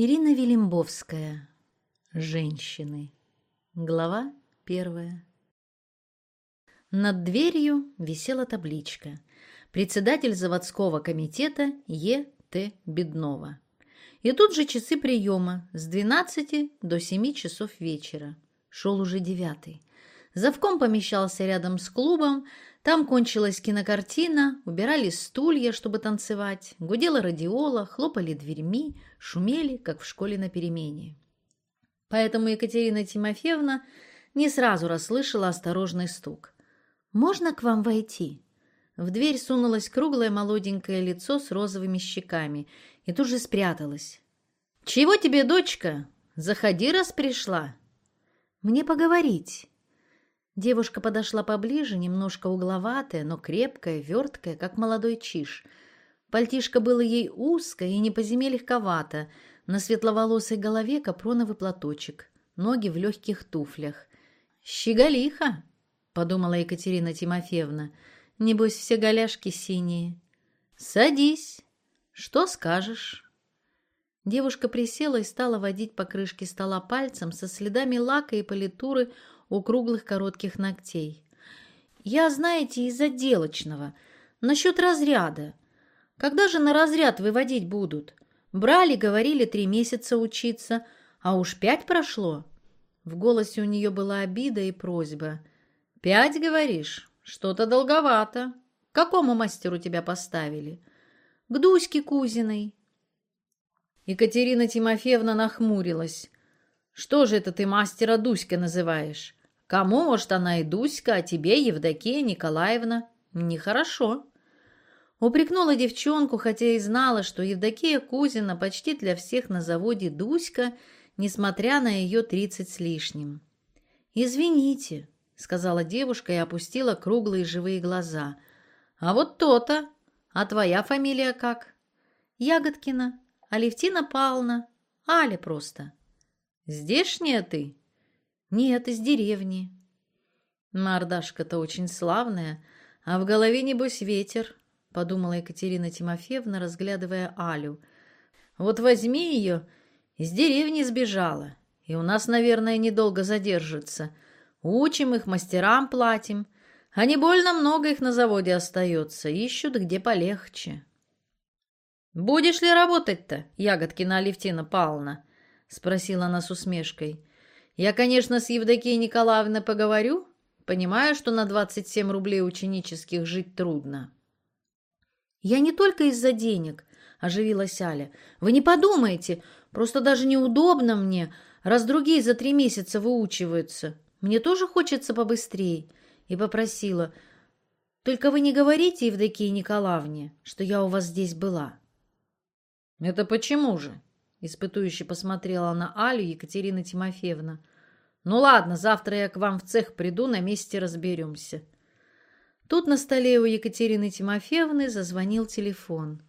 Ирина Велимбовская. Женщины. Глава первая. Над дверью висела табличка. Председатель заводского комитета Е. Т. Беднова. И тут же часы приема с 12 до 7 часов вечера. Шел уже девятый. Завком помещался рядом с клубом, там кончилась кинокартина, убирали стулья, чтобы танцевать, гудела радиола, хлопали дверьми, шумели, как в школе на перемене. Поэтому Екатерина Тимофеевна не сразу расслышала осторожный стук. «Можно к вам войти?» В дверь сунулось круглое молоденькое лицо с розовыми щеками и тут же спряталось. «Чего тебе, дочка? Заходи, раз пришла!» «Мне поговорить!» Девушка подошла поближе, немножко угловатая, но крепкая, верткая, как молодой чиж. Пальтишко было ей узкое и не по зиме легковато, на светловолосой голове капроновый платочек, ноги в легких туфлях. «Щеголиха!» — подумала Екатерина Тимофеевна. «Небось, все голяшки синие». «Садись. Что скажешь?» Девушка присела и стала водить по крышке стола пальцем со следами лака и политуры у круглых коротких ногтей. «Я, знаете, из отделочного. Насчет разряда. Когда же на разряд выводить будут? Брали, говорили, три месяца учиться, а уж пять прошло». В голосе у нее была обида и просьба. «Пять, говоришь? Что-то долговато. К какому мастеру тебя поставили?» «К Дуське Кузиной». Екатерина Тимофеевна нахмурилась. «Что же это ты мастера Дуська называешь? Кому, может, она и Дуська, а тебе Евдокия Николаевна? Нехорошо. Упрекнула девчонку, хотя и знала, что Евдокия Кузина почти для всех на заводе Дуська, несмотря на ее тридцать с лишним. «Извините», — сказала девушка и опустила круглые живые глаза. «А вот то-то! А твоя фамилия как?» «Ягодкина. Алевтина Павловна. Аля просто». «Здешняя ты?» «Нет, из деревни». «Мордашка-то очень славная, а в голове, небось, ветер», — подумала Екатерина Тимофеевна, разглядывая Алю. «Вот возьми ее, из деревни сбежала, и у нас, наверное, недолго задержится. Учим их, мастерам платим, а не больно много их на заводе остается, ищут где полегче». «Будешь ли работать-то, Ягодкина Алевтина Павловна?» — спросила она с усмешкой. Я, конечно, с Евдокией Николаевной поговорю, понимаю, что на 27 рублей ученических жить трудно. Я не только из-за денег, оживилась Аля. Вы не подумайте, просто даже неудобно мне, раз другие за три месяца выучиваются. Мне тоже хочется побыстрее. И попросила, только вы не говорите Евдокии Николаевне, что я у вас здесь была. Это почему же? Испытующе посмотрела на Алю Екатерина Тимофеевна. «Ну ладно, завтра я к вам в цех приду, на месте разберемся». Тут на столе у Екатерины Тимофеевны зазвонил телефон.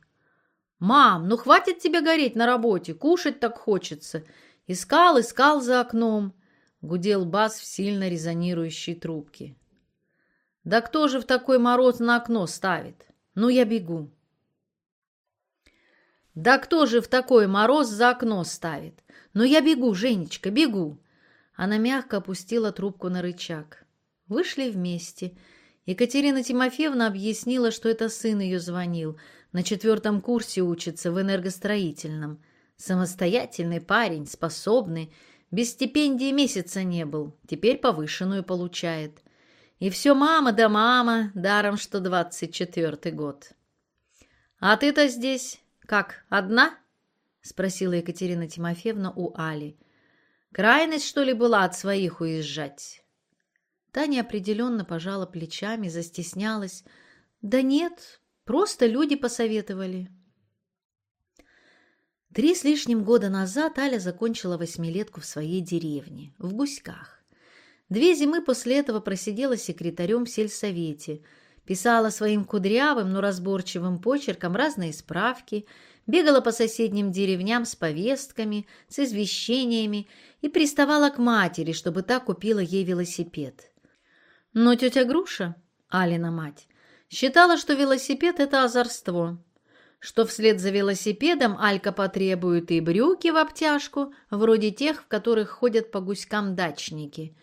«Мам, ну хватит тебе гореть на работе, кушать так хочется. Искал, искал за окном», — гудел бас в сильно резонирующей трубке. «Да кто же в такой мороз на окно ставит? Ну, я бегу». Да кто же в такой мороз за окно ставит? Но я бегу, Женечка, бегу. Она мягко опустила трубку на рычаг. Вышли вместе. Екатерина Тимофеевна объяснила, что это сын ее звонил. На четвертом курсе учится в энергостроительном. Самостоятельный парень, способный. Без стипендии месяца не был. Теперь повышенную получает. И все мама да мама, даром что двадцать четвертый год. А ты-то здесь «Как, одна?» — спросила Екатерина Тимофеевна у Али. «Крайность, что ли, была от своих уезжать?» Таня определенно пожала плечами, застеснялась. «Да нет, просто люди посоветовали». Три с лишним года назад Аля закончила восьмилетку в своей деревне, в Гуськах. Две зимы после этого просидела секретарем в сельсовете – писала своим кудрявым, но разборчивым почерком разные справки, бегала по соседним деревням с повестками, с извещениями и приставала к матери, чтобы та купила ей велосипед. Но тетя Груша, Алина мать, считала, что велосипед – это озорство. что вслед за велосипедом Алька потребует и брюки в обтяжку, вроде тех, в которых ходят по гуськам дачники.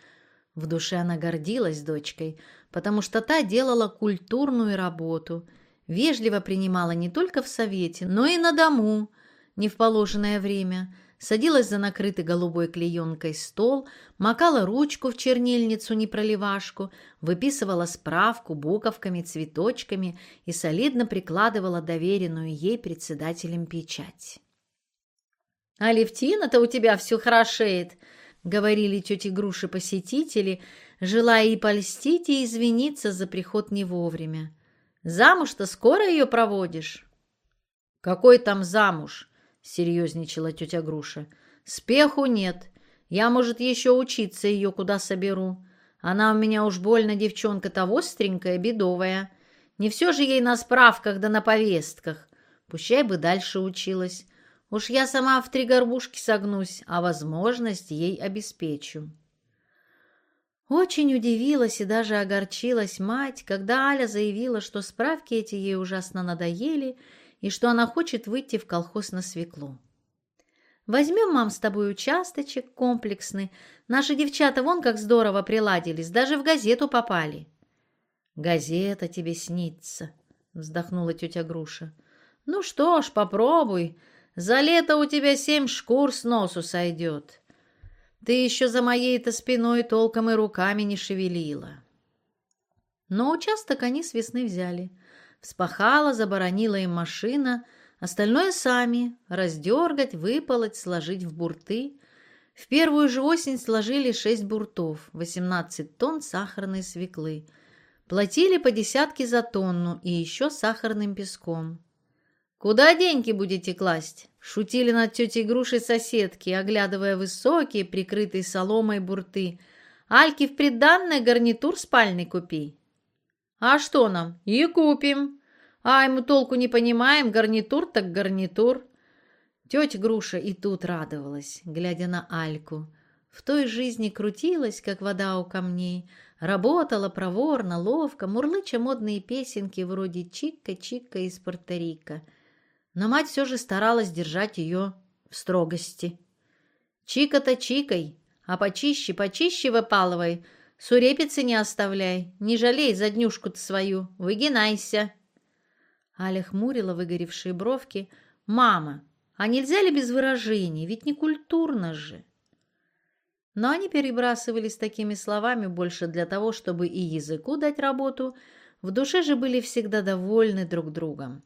В душе она гордилась дочкой, потому что та делала культурную работу, вежливо принимала не только в совете, но и на дому, не в положенное время – садилась за накрытый голубой клеенкой стол, макала ручку в чернильницу непроливашку, выписывала справку буковками, цветочками и солидно прикладывала доверенную ей председателем печать. «А Левтина-то у тебя все хорошеет», — говорили тети Груши посетители, желая и польстить, и извиниться за приход не вовремя. «Замуж-то скоро ее проводишь?» «Какой там замуж?» серьезничала тетя Груша. «Спеху нет. Я, может, еще учиться ее куда соберу. Она у меня уж больно девчонка-то остренькая, бедовая. Не все же ей на справках да на повестках. Пущай бы дальше училась. Уж я сама в три горбушки согнусь, а возможность ей обеспечу». Очень удивилась и даже огорчилась мать, когда Аля заявила, что справки эти ей ужасно надоели, и что она хочет выйти в колхоз на свеклу. Возьмем, мам, с тобой участочек комплексный. Наши девчата вон как здорово приладились, даже в газету попали. Газета тебе снится, вздохнула тетя Груша. Ну что ж, попробуй. За лето у тебя семь шкур с носу сойдет. Ты еще за моей-то спиной толком и руками не шевелила. Но участок они с весны взяли – Вспахала, заборонила им машина, остальное сами, раздергать, выполоть, сложить в бурты. В первую же осень сложили шесть буртов, 18 тонн сахарной свеклы. Платили по десятке за тонну и еще сахарным песком. «Куда деньги будете класть?» Шутили над тетей Грушей соседки, оглядывая высокие, прикрытые соломой бурты. «Альки в приданное гарнитур спальный купи». «А что нам? И купим!» «Ай, мы толку не понимаем, гарнитур так гарнитур!» Тетя Груша и тут радовалась, глядя на Альку. В той жизни крутилась, как вода у камней, работала проворно, ловко, мурлыча модные песенки вроде «Чикка-чикка» из Порто-Рико. Но мать все же старалась держать ее в строгости. «Чика-то чикой, а почище-почище выпалывай!» Сурепицы не оставляй, не жалей заднюшку-то свою, выгинайся. Аля хмурила выгоревшие бровки. «Мама, а нельзя ли без выражений? Ведь не культурно же!» Но они перебрасывались такими словами больше для того, чтобы и языку дать работу, в душе же были всегда довольны друг другом.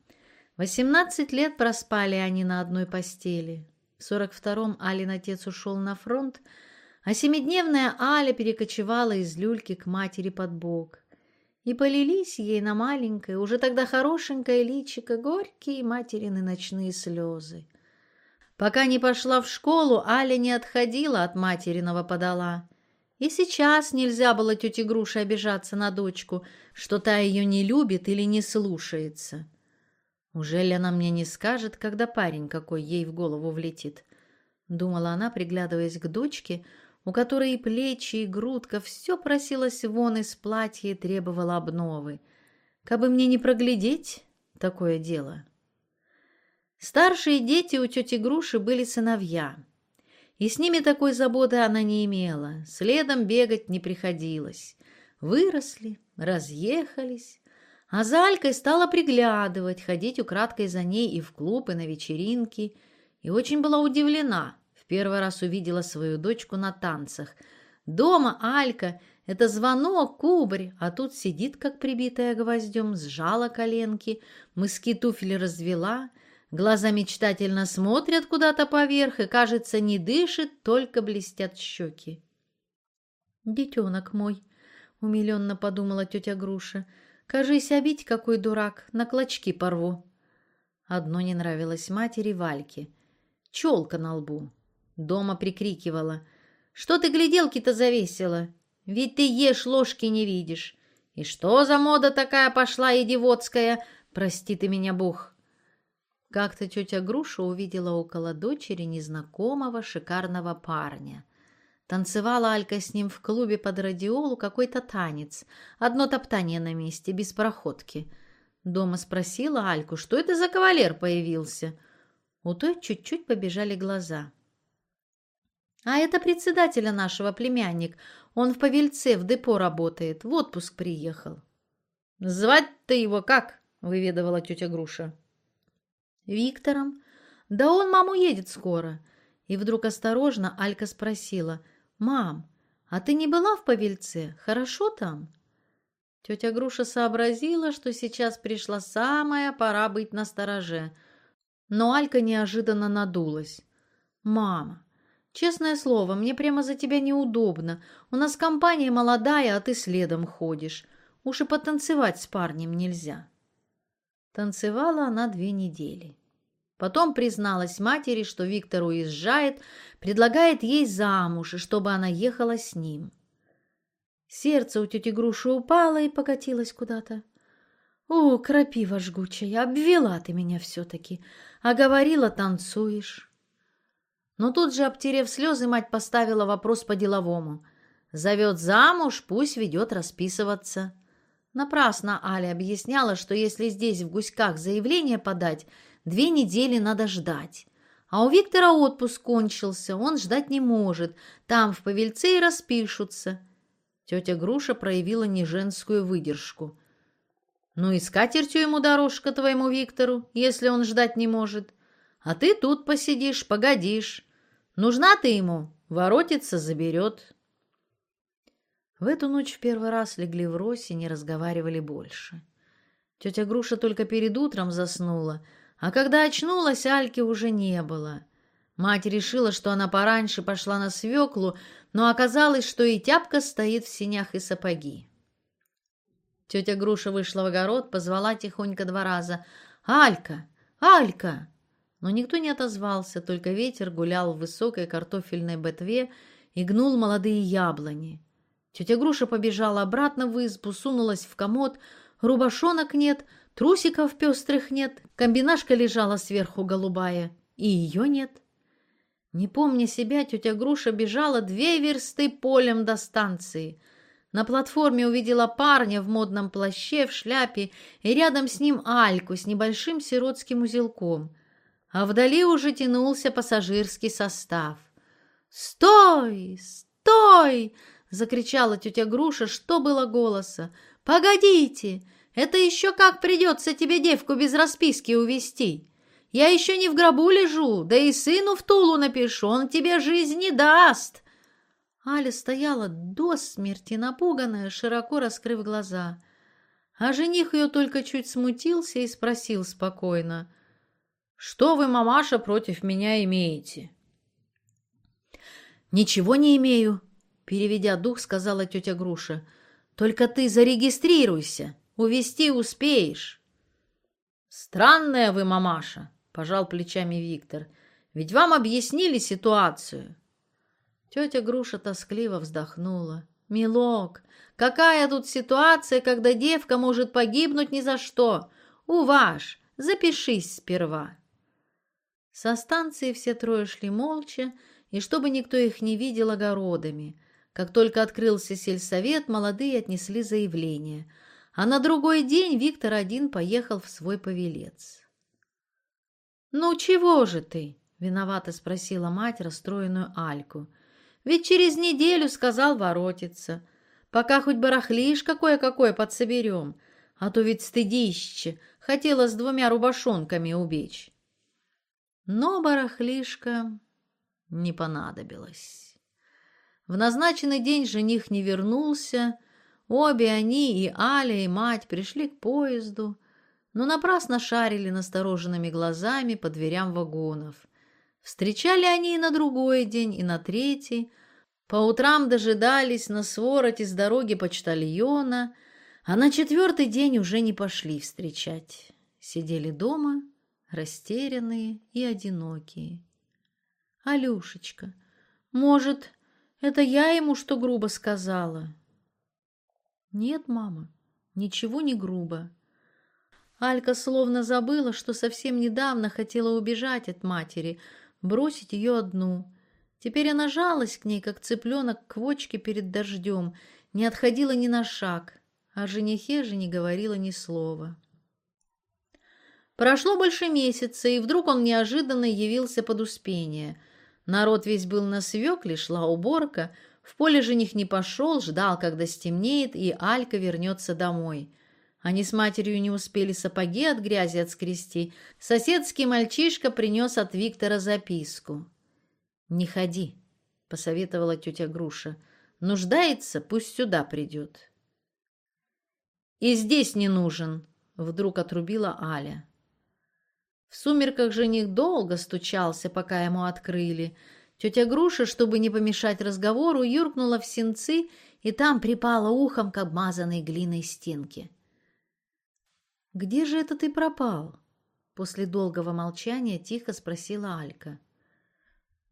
Восемнадцать лет проспали они на одной постели. В сорок втором Алин отец ушел на фронт, а семидневная Аля перекочевала из люльки к матери под бок. И полились ей на маленькое, уже тогда хорошенькое личико горькие материны ночные слезы. Пока не пошла в школу, Аля не отходила от материного подола. И сейчас нельзя было тете Груше обижаться на дочку, что та ее не любит или не слушается. Ужели она мне не скажет, когда парень какой ей в голову влетит? Думала она, приглядываясь к дочке, у которой и плечи, и грудка все просилось вон из платья и требовало обновы. Кабы мне не проглядеть такое дело. Старшие дети у тети Груши были сыновья, и с ними такой заботы она не имела, следом бегать не приходилось. Выросли, разъехались, а за Алькой стала приглядывать, ходить украдкой за ней и в клуб, и на вечеринки, и очень была удивлена – Первый раз увидела свою дочку на танцах. Дома Алька — это звонок, кубарь, а тут сидит, как прибитая гвоздем, сжала коленки, мыски туфли развела, глаза мечтательно смотрят куда-то поверх и, кажется, не дышит, только блестят щеки. «Детенок мой», — умиленно подумала тетя Груша, — «кажись, обить какой дурак, на клочки порву». Одно не нравилось матери Вальке — челка на лбу. Дома прикрикивала. «Что ты гляделки-то завесила? Ведь ты ешь, ложки не видишь. И что за мода такая пошла идиотская? Прости ты меня, Бог!» Как-то тетя Груша увидела около дочери незнакомого шикарного парня. Танцевала Алька с ним в клубе под радиолу какой-то танец. Одно топтание на месте, без проходки. Дома спросила Альку, что это за кавалер появился. У той чуть-чуть побежали глаза. А это председателя нашего племянник. Он в Павельце в депо работает, в отпуск приехал. «Звать-то его как?» — выведывала тетя Груша. «Виктором. Да он, маму едет скоро». И вдруг осторожно Алька спросила. «Мам, а ты не была в Павельце? Хорошо там?» Тетя Груша сообразила, что сейчас пришла самая пора быть настороже. Но Алька неожиданно надулась. «Мама, честное слово, мне прямо за тебя неудобно. У нас компания молодая, а ты следом ходишь. Уж и потанцевать с парнем нельзя». Танцевала она две недели. Потом призналась матери, что Виктор уезжает, предлагает ей замуж, и чтобы она ехала с ним. Сердце у тети Груши упало и покатилось куда-то. «О, крапива жгучая, обвела ты меня все-таки, а говорила, танцуешь». Но тут же, обтерев слезы, мать поставила вопрос по-деловому. «Зовет замуж, пусть ведет расписываться». Напрасно Аля объясняла, что если здесь в Гуськах заявление подать, две недели надо ждать. А у Виктора отпуск кончился, он ждать не может, там в Павельце и распишутся. Тетя Груша проявила неженскую выдержку. «Ну и скатертью ему дорожка твоему Виктору, если он ждать не может. А ты тут посидишь, погодишь. Нужна ты ему, воротится, заберет». В эту ночь в первый раз легли в росе и не разговаривали больше. Тетя Груша только перед утром заснула, а когда очнулась, Альки уже не было. Мать решила, что она пораньше пошла на свеклу, но оказалось, что и тяпка стоит в синях и сапоги. Тетя Груша вышла в огород, позвала тихонько два раза «Алька! Алька!» Но никто не отозвался, только ветер гулял в высокой картофельной ботве и гнул молодые яблони. Тетя Груша побежала обратно в избу, сунулась в комод, рубашонок нет, трусиков пестрых нет, комбинашка лежала сверху голубая, и ее нет. Не помня себя, тетя Груша бежала две версты полем до станции. На платформе увидела парня в модном плаще, в шляпе, и рядом с ним Альку с небольшим сиротским узелком. А вдали уже тянулся пассажирский состав. «Стой! Стой!» — закричала тетя Груша, что было голоса. «Погодите! Это еще как придется тебе девку без расписки увести!» Я еще не в гробу лежу, да и сыну в Тулу напишу, он тебе жизнь не даст!» Аля стояла до смерти напуганная, широко раскрыв глаза. А жених ее только чуть смутился и спросил спокойно. «Что вы, мамаша, против меня имеете?» «Ничего не имею», — переведя дух, сказала тетя Груша. «Только ты зарегистрируйся, увести успеешь». «Странная вы, мамаша», — пожал плечами Виктор. «Ведь вам объяснили ситуацию». Тетя Груша тоскливо вздохнула. «Милок, какая тут ситуация, когда девка может погибнуть ни за что? Уваж, запишись сперва». Со станции все трое шли молча, и чтобы никто их не видел огородами. Как только открылся сельсовет, молодые отнесли заявление. А на другой день Виктор один поехал в свой повелец. «Ну чего же ты?» — виновато спросила мать расстроенную Альку. «Ведь через неделю сказал воротиться. Пока хоть барахлишь какое-какое подсоберем, а то ведь стыдище, хотела с двумя рубашонками убечь». Но барахлишка не понадобилось. В назначенный день жених не вернулся, обе они, и Аля, и мать, пришли к поезду — но напрасно шарили настороженными глазами по дверям вагонов. Встречали они и на другой день, и на третий. По утрам дожидались на свороте с дороги почтальона, а на четвертый день уже не пошли встречать. Сидели дома, растерянные и одинокие. «Алюшечка, может, это я ему что грубо сказала?» «Нет, мама, ничего не грубо. Алька словно забыла, что совсем недавно хотела убежать от матери, бросить ее одну. Теперь она жалась к ней, как цыпленок к вочке перед дождем, не отходила ни на шаг, а женихе же не говорила ни слова. Прошло больше месяца, и вдруг он неожиданно явился под Успение. Народ весь был на свекле, шла уборка. В поле жених не пошел, ждал, когда стемнеет, и Алька вернется домой. Они с матерью не успели сапоги от грязи отскрести. Соседский мальчишка принес от Виктора записку. «Не ходи», — посоветовала тетя Груша. «Нуждается, пусть сюда придет». «И здесь не нужен», — вдруг отрубила Аля. В сумерках жених долго стучался, пока ему открыли. Тетя Груша, чтобы не помешать разговору, юркнула в сенцы и там припала ухом к обмазанной глиной стенке. «Где же это ты пропал?» После долгого молчания тихо спросила Алька.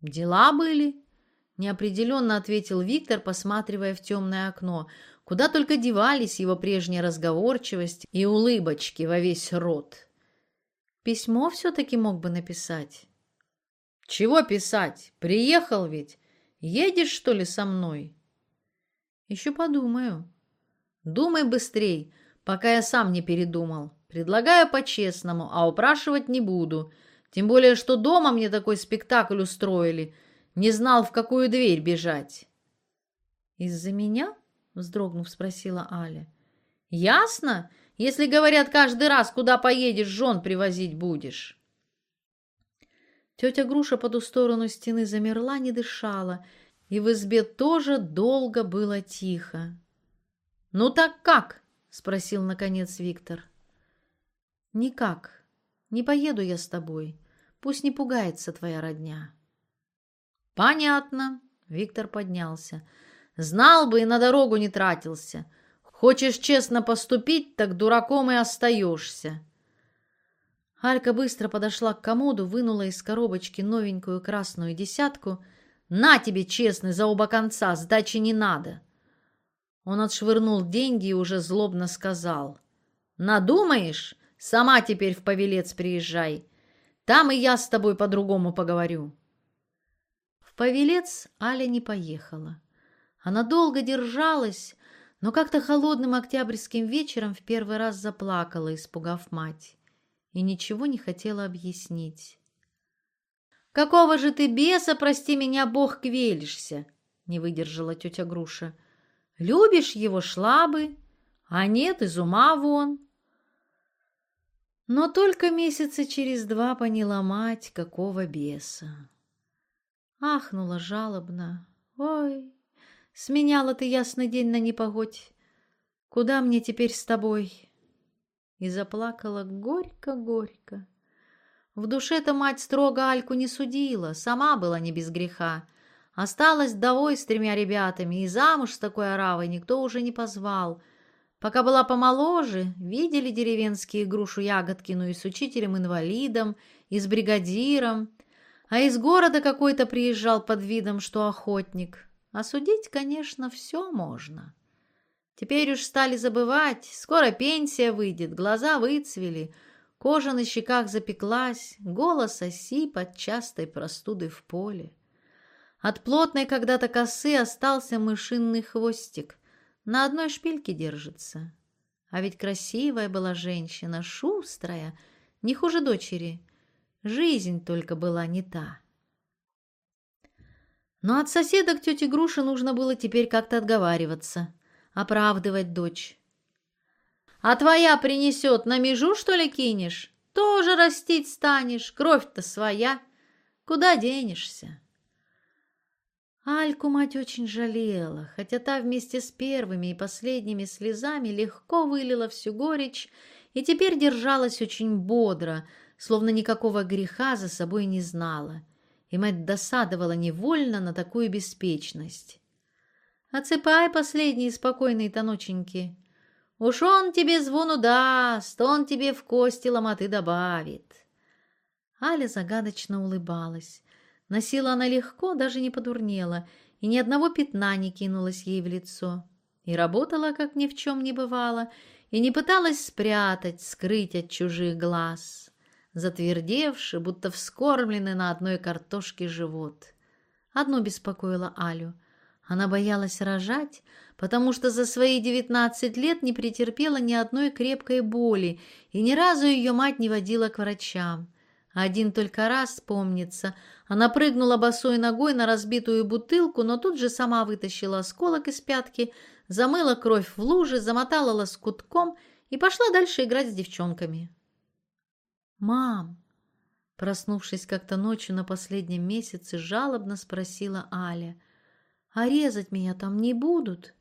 «Дела были», — неопределенно ответил Виктор, посматривая в темное окно, куда только девались его прежняя разговорчивость и улыбочки во весь рот. «Письмо все-таки мог бы написать». «Чего писать? Приехал ведь. Едешь, что ли, со мной?» «Еще подумаю». «Думай быстрей, пока я сам не передумал. Предлагаю по-честному, а упрашивать не буду. Тем более, что дома мне такой спектакль устроили. Не знал, в какую дверь бежать. «Из-за меня?» — вздрогнув, спросила Аля. «Ясно, если, говорят, каждый раз, куда поедешь, жен привозить будешь». Тетя Груша по ту сторону стены замерла, не дышала, и в избе тоже долго было тихо. «Ну так как?» — спросил, наконец, Виктор. «Никак. Не поеду я с тобой. Пусть не пугается твоя родня». «Понятно», — Виктор поднялся. «Знал бы и на дорогу не тратился. Хочешь честно поступить, так дураком и остаешься». Алька быстро подошла к комоду, вынула из коробочки новенькую красную десятку. «На тебе, честный, за оба конца, сдачи не надо!» Он отшвырнул деньги и уже злобно сказал. «Надумаешь? Сама теперь в Павелец приезжай. Там и я с тобой по-другому поговорю». В Павелец Аля не поехала. Она долго держалась, но как-то холодным октябрьским вечером в первый раз заплакала, испугав мать, и ничего не хотела объяснить. «Какого же ты беса, прости меня, Бог, квелишься?» — не выдержала тетя Груша. Любишь его, шла бы, а нет, из ума вон. Но только месяца через два поняла мать, какого беса. Ахнула жалобно. Ой, сменяла ты ясный день на непогодь. Куда мне теперь с тобой? И заплакала горько-горько. В душе-то мать строго Альку не судила, сама была не без греха. Осталась вдовой с тремя ребятами, и замуж с такой оравой никто уже не позвал. Пока была помоложе, видели деревенские грушу Ягодкину и с учителем-инвалидом, и с бригадиром, а из города какой-то приезжал под видом, что охотник. А судить, конечно, все можно. Теперь уж стали забывать, скоро пенсия выйдет, глаза выцвели, кожа на щеках запеклась, голос осип от частой простуды в поле. От плотной когда-то косы остался мышиный хвостик. На одной шпильке держится. А ведь красивая была женщина, шустрая, не хуже дочери. Жизнь только была не та. Но от соседок тети Груши нужно было теперь как-то отговариваться, оправдывать дочь. «А твоя принесет, на межу, что ли, кинешь? Тоже растить станешь, кровь-то своя. Куда денешься?» Альку мать очень жалела, хотя та вместе с первыми и последними слезами легко вылила всю горечь и теперь держалась очень бодро, словно никакого греха за собой не знала. И мать досадовала невольно на такую беспечность. «Отсыпай последние спокойные тоноченьки. Уж он тебе звону даст, он тебе в кости ломоты добавит». Аля загадочно улыбалась. Носила она легко, даже не подурнела, и ни одного пятна не кинулось ей в лицо. И работала, как ни в чем не бывало, и не пыталась спрятать, скрыть от чужих глаз, затвердевший, будто вскормленный на одной картошке живот. Одно беспокоило Алю. Она боялась рожать, потому что за свои девятнадцать лет не претерпела ни одной крепкой боли, и ни разу ее мать не водила к врачам. Один только раз, помнится, она прыгнула босой ногой на разбитую бутылку, но тут же сама вытащила осколок из пятки, замыла кровь в луже, замотала лоскутком и пошла дальше играть с девчонками. «Мам!» Проснувшись как-то ночью на последнем месяце, жалобно спросила Аля. «А резать меня там не будут?»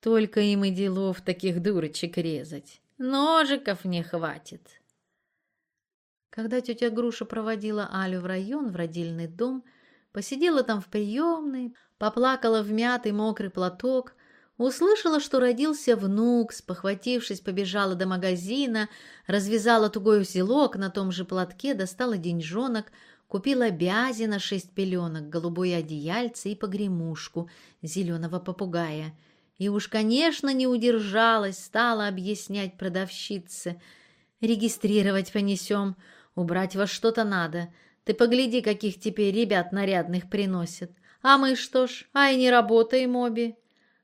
«Только им и делов таких дурочек резать. Ножиков не хватит». Когда тетя Груша проводила Алю в район, в родильный дом, посидела там в приемной, поплакала в мятый мокрый платок, услышала, что родился внук, спохватившись, побежала до магазина, развязала тугой узелок на том же платке, достала деньжонок, купила бязи на шесть пеленок, голубое одеяльце и погремушку зеленого попугая. И уж, конечно, не удержалась, стала объяснять продавщице. «Регистрировать понесем», Убрать вас что-то надо. Ты погляди, каких теперь ребят нарядных приносят. А мы что ж, ай, не работаем обе.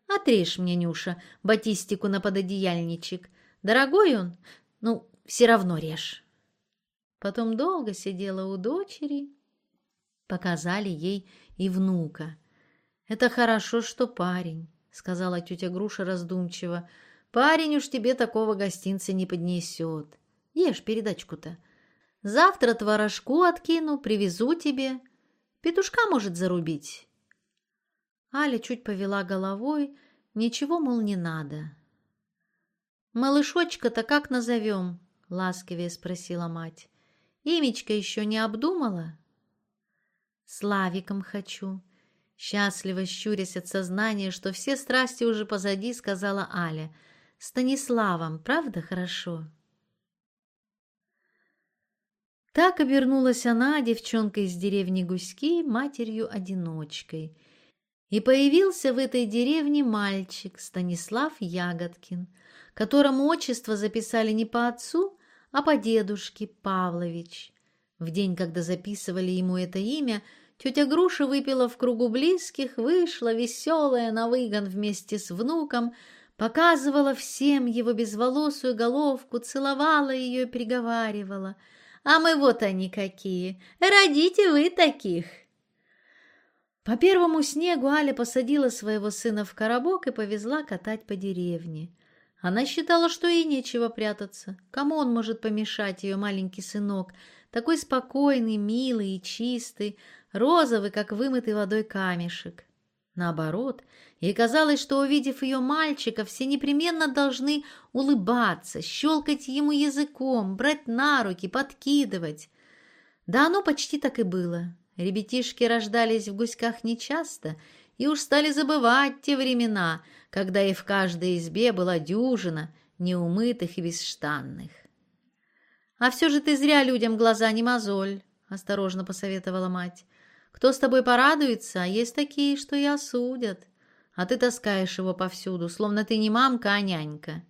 Отрежь мне, Нюша, батистику на пододеяльничек. Дорогой он? Ну, все равно режь. Потом долго сидела у дочери. Показали ей и внука. «Это хорошо, что парень», — сказала тетя Груша раздумчиво. «Парень уж тебе такого гостинца не поднесет. Ешь передачку-то. Завтра творожку откину, привезу тебе. Петушка может зарубить». Аля чуть повела головой, ничего, мол, не надо. «Малышочка-то как назовем?» — ласковее спросила мать. «Имечко еще не обдумала?» «Славиком хочу», — счастливо щурясь от сознания, что все страсти уже позади, сказала Аля. «Станиславом, правда хорошо?» Так обернулась она, девчонка из деревни Гуськи, матерью-одиночкой. И появился в этой деревне мальчик Станислав Ягодкин, которому отчество записали не по отцу, а по дедушке Павлович. В день, когда записывали ему это имя, тетя Груша выпила в кругу близких, вышла веселая на выгон вместе с внуком, показывала всем его безволосую головку, целовала ее и приговаривала — а мы вот они какие. Родите вы таких. По первому снегу Аля посадила своего сына в коробок и повезла катать по деревне. Она считала, что ей нечего прятаться. Кому он может помешать, ее маленький сынок, такой спокойный, милый и чистый, розовый, как вымытый водой камешек. Наоборот, ей казалось, что, увидев ее мальчика, все непременно должны улыбаться, щелкать ему языком, брать на руки, подкидывать. Да оно почти так и было. Ребятишки рождались в гуськах нечасто и уж стали забывать те времена, когда и в каждой избе была дюжина неумытых и бесштанных. «А все же ты зря людям глаза не мозоль», — осторожно посоветовала мать. Кто с тобой порадуется, а есть такие, что и осудят. А ты таскаешь его повсюду, словно ты не мамка, а нянька.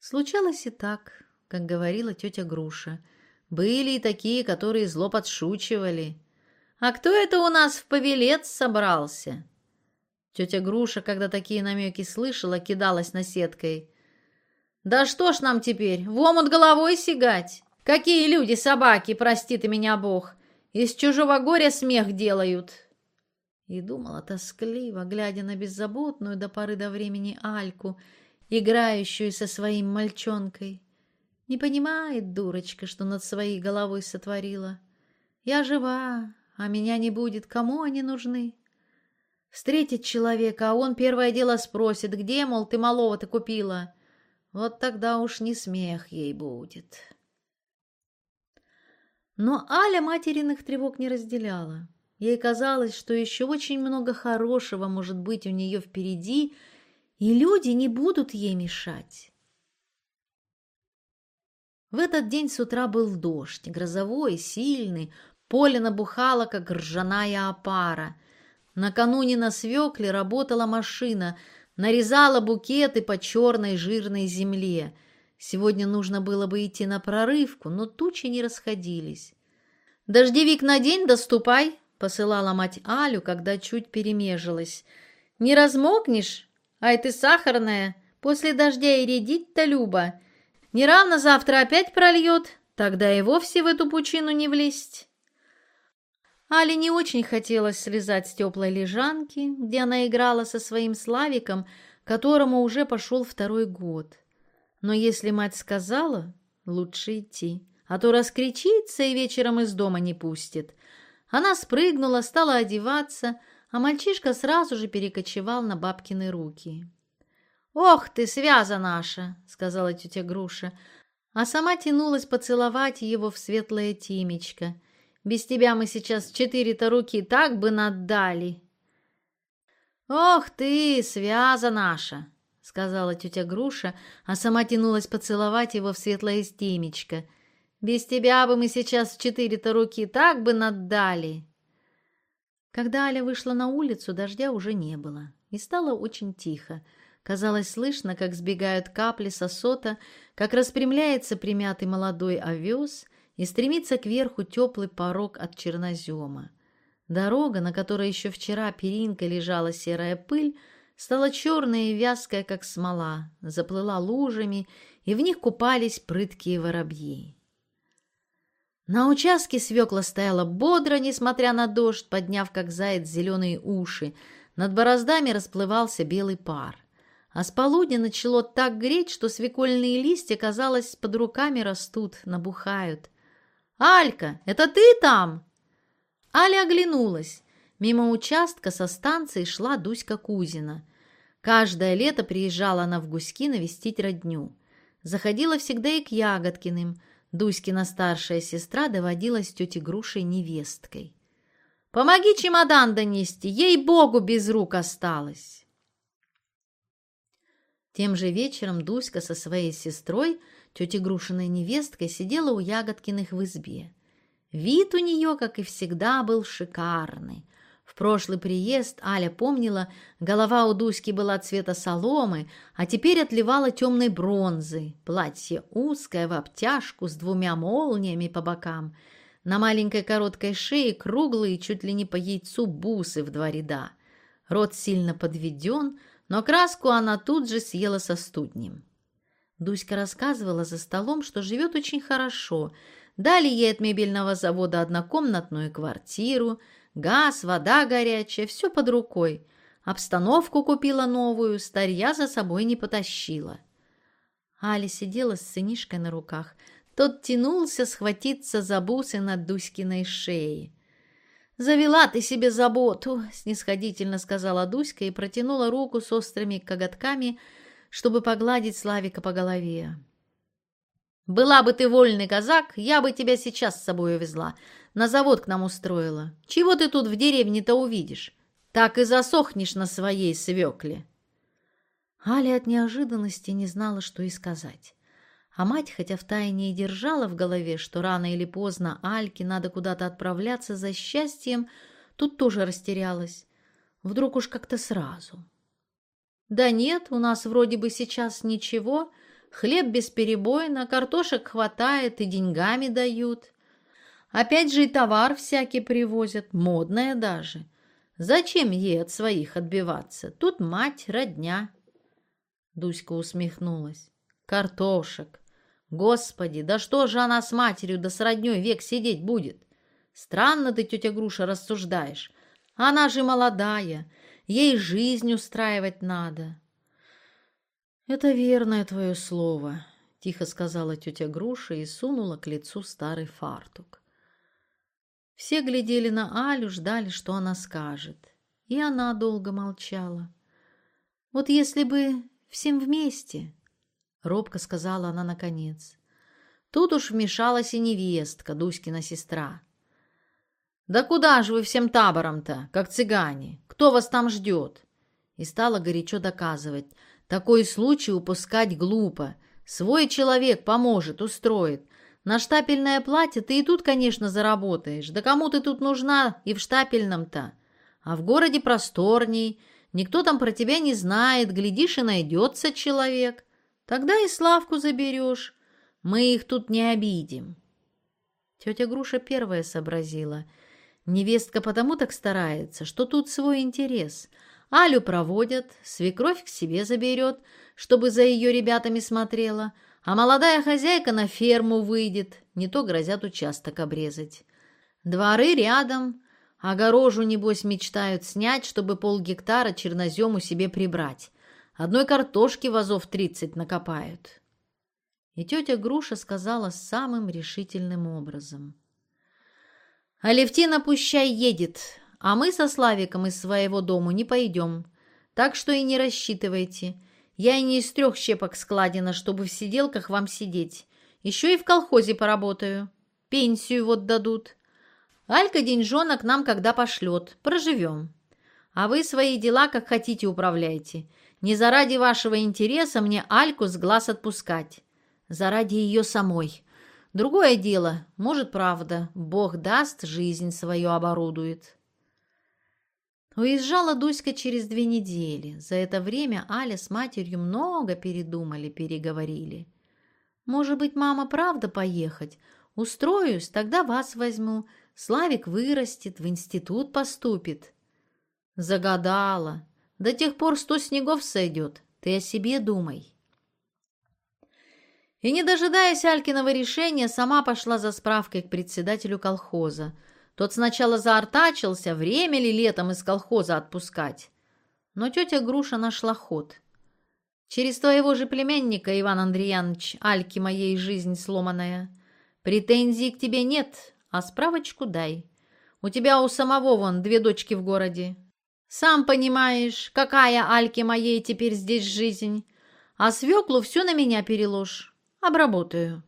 Случалось и так, как говорила тетя Груша. Были и такие, которые зло подшучивали. «А кто это у нас в повелец собрался?» Тетя Груша, когда такие намеки слышала, кидалась на сеткой. «Да что ж нам теперь, в омут головой сигать? Какие люди собаки, прости ты меня, Бог! Из чужого горя смех делают!» И думала тоскливо, глядя на беззаботную до поры до времени Альку, играющую со своим мальчонкой. Не понимает дурочка, что над своей головой сотворила. Я жива, а меня не будет, кому они нужны? Встретить человека, а он первое дело спросит, где, мол, ты малого-то купила? Вот тогда уж не смех ей будет». Но Аля материных тревог не разделяла. Ей казалось, что еще очень много хорошего может быть у нее впереди, и люди не будут ей мешать. В этот день с утра был дождь, грозовой, сильный, поле набухало, как ржаная опара. Накануне на свекле работала машина, нарезала букеты по черной жирной земле – Сегодня нужно было бы идти на прорывку, но тучи не расходились. «Дождевик на день доступай!» посылала мать Алю, когда чуть перемежилась. «Не размокнешь? Ай ты сахарная! После дождя и редить-то, Люба! Неравно завтра опять прольет, тогда и вовсе в эту пучину не влезть!» Але не очень хотелось слезать с теплой лежанки, где она играла со своим Славиком, которому уже пошел второй год. Но если мать сказала, лучше идти, а то раскричится и вечером из дома не пустит. Она спрыгнула, стала одеваться, а мальчишка сразу же перекочевал на бабкины руки. «Ох ты, связа наша!» — сказала тетя Груша, а сама тянулась поцеловать его в светлое тимечко. «Без тебя мы сейчас четыре-то руки так бы наддали!» «Ох ты, связа наша!» — сказала тетя Груша, а сама тянулась поцеловать его в светлое темечко. «Без тебя бы мы сейчас четыре-то руки так бы наддали!» Когда Аля вышла на улицу, дождя уже не было, и стало очень тихо. Казалось слышно, как сбегают капли сосота, как распрямляется примятый молодой овес и стремится кверху теплый порог от чернозема. Дорога, на которой еще вчера перинкой лежала серая пыль, стала черная и вязкая, как смола, заплыла лужами, и в них купались прыткие воробьи. На участке свекла стояла бодро, несмотря на дождь, подняв, как заяц, зеленые уши. Над бороздами расплывался белый пар. А с полудня начало так греть, что свекольные листья, казалось, под руками растут, набухают. «Алька, это ты там?» Аля оглянулась. Мимо участка со станции шла Дуська Кузина. Каждое лето приезжала она в Гуськи навестить родню. Заходила всегда и к Ягодкиным. Дуськина старшая сестра доводилась тете Грушей невесткой. «Помоги чемодан донести, ей-богу, без рук осталось!» Тем же вечером Дуська со своей сестрой, тетей Грушиной невесткой, сидела у Ягодкиных в избе. Вид у нее, как и всегда, был шикарный. В прошлый приезд Аля помнила, голова у Дуськи была цвета соломы, а теперь отливала темной бронзой, платье узкое в обтяжку с двумя молниями по бокам. На маленькой короткой шее круглые, чуть ли не по яйцу, бусы в два ряда. Рот сильно подведен, но краску она тут же съела со студнем. Дуська рассказывала за столом, что живет очень хорошо – Дали ей от мебельного завода однокомнатную квартиру, газ, вода горячая, все под рукой. Обстановку купила новую, старья за собой не потащила. Аля сидела с сынишкой на руках. Тот тянулся схватиться за бусы над Дуськиной шеей. «Завела ты себе заботу», — снисходительно сказала Дуська и протянула руку с острыми коготками, чтобы погладить Славика по голове. Была бы ты вольный казак, я бы тебя сейчас с собой увезла. На завод к нам устроила. Чего ты тут в деревне-то увидишь? Так и засохнешь на своей свекле. Аля от неожиданности не знала, что и сказать. А мать, хотя втайне и держала в голове, что рано или поздно Альке надо куда-то отправляться за счастьем, тут тоже растерялась. Вдруг уж как-то сразу. «Да нет, у нас вроде бы сейчас ничего», Хлеб бесперебойно, картошек хватает и деньгами дают. Опять же и товар всякий привозят, модное даже. Зачем ей от своих отбиваться? Тут мать, родня. Дуська усмехнулась. Картошек. Господи, да что же она с матерью да с родней век сидеть будет? Странно ты, тетя Груша, рассуждаешь. Она же молодая, ей жизнь устраивать надо. «Это верное твое слово», — тихо сказала тетя Груша и сунула к лицу старый фартук. Все глядели на Алю, ждали, что она скажет. И она долго молчала. «Вот если бы всем вместе», — робко сказала она наконец. Тут уж вмешалась и невестка, Дуськина сестра. «Да куда же вы всем табором-то, как цыгане? Кто вас там ждет?» И стала горячо доказывать — такой случай упускать глупо. Свой человек поможет, устроит. На штапельное платье ты и тут, конечно, заработаешь. Да кому ты тут нужна и в штапельном-то? А в городе просторней. Никто там про тебя не знает. Глядишь, и найдется человек. Тогда и Славку заберешь. Мы их тут не обидим. Тетя Груша первая сообразила. Невестка потому так старается, что тут свой интерес. Алю проводят, свекровь к себе заберет, чтобы за ее ребятами смотрела, а молодая хозяйка на ферму выйдет, не то грозят участок обрезать. Дворы рядом, огорожу, небось, мечтают снять, чтобы полгектара чернозему себе прибрать. Одной картошки вазов тридцать накопают. И тетя Груша сказала самым решительным образом. «Алевтина пущай едет, а мы со Славиком из своего дому не пойдем. Так что и не рассчитывайте. Я и не из трех щепок складена, чтобы в сиделках вам сидеть. Еще и в колхозе поработаю. Пенсию вот дадут. Алька деньжонок нам когда пошлет. Проживем. А вы свои дела как хотите управляйте. Не заради вашего интереса мне Альку с глаз отпускать. Заради ее самой. Другое дело, может, правда, Бог даст, жизнь свою оборудует. Уезжала Дуська через две недели. За это время Аля с матерью много передумали, переговорили. «Может быть, мама правда поехать? Устроюсь, тогда вас возьму. Славик вырастет, в институт поступит». Загадала. До тех пор сто снегов сойдет. Ты о себе думай. И, не дожидаясь Алькиного решения, сама пошла за справкой к председателю колхоза. Тот сначала заортачился, время ли летом из колхоза отпускать. Но тетя Груша нашла ход. Через твоего же племянника, Иван Андреянович, Альки моей жизнь сломанная. Претензий к тебе нет, а справочку дай. У тебя у самого вон две дочки в городе. Сам понимаешь, какая Альки моей теперь здесь жизнь. А свеклу все на меня переложь. Обработаю.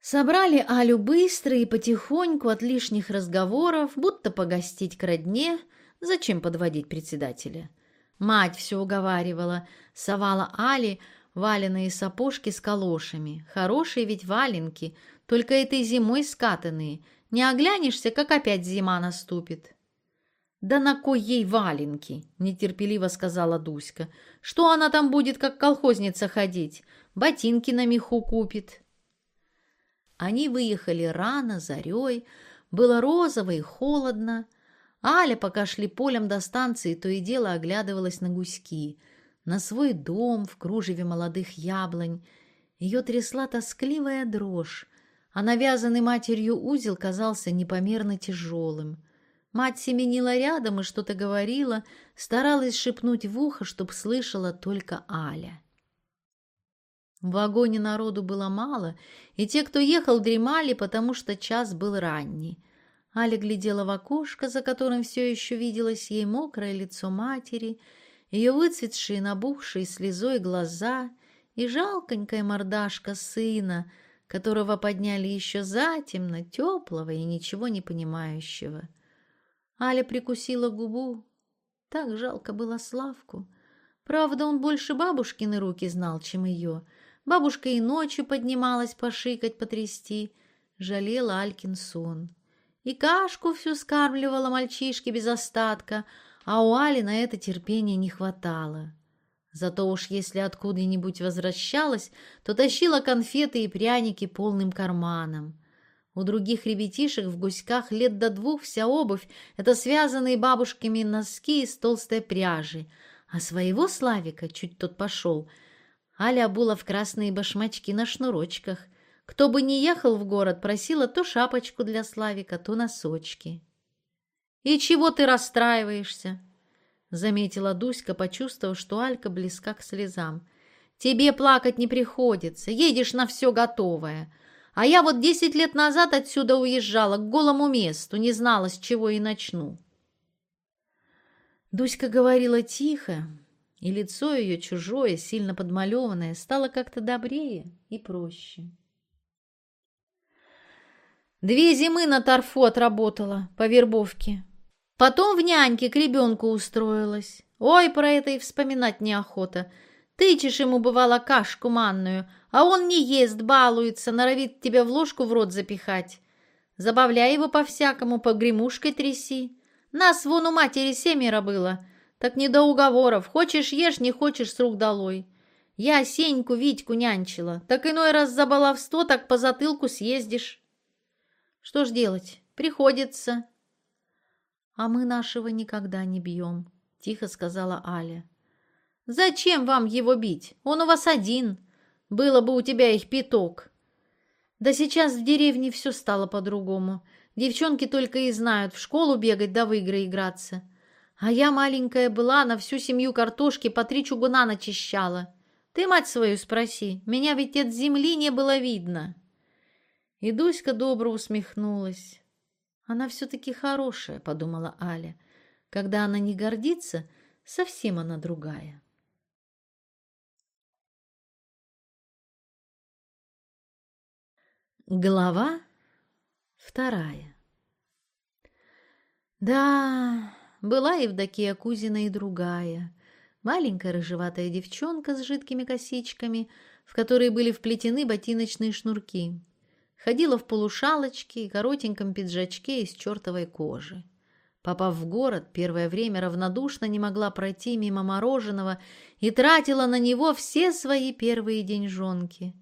Собрали Алю быстро и потихоньку от лишних разговоров, будто погостить к родне, зачем подводить председателя. Мать все уговаривала, совала Али валеные сапожки с калошами. Хорошие ведь валенки, только этой зимой скатанные. Не оглянешься, как опять зима наступит. «Да на кой ей валенки?» – нетерпеливо сказала Дуська. «Что она там будет, как колхозница, ходить? Ботинки на меху купит». Они выехали рано, зарей. Было розово и холодно. Аля, пока шли полем до станции, то и дело оглядывалась на гуськи, на свой дом в кружеве молодых яблонь. Ее трясла тоскливая дрожь, а навязанный матерью узел казался непомерно тяжелым. Мать семенила рядом и что-то говорила, старалась шепнуть в ухо, чтоб слышала только Аля. В вагоне народу было мало, и те, кто ехал, дремали, потому что час был ранний. Аля глядела в окошко, за которым все еще виделось ей мокрое лицо матери, ее выцветшие, набухшие слезой глаза и жалконькая мордашка сына, которого подняли еще затемно, теплого и ничего не понимающего. Аля прикусила губу. Так жалко было Славку. Правда, он больше бабушкины руки знал, чем ее. Бабушка и ночью поднималась пошикать, потрясти. Жалела Алькин сон. И кашку всю скармливала мальчишке без остатка, а у Али на это терпения не хватало. Зато уж если откуда-нибудь возвращалась, то тащила конфеты и пряники полным карманом. У других ребятишек в гуськах лет до двух вся обувь — это связанные бабушками носки из толстой пряжи, а своего Славика, чуть тот пошел, Аля обула в красные башмачки на шнурочках. Кто бы ни ехал в город, просила то шапочку для Славика, то носочки. «И чего ты расстраиваешься?» — заметила Дуська, почувствовав, что Алька близка к слезам. «Тебе плакать не приходится, едешь на все готовое. А я вот десять лет назад отсюда уезжала к голому месту, не знала, с чего и начну. Дуська говорила тихо, и лицо ее чужое, сильно подмалеванное, стало как-то добрее и проще. Две зимы на торфу отработала по вербовке. Потом в няньке к ребенку устроилась. Ой, про это и вспоминать неохота. Тычешь ему, бывало, кашку манную, а он не ест, балуется, норовит тебя в ложку в рот запихать. Забавляй его по-всякому, погремушкой тряси. Нас вон у матери семеро было, так не до уговоров. Хочешь ешь, не хочешь с рук долой. Я Сеньку, Витьку нянчила, так иной раз за баловство, так по затылку съездишь. Что ж делать? Приходится». «А мы нашего никогда не бьем», — тихо сказала Аля. «Зачем вам его бить? Он у вас один. Было бы у тебя их пяток». «Да сейчас в деревне все стало по-другому. Девчонки только и знают в школу бегать да в игры играться. А я маленькая была, на всю семью картошки по три чугуна начищала. Ты мать свою спроси, меня ведь от земли не было видно». И Дуська добро усмехнулась. «Она все-таки хорошая», — подумала Аля. «Когда она не гордится, совсем она другая». Глава вторая Да, была Евдокия Кузина и другая, маленькая рыжеватая девчонка с жидкими косичками, в которые были вплетены ботиночные шнурки. Ходила в полушалочке и коротеньком пиджачке из чертовой кожи. Попав в город, первое время равнодушно не могла пройти мимо мороженого и тратила на него все свои первые деньжонки.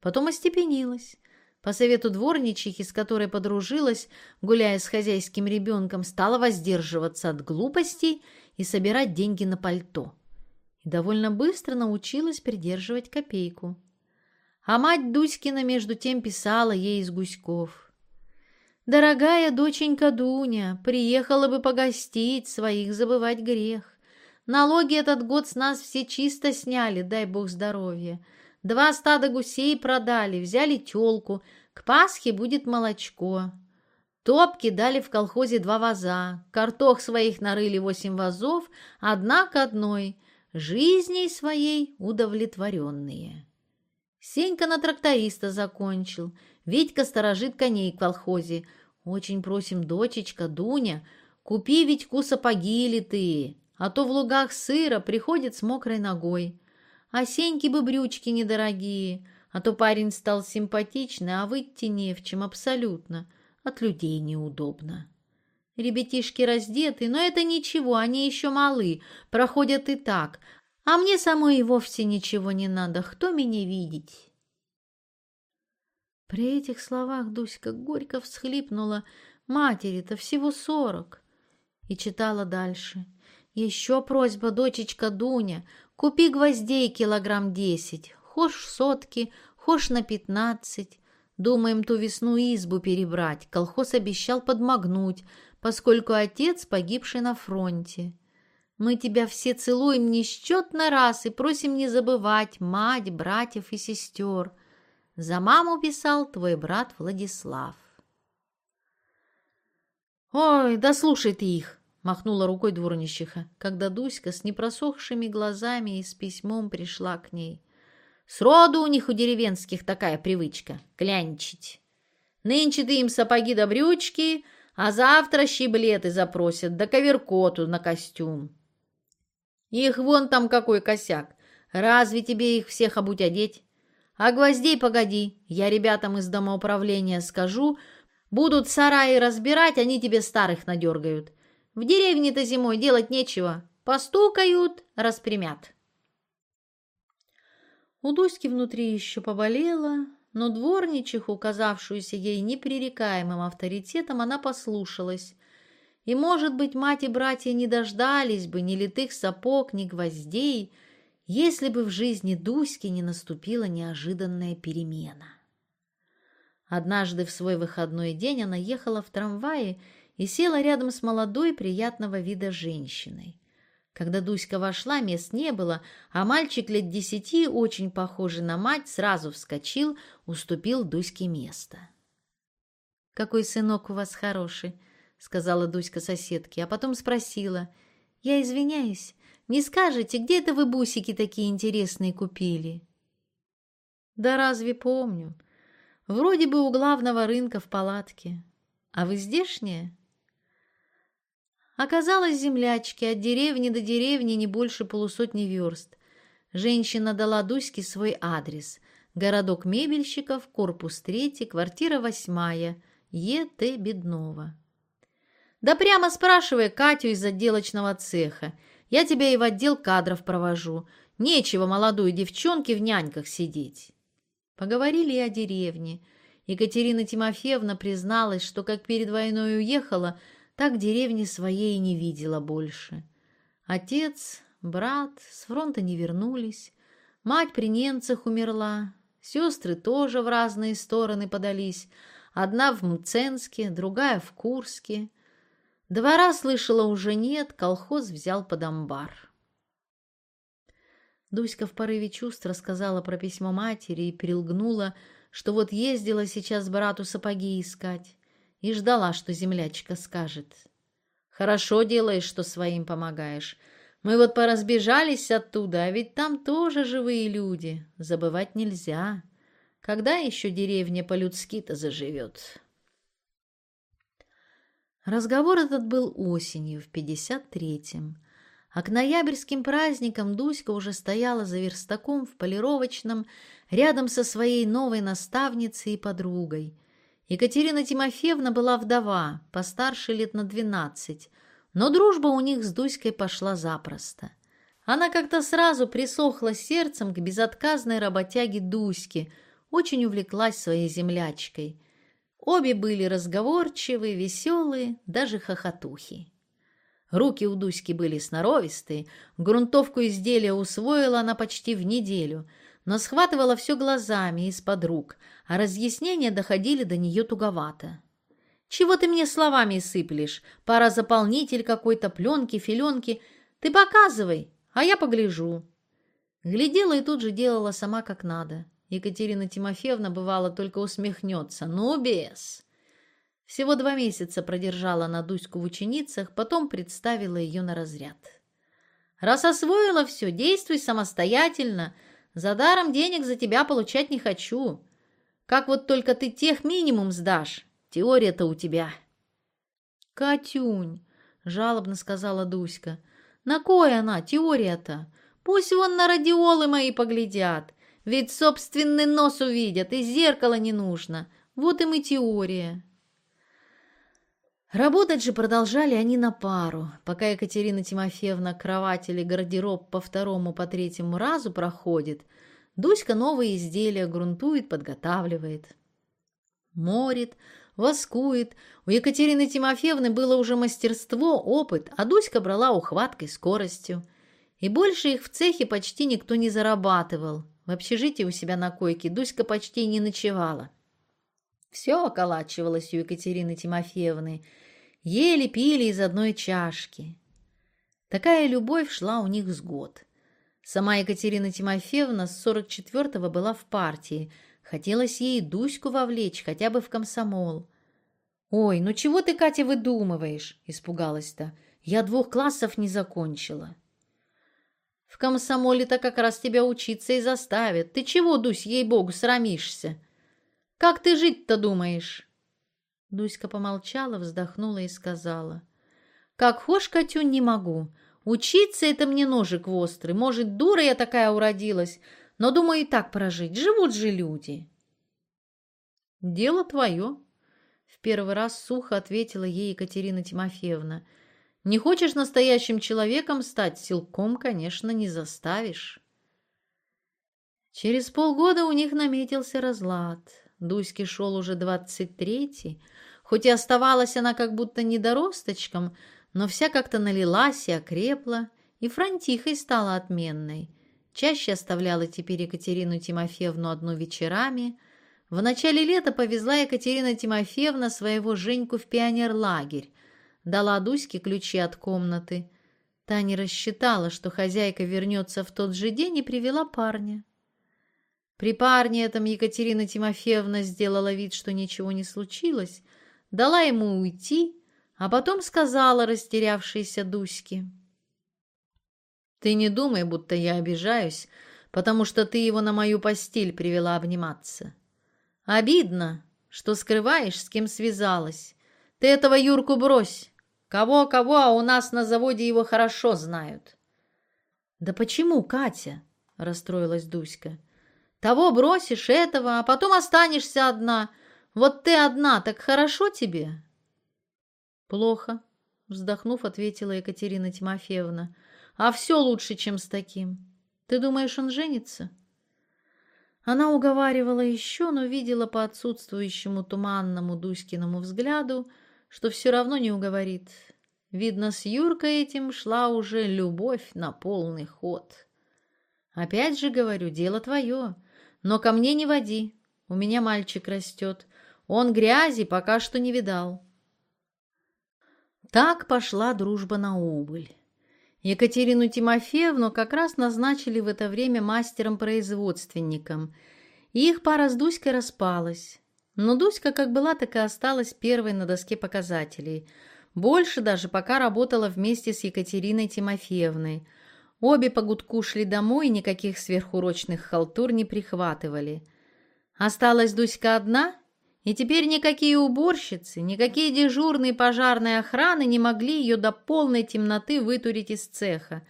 Потом остепенилась, по совету дворничихи, с которой подружилась, гуляя с хозяйским ребенком, стала воздерживаться от глупостей и собирать деньги на пальто. И довольно быстро научилась придерживать копейку. А мать Дуськина между тем писала ей из гуськов. «Дорогая доченька Дуня, приехала бы погостить, своих забывать грех. Налоги этот год с нас все чисто сняли, дай бог здоровья. Два стада гусей продали, взяли телку. К Пасхе будет молочко. Топки дали в колхозе два ваза. Картох своих нарыли восемь вазов, одна к одной. Жизней своей удовлетворенные. Сенька на тракториста закончил. Витька сторожит коней в колхозе. Очень просим, дочечка, Дуня, купи Витьку сапоги литые, а то в лугах сыра приходит с мокрой ногой. А Сеньке бы брючки недорогие, а то парень стал симпатичный, а выйти не в чем абсолютно. От людей неудобно. Ребятишки раздеты, но это ничего, они еще малы, проходят и так. А мне самой и вовсе ничего не надо, кто меня видеть? При этих словах Дуська горько всхлипнула. Матери-то всего сорок. И читала дальше. Еще просьба, дочечка Дуня, Купи гвоздей килограмм десять, хошь сотки, хошь на пятнадцать. Думаем ту весну избу перебрать, колхоз обещал подмогнуть, поскольку отец погибший на фронте. Мы тебя все целуем несчетно раз и просим не забывать мать, братьев и сестер. За маму писал твой брат Владислав. «Ой, да слушай ты их!» Махнула рукой дворничиха, когда Дуська с непросохшими глазами и с письмом пришла к ней. Сроду у них у деревенских такая привычка — клянчить. Нынче ты им сапоги да брючки, а завтра щиблеты запросят, да коверкоту на костюм. Их вон там какой косяк. Разве тебе их всех обуть одеть? А гвоздей погоди, я ребятам из домоуправления скажу, будут сараи разбирать, они тебе старых надергают. В деревне-то зимой делать нечего. Постукают, распрямят. У Дуськи внутри еще поболело, но дворничиху, казавшуюся ей непререкаемым авторитетом, она послушалась. И, может быть, мать и братья не дождались бы ни литых сапог, ни гвоздей, если бы в жизни Дуськи не наступила неожиданная перемена. Однажды в свой выходной день она ехала в трамвае и села рядом с молодой приятного вида женщиной. Когда Дуська вошла, мест не было, а мальчик лет десяти, очень похожий на мать, сразу вскочил, уступил Дуське место. «Какой сынок у вас хороший», — сказала Дуська соседке, а потом спросила. «Я извиняюсь, не скажете, где это вы бусики такие интересные купили?» «Да разве помню. Вроде бы у главного рынка в палатке. А вы здешняя?» Оказалось, землячки от деревни до деревни не больше полусотни верст. Женщина дала Дуське свой адрес. Городок мебельщиков, корпус 3, квартира 8, Е.Т. Беднова. «Да прямо спрашивай Катю из отделочного цеха. Я тебя и в отдел кадров провожу. Нечего молодой девчонке в няньках сидеть». Поговорили и о деревне. Екатерина Тимофеевна призналась, что как перед войной уехала, так деревни своей не видела больше. Отец, брат с фронта не вернулись, мать при немцах умерла, сестры тоже в разные стороны подались, одна в Мценске, другая в Курске. Двора, слышала, уже нет, колхоз взял под амбар. Дуська в порыве чувств рассказала про письмо матери и перелгнула, что вот ездила сейчас брату сапоги искать и ждала, что землячка скажет. «Хорошо делаешь, что своим помогаешь. Мы вот поразбежались оттуда, а ведь там тоже живые люди. Забывать нельзя. Когда еще деревня по-людски-то заживет?» Разговор этот был осенью, в пятьдесят третьем. А к ноябрьским праздникам Дуська уже стояла за верстаком в полировочном, рядом со своей новой наставницей и подругой. Екатерина Тимофеевна была вдова, постарше лет на двенадцать, но дружба у них с Дуськой пошла запросто. Она как-то сразу присохла сердцем к безотказной работяге Дуське, очень увлеклась своей землячкой. Обе были разговорчивые, веселые, даже хохотухи. Руки у Дуськи были сноровистые, грунтовку изделия усвоила она почти в неделю, но схватывала все глазами из-под рук, а разъяснения доходили до нее туговато. «Чего ты мне словами сыплешь? Пара заполнитель какой-то, пленки, филенки. Ты показывай, а я погляжу». Глядела и тут же делала сама как надо. Екатерина Тимофеевна, бывало, только усмехнется. «Ну, без!» Всего два месяца продержала на Дуську в ученицах, потом представила ее на разряд. «Раз освоила все, действуй самостоятельно. За даром денег за тебя получать не хочу. Как вот только ты тех минимум сдашь, теория-то у тебя». «Катюнь», — жалобно сказала Дуська, — «на кой она, теория-то? Пусть вон на радиолы мои поглядят, ведь собственный нос увидят, и зеркало не нужно. Вот им и теория». Работать же продолжали они на пару, пока Екатерина Тимофеевна кровать или гардероб по второму, по третьему разу проходит, Дуська новые изделия грунтует, подготавливает. Морит, воскует. У Екатерины Тимофеевны было уже мастерство, опыт, а Дуська брала ухваткой, скоростью. И больше их в цехе почти никто не зарабатывал. В общежитии у себя на койке Дуська почти не ночевала. Все околачивалось у Екатерины Тимофеевны – Ели, пили из одной чашки. Такая любовь шла у них с год. Сама Екатерина Тимофеевна с 44-го была в партии. Хотелось ей Дуську вовлечь, хотя бы в комсомол. «Ой, ну чего ты, Катя, выдумываешь?» – испугалась-то. «Я двух классов не закончила». «В комсомоле-то как раз тебя учиться и заставят. Ты чего, Дусь, ей-богу, срамишься? Как ты жить-то думаешь?» Дуська помолчала, вздохнула и сказала. «Как хошь, Катюнь, не могу. Учиться это мне ножик острый. Может, дура я такая уродилась, но, думаю, и так прожить. Живут же люди». «Дело твое», — в первый раз сухо ответила ей Екатерина Тимофеевна. «Не хочешь настоящим человеком стать, силком, конечно, не заставишь». Через полгода у них наметился разлад. Дуське шел уже двадцать третий, хоть и оставалась она как будто недоросточком, но вся как-то налилась и окрепла, и Франтихой стала отменной. Чаще оставляла теперь Екатерину Тимофеевну одну вечерами. В начале лета повезла Екатерина Тимофеевна своего Женьку в пионерлагерь, дала Дуське ключи от комнаты. Таня рассчитала, что хозяйка вернется в тот же день и привела парня. При парне этом Екатерина Тимофеевна сделала вид, что ничего не случилось, дала ему уйти, а потом сказала растерявшейся Дуське. «Ты не думай, будто я обижаюсь, потому что ты его на мою постель привела обниматься. Обидно, что скрываешь, с кем связалась. Ты этого Юрку брось. Кого-кого, а у нас на заводе его хорошо знают». «Да почему, Катя?» – расстроилась Дуська. Того бросишь, этого, а потом останешься одна. Вот ты одна, так хорошо тебе?» «Плохо», — вздохнув, ответила Екатерина Тимофеевна. «А все лучше, чем с таким. Ты думаешь, он женится?» Она уговаривала еще, но видела по отсутствующему туманному Дуськиному взгляду, что все равно не уговорит. Видно, с Юркой этим шла уже любовь на полный ход. Опять же говорю, дело твое, но ко мне не води. У меня мальчик растет. Он грязи пока что не видал. Так пошла дружба на убыль. Екатерину Тимофеевну как раз назначили в это время мастером-производственником, и их пара с Дуськой распалась. Но Дуська как была, так и осталась первой на доске показателей. Больше даже пока работала вместе с Екатериной Тимофеевной. Обе по гудку шли домой никаких сверхурочных халтур не прихватывали. Осталась Дуська одна и теперь никакие уборщицы, никакие дежурные пожарные охраны не могли ее до полной темноты вытурить из цеха.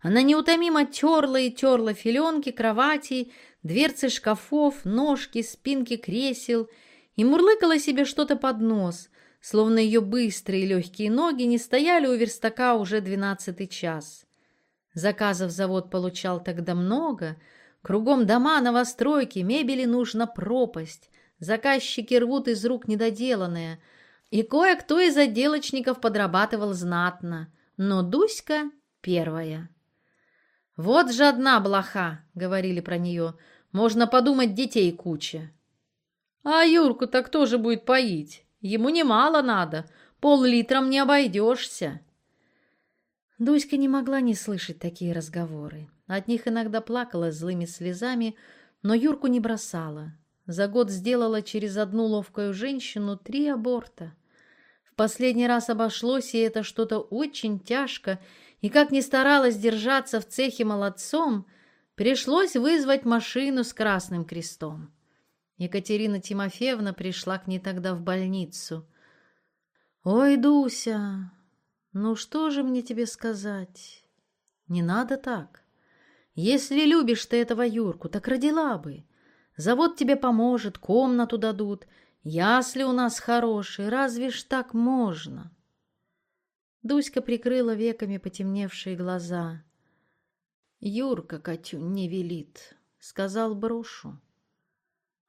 Она неутомимо терла и терла филенки, кровати, дверцы шкафов, ножки, спинки кресел и мурлыкала себе что-то под нос, словно ее быстрые легкие ноги не стояли у верстака уже двенадцатый час. Заказов завод получал тогда много, кругом дома, новостройки, мебели нужно пропасть, Заказчики рвут из рук недоделанное, и кое-кто из отделочников подрабатывал знатно, но Дуська первая. «Вот же одна блоха», — говорили про нее, — «можно подумать, детей куча». «А Юрку-то кто же будет поить? Ему немало надо, пол-литром не обойдешься». Дуська не могла не слышать такие разговоры. От них иногда плакала злыми слезами, но Юрку не бросала. За год сделала через одну ловкую женщину три аборта. В последний раз обошлось, и это что-то очень тяжко, и как ни старалась держаться в цехе молодцом, пришлось вызвать машину с красным крестом. Екатерина Тимофеевна пришла к ней тогда в больницу. «Ой, Дуся, ну что же мне тебе сказать? Не надо так. Если любишь ты этого Юрку, так родила бы. Завод тебе поможет, комнату дадут. Ясли у нас хорошие, разве ж так можно?» Дуська прикрыла веками потемневшие глаза. «Юрка Катюнь не велит», — сказал брошу.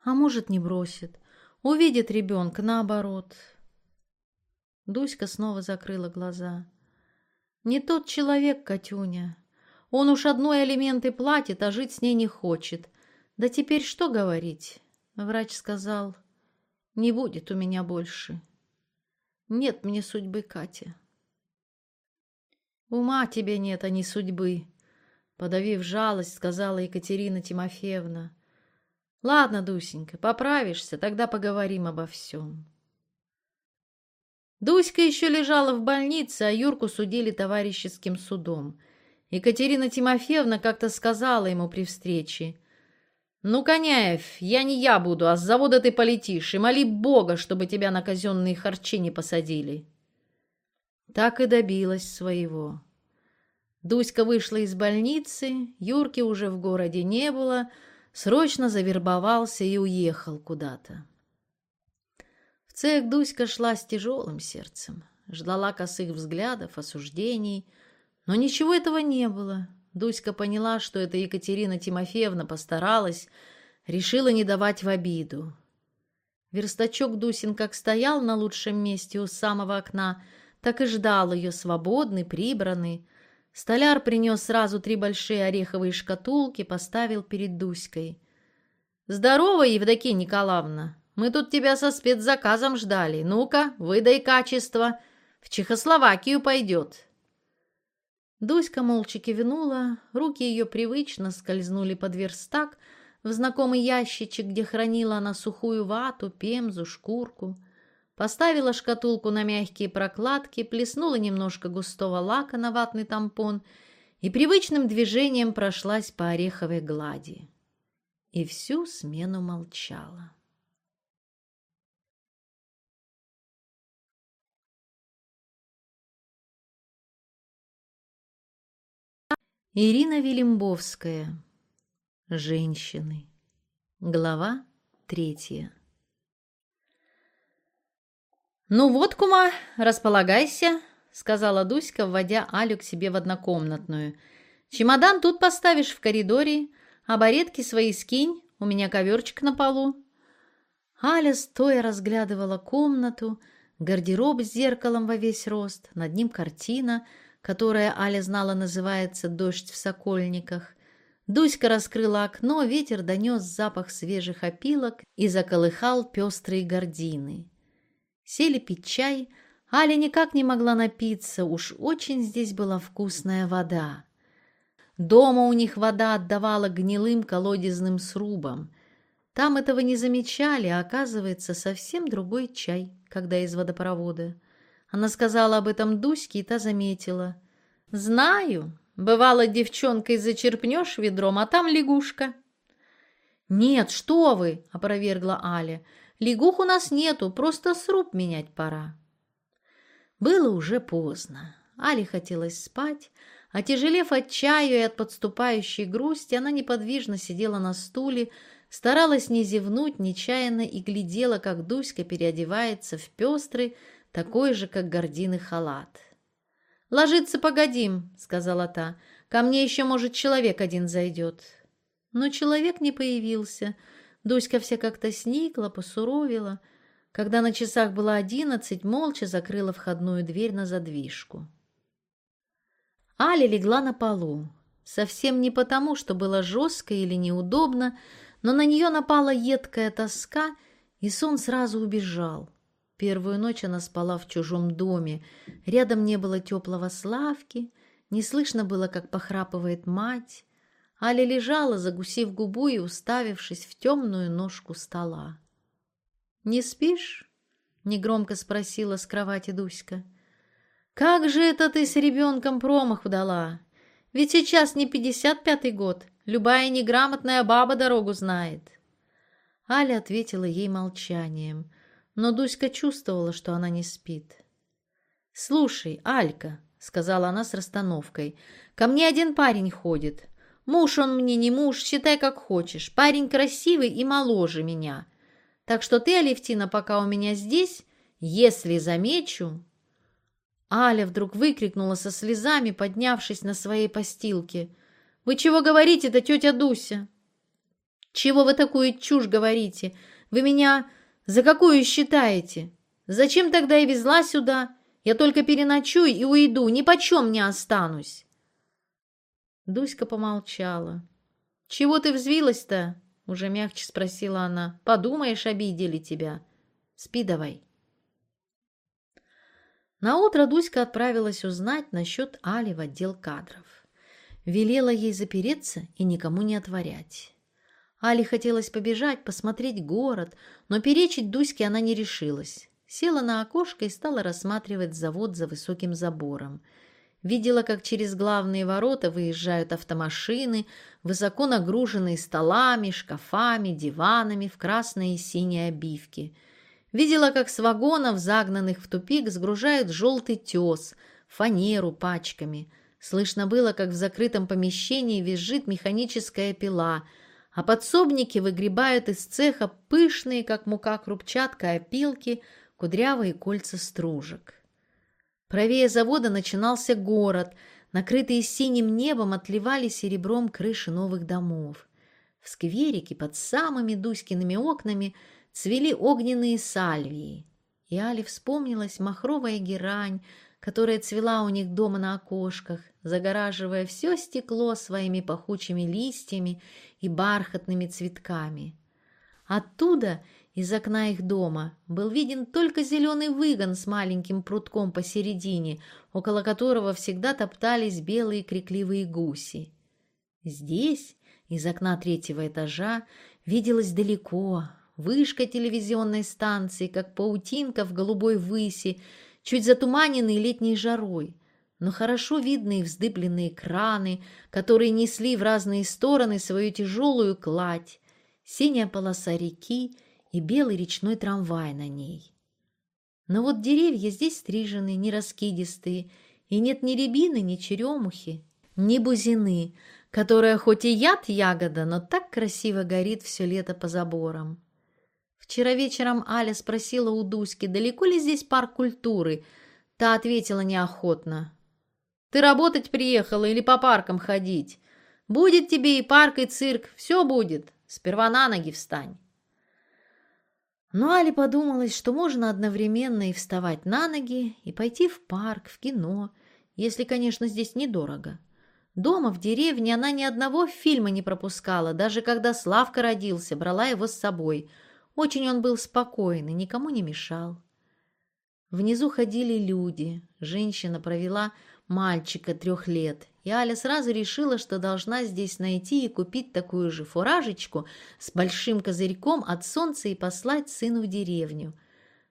«А может, не бросит. Увидит ребенка наоборот». Дуська снова закрыла глаза. «Не тот человек, Катюня. Он уж одной алименты платит, а жить с ней не хочет. Да теперь что говорить? Врач сказал, не будет у меня больше. Нет мне судьбы, Катя. Ума тебе нет, а не судьбы, подавив жалость, сказала Екатерина Тимофеевна. Ладно, Дусенька, поправишься, тогда поговорим обо всем. Дуська еще лежала в больнице, а Юрку судили товарищеским судом. Екатерина Тимофеевна как-то сказала ему при встрече, «Ну, Коняев, я не я буду, а с завода ты полетишь, и моли Бога, чтобы тебя на казенные харчи не посадили». Так и добилась своего. Дуська вышла из больницы, Юрки уже в городе не было, срочно завербовался и уехал куда-то. В цех Дуська шла с тяжелым сердцем, ждала косых взглядов, осуждений, но ничего этого не было. Дуська поняла, что это Екатерина Тимофеевна постаралась, решила не давать в обиду. Верстачок Дусин как стоял на лучшем месте у самого окна, так и ждал ее свободный, прибранный. Столяр принес сразу три большие ореховые шкатулки, поставил перед Дуськой. «Здорово, Евдокия Николаевна! Мы тут тебя со спецзаказом ждали. Ну-ка, выдай качество. В Чехословакию пойдет». Дуська молча кивнула, руки ее привычно скользнули под верстак, в знакомый ящичек, где хранила она сухую вату, пемзу, шкурку. Поставила шкатулку на мягкие прокладки, плеснула немножко густого лака на ватный тампон и привычным движением прошлась по ореховой глади. И всю смену молчала. Ирина Велимбовская. Женщины. Глава третья. «Ну вот, кума, располагайся», — сказала Дуська, вводя Алю к себе в однокомнатную. «Чемодан тут поставишь в коридоре, а баретки свои скинь, У меня коверчик на полу». Аля стоя разглядывала комнату, гардероб с зеркалом во весь рост, над ним картина, которая Аля знала называется «Дождь в сокольниках». Дуська раскрыла окно, ветер донес запах свежих опилок и заколыхал пестрые гардины. Сели пить чай, Аля никак не могла напиться, уж очень здесь была вкусная вода. Дома у них вода отдавала гнилым колодезным срубам. Там этого не замечали, а оказывается совсем другой чай, когда из водопровода. Она сказала об этом Дуське, и та заметила. «Знаю, бывало, девчонкой зачерпнешь ведром, а там лягушка». «Нет, что вы!» — опровергла Аля. «Лягух у нас нету, просто сруб менять пора». Было уже поздно. Али хотелось спать, а тяжелев от чаю и от подступающей грусти, она неподвижно сидела на стуле, старалась не зевнуть нечаянно и глядела, как Дуська переодевается в пестрый, такой же, как гордины халат. «Ложиться погодим», — сказала та. «Ко мне еще, может, человек один зайдет». Но человек не появился. Дуська вся как-то сникла, посуровила. Когда на часах было одиннадцать, молча закрыла входную дверь на задвижку. Аля легла на полу. Совсем не потому, что было жестко или неудобно, но на нее напала едкая тоска, и сон сразу убежал. Первую ночь она спала в чужом доме. Рядом не было теплого славки, не слышно было, как похрапывает мать. Аля лежала, загусив губу и уставившись в темную ножку стола. «Не спишь?» — негромко спросила с кровати Дуська. «Как же это ты с ребенком промах дала? Ведь сейчас не пятьдесят пятый год, любая неграмотная баба дорогу знает». Аля ответила ей молчанием — но Дуська чувствовала, что она не спит. «Слушай, Алька», — сказала она с расстановкой, — «ко мне один парень ходит. Муж он мне не муж, считай как хочешь. Парень красивый и моложе меня. Так что ты, Алевтина, пока у меня здесь, если замечу...» Аля вдруг выкрикнула со слезами, поднявшись на своей постилке. «Вы чего говорите-то, тетя Дуся?» «Чего вы такую чушь говорите? Вы меня за какую считаете? Зачем тогда я везла сюда? Я только переночую и уйду, ни почем не останусь. Дуська помолчала. «Чего ты взвилась-то?» — уже мягче спросила она. «Подумаешь, обидели тебя. Спи давай». Наутро Дуська отправилась узнать насчет Али в отдел кадров. Велела ей запереться и никому не отворять. Али хотелось побежать, посмотреть город, но перечить Дуське она не решилась. Села на окошко и стала рассматривать завод за высоким забором. Видела, как через главные ворота выезжают автомашины, высоко нагруженные столами, шкафами, диванами в красной и синей обивке. Видела, как с вагонов, загнанных в тупик, сгружают желтый тес, фанеру пачками. Слышно было, как в закрытом помещении визжит механическая пила – а подсобники выгребают из цеха пышные, как мука крупчатка, опилки, кудрявые кольца стружек. Правее завода начинался город, накрытые синим небом отливали серебром крыши новых домов. В скверике под самыми Дуськиными окнами цвели огненные сальвии. И Али вспомнилась махровая герань, которая цвела у них дома на окошках, загораживая все стекло своими пахучими листьями и бархатными цветками. Оттуда, из окна их дома, был виден только зеленый выгон с маленьким прутком посередине, около которого всегда топтались белые крикливые гуси. Здесь, из окна третьего этажа, виделось далеко, вышка телевизионной станции, как паутинка в голубой выси, чуть затуманенный летней жарой, но хорошо видные вздыбленные краны, которые несли в разные стороны свою тяжелую кладь, синяя полоса реки и белый речной трамвай на ней. Но вот деревья здесь стрижены, не раскидистые, и нет ни рябины, ни черемухи, ни бузины, которая хоть и яд ягода, но так красиво горит все лето по заборам. Вчера вечером Аля спросила у Дуськи, далеко ли здесь парк культуры. Та ответила неохотно. Ты работать приехала или по паркам ходить? Будет тебе и парк, и цирк, все будет. Сперва на ноги встань». Но Али подумалось, что можно одновременно и вставать на ноги, и пойти в парк, в кино, если, конечно, здесь недорого. Дома, в деревне, она ни одного фильма не пропускала, даже когда Славка родился, брала его с собой. Очень он был спокойный, никому не мешал. Внизу ходили люди. Женщина провела мальчика трех лет, и Аля сразу решила, что должна здесь найти и купить такую же фуражечку с большим козырьком от солнца и послать сыну в деревню.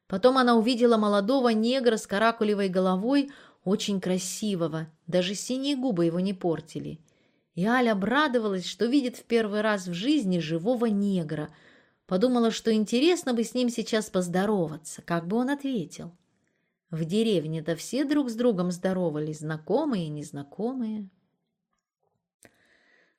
Потом она увидела молодого негра с каракулевой головой, очень красивого, даже синие губы его не портили. И Аля обрадовалась, что видит в первый раз в жизни живого негра. Подумала, что интересно бы с ним сейчас поздороваться, как бы он ответил. В деревне-то все друг с другом здоровались, знакомые и незнакомые.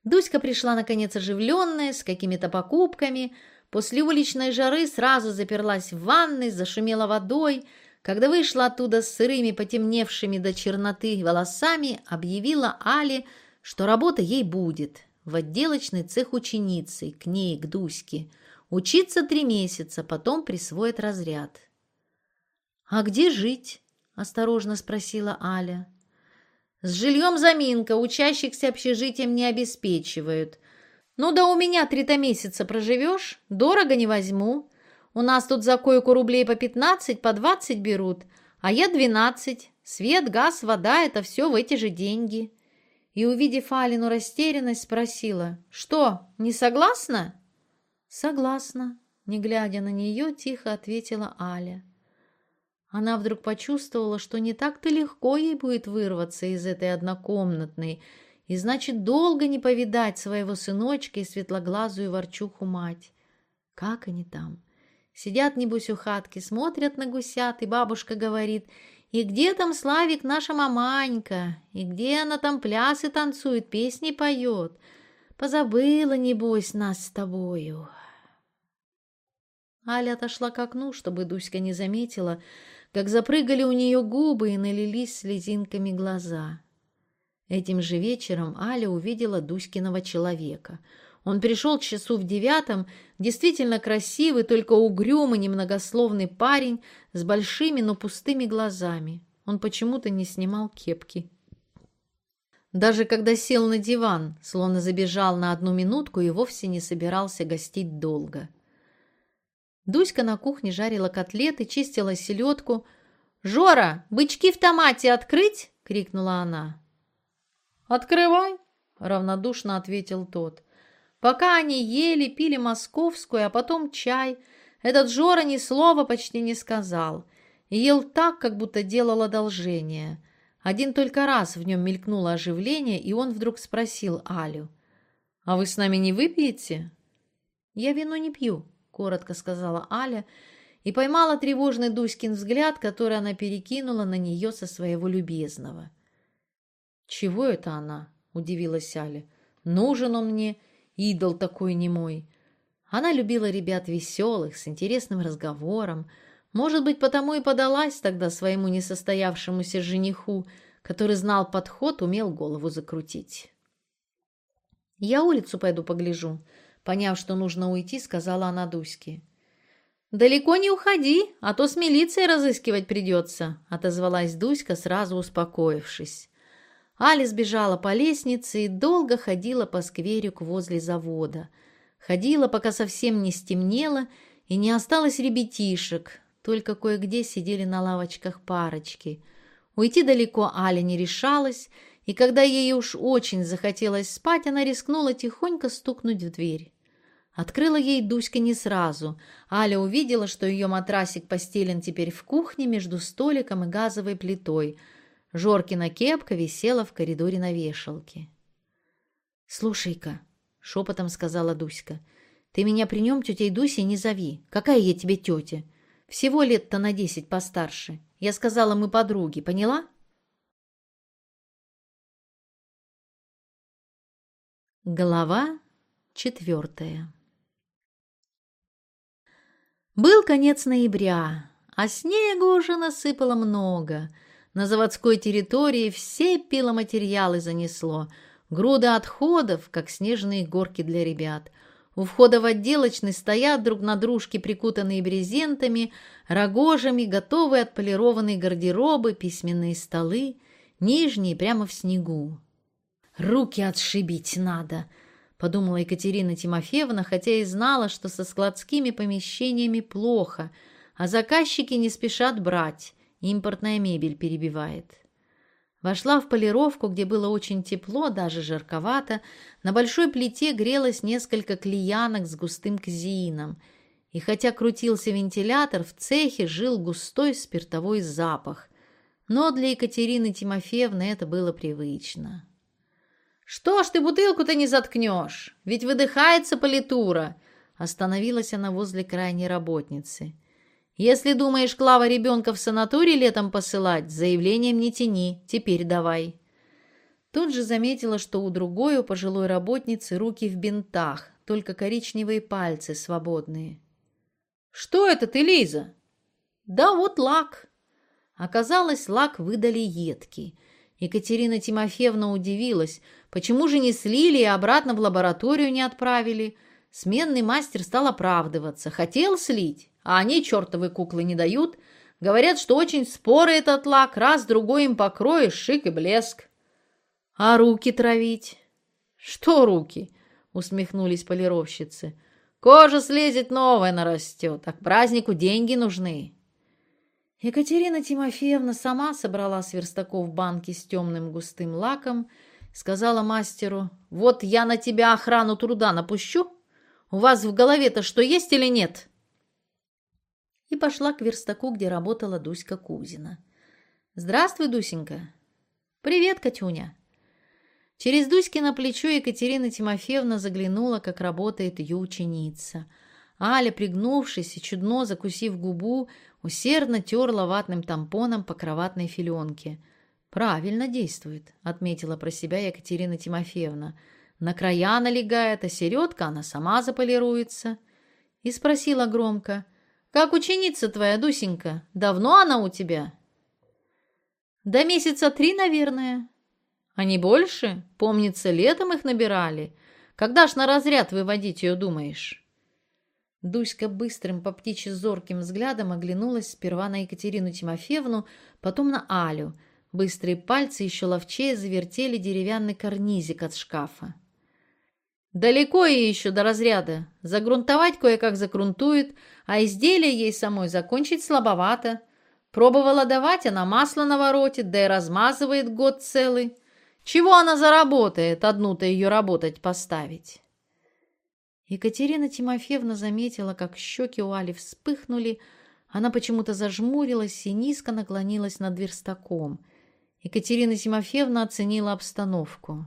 Дуська пришла, наконец, оживленная, с какими-то покупками. После уличной жары сразу заперлась в ванной, зашумела водой. Когда вышла оттуда с сырыми, потемневшими до черноты волосами, объявила Али, что работа ей будет. В отделочный цех ученицей, к ней, к Дуське. Учиться три месяца, потом присвоит разряд. «А где жить?» – осторожно спросила Аля. «С жильем заминка, учащихся общежитием не обеспечивают. Ну да у меня три-то месяца проживешь, дорого не возьму. У нас тут за койку рублей по пятнадцать, по двадцать берут, а я двенадцать. Свет, газ, вода – это все в эти же деньги». И, увидев Алину растерянность, спросила, «Что, не согласна?» «Согласна», – не глядя на нее, тихо ответила Аля. Она вдруг почувствовала, что не так-то легко ей будет вырваться из этой однокомнатной, и значит, долго не повидать своего сыночка и светлоглазую ворчуху мать. Как они там? Сидят, небось, у хатки, смотрят на гусят, и бабушка говорит, «И где там, Славик, наша маманька? И где она там плясы танцует, песни поет? Позабыла, небось, нас с тобою». Аля отошла к окну, чтобы Дуська не заметила, как запрыгали у нее губы и налились слезинками глаза. Этим же вечером Аля увидела Дуськиного человека. Он пришел к часу в девятом, действительно красивый, только угрюмый, немногословный парень с большими, но пустыми глазами. Он почему-то не снимал кепки. Даже когда сел на диван, словно забежал на одну минутку и вовсе не собирался гостить долго. Дуська на кухне жарила котлеты, чистила селедку. «Жора, бычки в томате открыть?» — крикнула она. «Открывай!» — равнодушно ответил тот. Пока они ели, пили московскую, а потом чай, этот Жора ни слова почти не сказал. Ел так, как будто делал одолжение. Один только раз в нем мелькнуло оживление, и он вдруг спросил Алю. «А вы с нами не выпьете?» «Я вино не пью», коротко сказала Аля и поймала тревожный Дуськин взгляд, который она перекинула на нее со своего любезного. «Чего это она?» – удивилась Аля. «Нужен он мне, идол такой немой». Она любила ребят веселых, с интересным разговором. Может быть, потому и подалась тогда своему несостоявшемуся жениху, который знал подход, умел голову закрутить. «Я улицу пойду погляжу», Поняв, что нужно уйти, сказала она Дуське. «Далеко не уходи, а то с милицией разыскивать придется», отозвалась Дуська, сразу успокоившись. Али сбежала по лестнице и долго ходила по скверику возле завода. Ходила, пока совсем не стемнело и не осталось ребятишек, только кое-где сидели на лавочках парочки. Уйти далеко Аля не решалась, и когда ей уж очень захотелось спать, она рискнула тихонько стукнуть в дверь. Открыла ей Дуська не сразу. Аля увидела, что ее матрасик постелен теперь в кухне между столиком и газовой плитой. Жоркина кепка висела в коридоре на вешалке. «Слушай-ка», — шепотом сказала Дуська, — «ты меня при нем тетей Дусей не зови. Какая я тебе тетя? Всего лет-то на десять постарше. Я сказала, мы подруги, поняла?» Глава четвертая Был конец ноября, а снегу уже насыпало много. На заводской территории все пиломатериалы занесло, груда отходов, как снежные горки для ребят. У входа в отделочный стоят друг на дружке прикутанные брезентами, рогожами, готовые отполированные гардеробы, письменные столы, нижние прямо в снегу. «Руки отшибить надо!» — подумала Екатерина Тимофеевна, хотя и знала, что со складскими помещениями плохо, а заказчики не спешат брать, импортная мебель перебивает. Вошла в полировку, где было очень тепло, даже жарковато. На большой плите грелось несколько клеянок с густым казеином. И хотя крутился вентилятор, в цехе жил густой спиртовой запах. Но для Екатерины Тимофеевны это было привычно. «Что ж ты бутылку-то не заткнешь? Ведь выдыхается политура!» Остановилась она возле крайней работницы. Если думаешь, Клава ребенка в санаторий летом посылать, заявлением не тяни, теперь давай». Тут же заметила, что у другой, у пожилой работницы, руки в бинтах, только коричневые пальцы свободные. «Что это ты, Лиза?» «Да вот лак». Оказалось, лак выдали едкий. Екатерина Тимофеевна удивилась, почему же не слили и обратно в лабораторию не отправили. Сменный мастер стал оправдываться. Хотел слить, а они чертовы куклы не дают. Говорят, что очень спорый этот лак, раз другой им покроешь, шик и блеск. А руки травить? Что руки? Усмехнулись полировщицы. Кожа слезет, новая нарастет, а к празднику деньги нужны. Екатерина Тимофеевна сама собрала с верстаков банки с темным густым лаком, сказала мастеру, «Вот я на тебя охрану труда напущу. У вас в голове-то что есть или нет?» и пошла к верстаку, где работала Дуська Кузина. «Здравствуй, Дусенька!» «Привет, Катюня!» Через Дуськино плечо Екатерина Тимофеевна заглянула, как работает ее ученица. Аля, пригнувшись и чудно закусив губу, усердно терла ватным тампоном по кроватной филенке. «Правильно действует», — отметила про себя Екатерина Тимофеевна. «На края налегает, а середка она сама заполируется». И спросила громко, как ученица твоя, Дусенька? Давно она у тебя? Да месяца три, наверное. А не больше? Помнится, летом их набирали. Когда ж на разряд выводить ее думаешь? Дуська быстрым по птичьи зорким взглядом оглянулась сперва на Екатерину Тимофеевну, потом на Алю. Быстрые пальцы еще ловчее завертели деревянный карнизик от шкафа. Далеко ей еще до разряда. Загрунтовать кое-как загрунтует, а изделие ей самой закончить слабовато. Пробовала давать, она масло наворотит, да и размазывает год целый. Чего она заработает, одну-то ее работать поставить? Екатерина Тимофеевна заметила, как щеки у Али вспыхнули, она почему-то зажмурилась и низко наклонилась над верстаком. Екатерина Тимофеевна оценила обстановку.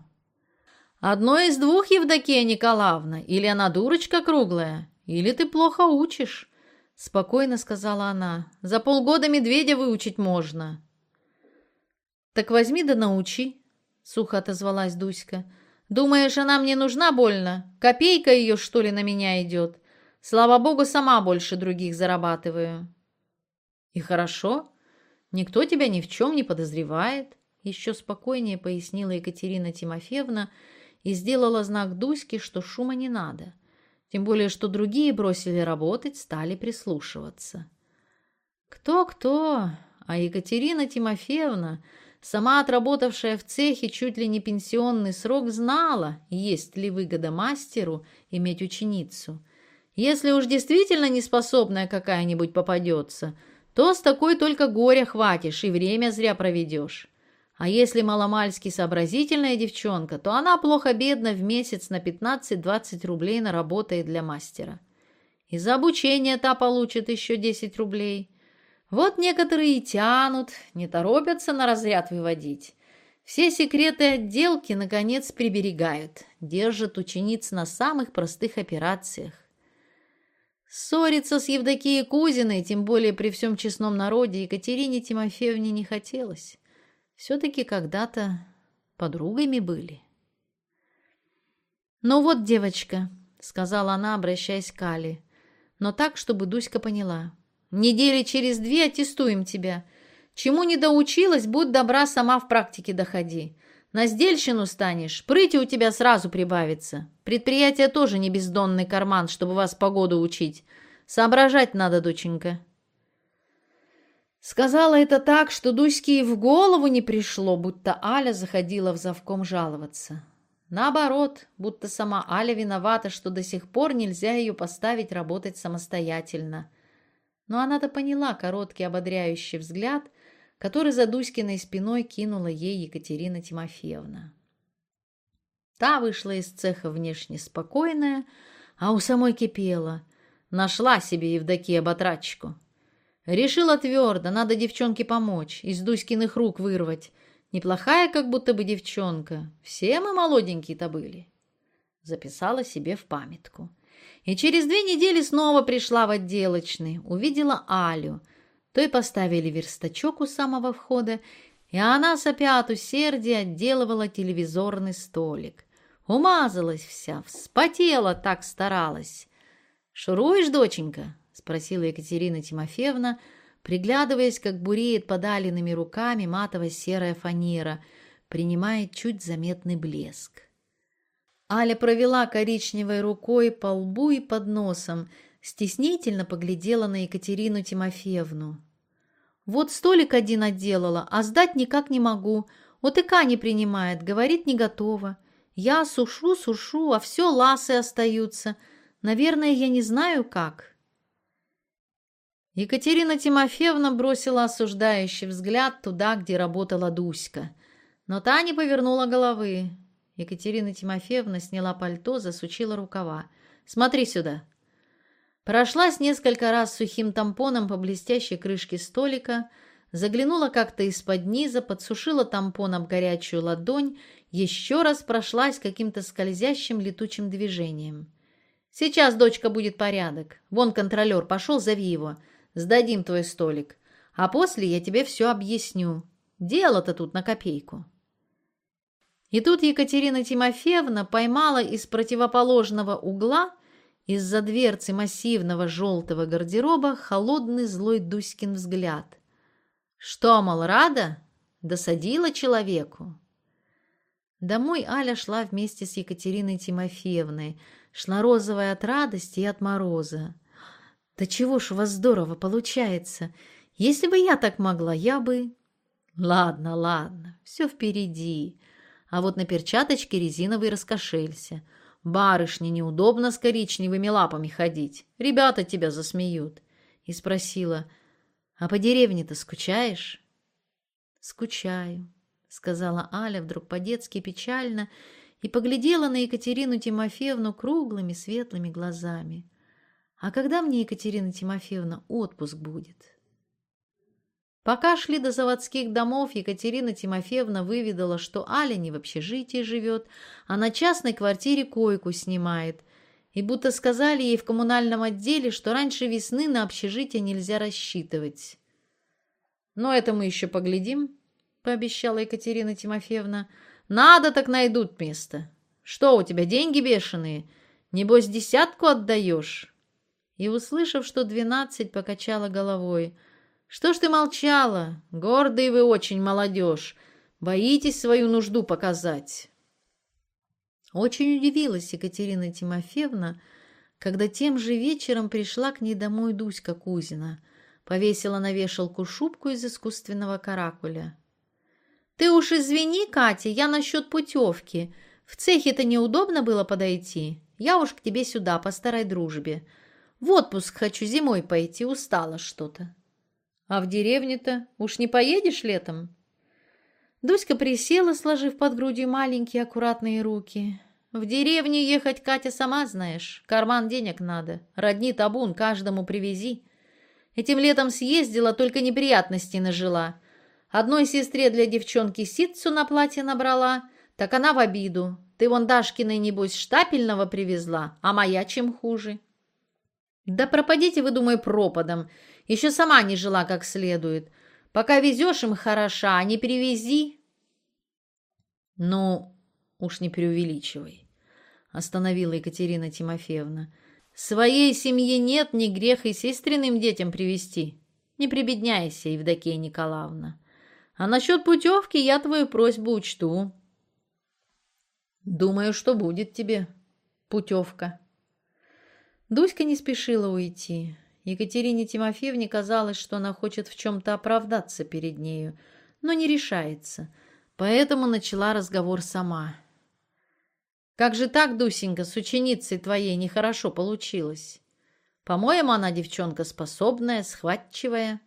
Одно из двух, Евдокия Николаевна. Или она дурочка круглая, или ты плохо учишь. Спокойно сказала она. За полгода медведя выучить можно. Так возьми да научи, сухо отозвалась Дуська. Думаешь, она мне нужна больно? Копейка ее, что ли, на меня идет? Слава богу, сама больше других зарабатываю. И хорошо. Никто тебя ни в чем не подозревает. Еще спокойнее пояснила Екатерина Тимофеевна, и сделала знак Дуське, что шума не надо. Тем более, что другие бросили работать, стали прислушиваться. Кто-кто, а Екатерина Тимофеевна, сама отработавшая в цехе чуть ли не пенсионный срок, знала, есть ли выгода мастеру иметь ученицу. Если уж действительно неспособная какая-нибудь попадется, то с такой только горя хватишь и время зря проведешь. А если маломальски сообразительная девчонка, то она плохо-бедно в месяц на 15-20 рублей наработает для мастера. И за обучение та получит еще 10 рублей. Вот некоторые и тянут, не торопятся на разряд выводить. Все секреты отделки, наконец, приберегают, держат учениц на самых простых операциях. Ссориться с Евдокией Кузиной, тем более при всем честном народе, Екатерине Тимофеевне не хотелось. Все-таки когда-то подругами были. «Ну вот, девочка», — сказала она, обращаясь к Али, но так, чтобы Дуська поняла. «Недели через две аттестуем тебя. Чему не доучилась, будь добра, сама в практике доходи. На сдельщину станешь, прыти у тебя сразу прибавится. Предприятие тоже не бездонный карман, чтобы вас погоду учить. Соображать надо, доченька». Сказала это так, что Дуське и в голову не пришло, будто Аля заходила в завком жаловаться. Наоборот, будто сама Аля виновата, что до сих пор нельзя ее поставить работать самостоятельно. Но она-то поняла короткий ободряющий взгляд, который за Дуськиной спиной кинула ей Екатерина Тимофеевна. Та вышла из цеха внешне спокойная, а у самой кипела. Нашла себе Евдокия батрачку. Решила твердо, надо девчонке помочь, из Дуськиных рук вырвать. Неплохая как будто бы девчонка. Все мы молоденькие-то были. Записала себе в памятку. И через две недели снова пришла в отделочный. Увидела Алю. Той поставили верстачок у самого входа, и она, сопя от усердия, отделывала телевизорный столик. Умазалась вся, вспотела, так старалась. «Шуруешь, доченька?» спросила Екатерина Тимофеевна, приглядываясь, как буреет подалинными руками матово-серая фанера, принимает чуть заметный блеск. Аля провела коричневой рукой по лбу и под носом, стеснительно поглядела на Екатерину Тимофеевну. «Вот столик один отделала, а сдать никак не могу. ОТК не принимает, говорит, не готово. Я сушу, сушу, а все ласы остаются. Наверное, я не знаю, как». Екатерина Тимофеевна бросила осуждающий взгляд туда, где работала Дуська. Но та не повернула головы. Екатерина Тимофеевна сняла пальто, засучила рукава. «Смотри сюда!» Прошлась несколько раз сухим тампоном по блестящей крышке столика, заглянула как-то из-под низа, подсушила тампоном горячую ладонь, еще раз прошлась каким-то скользящим летучим движением. «Сейчас, дочка, будет порядок. Вон контролер, пошел, зови его. Сдадим твой столик. А после я тебе все объясню. Дело-то тут на копейку». И тут Екатерина Тимофеевна поймала из противоположного угла из-за дверцы массивного желтого гардероба холодный злой Дуськин взгляд. «Что, мол, рада? Досадила человеку?» Домой Аля шла вместе с Екатериной Тимофеевной, шла розовая от радости и от мороза. Да чего ж у вас здорово получается. Если бы я так могла, я бы... Ладно, ладно, все впереди. А вот на перчаточке резиновый раскошелься. Барышне неудобно с коричневыми лапами ходить. Ребята тебя засмеют. И спросила, а по деревне-то скучаешь? Скучаю, сказала Аля вдруг по-детски печально и поглядела на Екатерину Тимофеевну круглыми светлыми глазами. А когда мне, Екатерина Тимофеевна, отпуск будет? Пока шли до заводских домов, Екатерина Тимофеевна выведала, что Аля не в общежитии живет, а на частной квартире койку снимает. И будто сказали ей в коммунальном отделе, что раньше весны на общежитие нельзя рассчитывать. «Но это мы еще поглядим», — пообещала Екатерина Тимофеевна. «Надо, так найдут место. Что, у тебя деньги бешеные? Небось, десятку отдаешь?» и, услышав, что двенадцать, покачала головой. «Что ж ты молчала? Гордые вы очень, молодежь. Боитесь свою нужду показать». Очень удивилась Екатерина Тимофеевна, когда тем же вечером пришла к ней домой Дуська Кузина, повесила на вешалку шубку из искусственного каракуля. «Ты уж извини, Катя, я насчет путевки. В цехе-то неудобно было подойти. Я уж к тебе сюда, по старой дружбе. В отпуск хочу зимой пойти, устала что-то. А в деревню-то уж не поедешь летом? Дуська присела, сложив под грудью маленькие аккуратные руки. В деревню ехать, Катя, сама знаешь. Карман денег надо. Родни табун, каждому привези. Этим летом съездила, только неприятностей нажила. Одной сестре для девчонки ситцу на платье набрала, так она в обиду. Ты вон Дашкиной, небось, штапельного привезла, а моя чем хуже. Да пропадите вы, думаю, пропадом. Еще сама не жила как следует. Пока везешь им хороша, а не перевези. Ну, уж не преувеличивай, остановила Екатерина Тимофеевна. Своей семье нет, ни грех и сестренным детям привести. Не прибедняйся, Евдокия Николаевна. А насчет путевки я твою просьбу учту. Думаю, что будет тебе путевка. Дуська не спешила уйти. Екатерине Тимофеевне казалось, что она хочет в чем-то оправдаться перед нею, но не решается, поэтому начала разговор сама. «Как же так, Дусенька, с ученицей твоей нехорошо получилось? По-моему, она девчонка способная, схватчивая».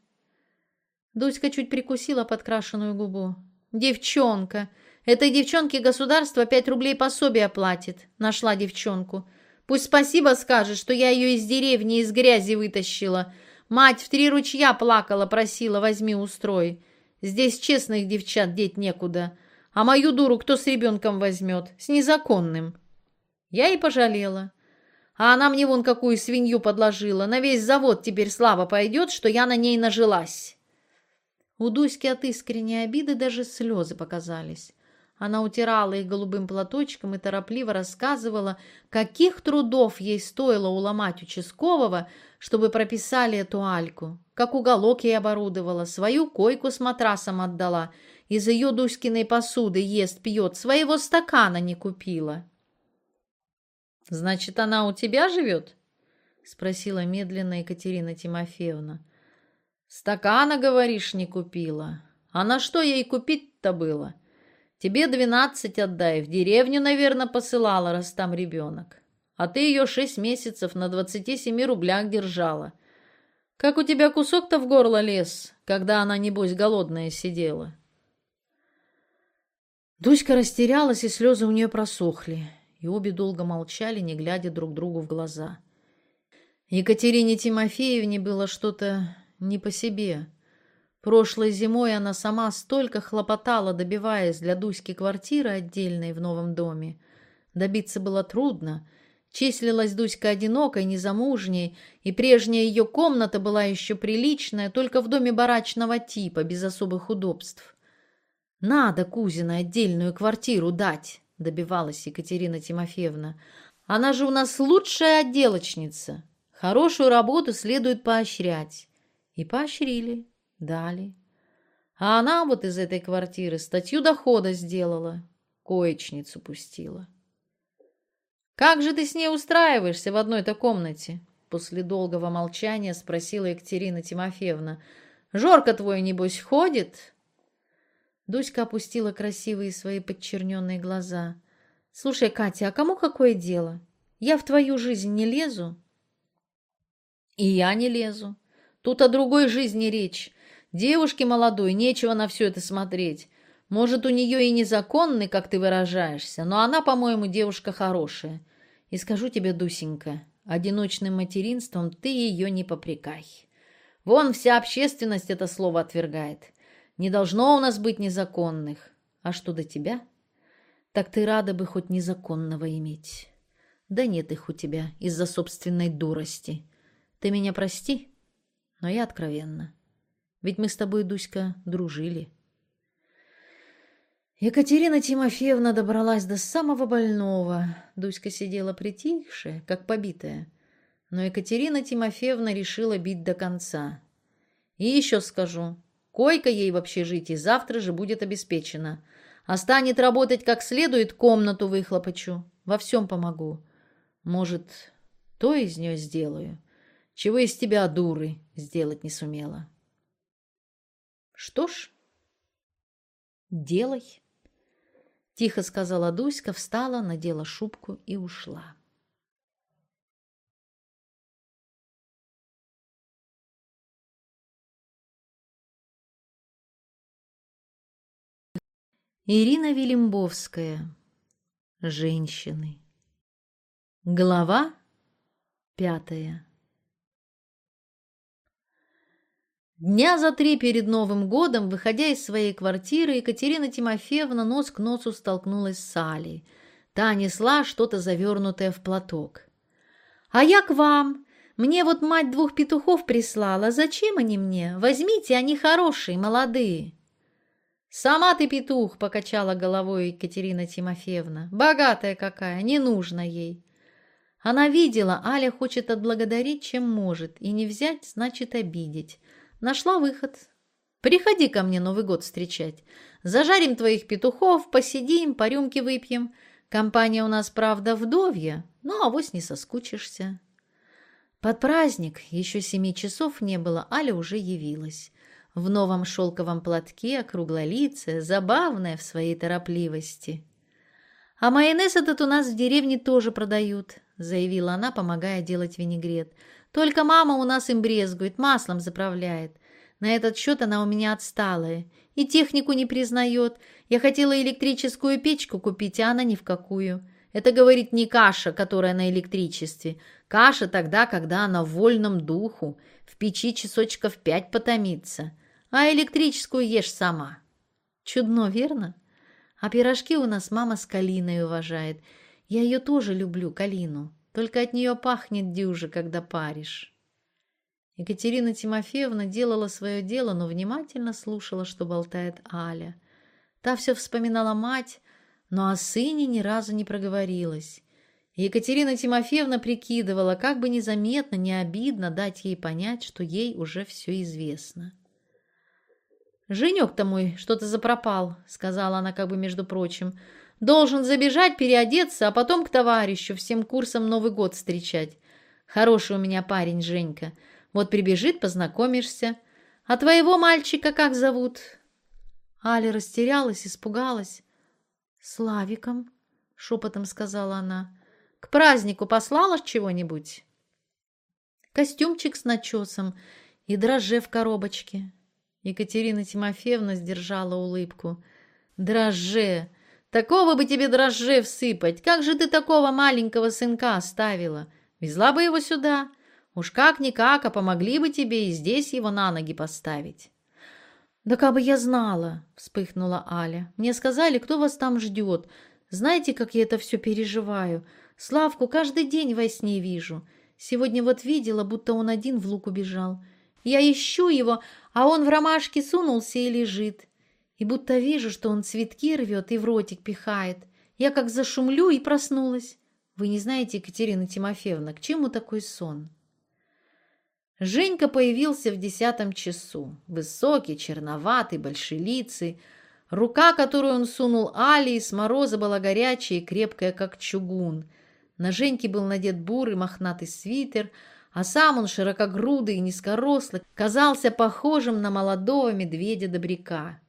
Дуська чуть прикусила подкрашенную губу. «Девчонка! Этой девчонке государство пять рублей пособия платит. Нашла девчонку. Пусть спасибо скажет, что я ее из деревни, из грязи вытащила. Мать в три ручья плакала, просила, возьми, устрой. Здесь честных девчат деть некуда. А мою дуру кто с ребенком возьмет? С незаконным. Я и пожалела. А она мне вон какую свинью подложила. На весь завод теперь слава пойдет, что я на ней нажилась. У Дуськи от искренней обиды даже слезы показались. Она утирала их голубым платочком и торопливо рассказывала, каких трудов ей стоило уломать участкового, чтобы прописали эту Альку, как уголок ей оборудовала, свою койку с матрасом отдала, из ее Дуськиной посуды ест, пьет, своего стакана не купила. «Значит, она у тебя живет?» — спросила медленно Екатерина Тимофеевна. «Стакана, говоришь, не купила. А на что ей купить-то было?» Тебе двенадцать отдай, в деревню, наверное, посылала, раз там ребенок. А ты ее шесть месяцев на двадцати семи рублях держала. Как у тебя кусок-то в горло лез, когда она, небось, голодная сидела?» Дуська растерялась, и слезы у нее просохли, и обе долго молчали, не глядя друг другу в глаза. Екатерине Тимофеевне было что-то не по себе. Прошлой зимой она сама столько хлопотала, добиваясь для Дуськи квартиры отдельной в новом доме. Добиться было трудно. Числилась Дуська одинокой, незамужней, и прежняя ее комната была еще приличная, только в доме барачного типа, без особых удобств. «Надо Кузина отдельную квартиру дать», — добивалась Екатерина Тимофеевна. «Она же у нас лучшая отделочница. Хорошую работу следует поощрять». И поощрили. Дали. А она вот из этой квартиры статью дохода сделала, коечницу пустила. «Как же ты с ней устраиваешься в одной-то комнате?» После долгого молчания спросила Екатерина Тимофеевна. «Жорка твой, небось, ходит?» Дуська опустила красивые свои подчерненные глаза. «Слушай, Катя, а кому какое дело? Я в твою жизнь не лезу?» «И я не лезу. Тут о другой жизни речь. Девушке молодой нечего на все это смотреть. Может, у нее и незаконный, как ты выражаешься, но она, по-моему, девушка хорошая. И скажу тебе, Дусенька, одиночным материнством ты ее не попрекай. Вон вся общественность это слово отвергает. Не должно у нас быть незаконных. А что до тебя? Так ты рада бы хоть незаконного иметь. Да нет их у тебя из-за собственной дурости. Ты меня прости, но я откровенно. Ведь мы с тобой, Дуська, дружили. Екатерина Тимофеевна добралась до самого больного. Дуська сидела притихшая, как побитая. Но Екатерина Тимофеевна решила бить до конца. И еще скажу, койка ей в общежитии завтра же будет обеспечена. А станет работать как следует, комнату выхлопочу. Во всем помогу. Может, то из нее сделаю, чего из тебя, дуры, сделать не сумела. Что ж, делай. Тихо сказала Дуська, встала, надела шубку и ушла. Ирина Велимбовская. Женщины. Глава пятая. Дня за три перед Новым годом, выходя из своей квартиры, Екатерина Тимофеевна нос к носу столкнулась с Алей. Та несла что-то завернутое в платок. «А я к вам. Мне вот мать двух петухов прислала. Зачем они мне? Возьмите, они хорошие, молодые». «Сама ты петух!» — покачала головой Екатерина Тимофеевна. «Богатая какая, не нужно ей». Она видела, Аля хочет отблагодарить, чем может, и не взять, значит обидеть. Нашла выход. Приходи ко мне Новый год встречать. Зажарим твоих петухов, посидим, по рюмке выпьем. Компания у нас, правда, вдовья, но авось не соскучишься. Под праздник еще семи часов не было, Аля уже явилась. В новом шелковом платке, круглолицая, забавная в своей торопливости. «А майонез этот у нас в деревне тоже продают», — заявила она, помогая делать винегрет. «Только мама у нас им брезгует, маслом заправляет. На этот счет она у меня отсталая. И технику не признает. Я хотела электрическую печку купить, а она ни в какую. Это, говорит, не каша, которая на электричестве. Каша тогда, когда она в вольном духу. В печи часочков пять потомится. А электрическую ешь сама. Чудно, верно? А пирожки у нас мама с Калиной уважает. Я ее тоже люблю, Калину. Только от нее пахнет дюже, когда паришь. Екатерина Тимофеевна делала свое дело, но внимательно слушала, что болтает Аля. Та все вспоминала мать, но о сыне ни разу не проговорилась. Екатерина Тимофеевна прикидывала, как бы незаметно, не обидно дать ей понять, что ей уже все известно. «Женек-то мой что-то запропал», — сказала она как бы между прочим. «Должен забежать, переодеться, а потом к товарищу всем курсом Новый год встречать. Хороший у меня парень Женька. Вот прибежит, познакомишься. А твоего мальчика как зовут?» Аля растерялась, испугалась. «Славиком», — шепотом сказала она. «К празднику послала чего-нибудь?» Костюмчик с начесом и дрожже в коробочке. Екатерина Тимофеевна сдержала улыбку. «Дрожже! Такого бы тебе дрожже всыпать! Как же ты такого маленького сынка оставила? Везла бы его сюда!» Уж как-никак, а помогли бы тебе и здесь его на ноги поставить. «Да как бы я знала!» — вспыхнула Аля. «Мне сказали, кто вас там ждет. Знаете, как я это все переживаю? Славку каждый день во сне вижу. Сегодня вот видела, будто он один в лук убежал. Я ищу его, а он в ромашке сунулся и лежит. И будто вижу, что он цветки рвет и в ротик пихает. Я как зашумлю и проснулась. Вы не знаете, Екатерина Тимофеевна, к чему такой сон?» Женька появился в десятом часу. Высокий, черноватый, большелицый. Рука, которую он сунул Али, с мороза была горячая и крепкая, как чугун. На Женьке был надет бурый мохнатый свитер, а сам он, широкогрудый и низкорослый, казался похожим на молодого медведя-добряка.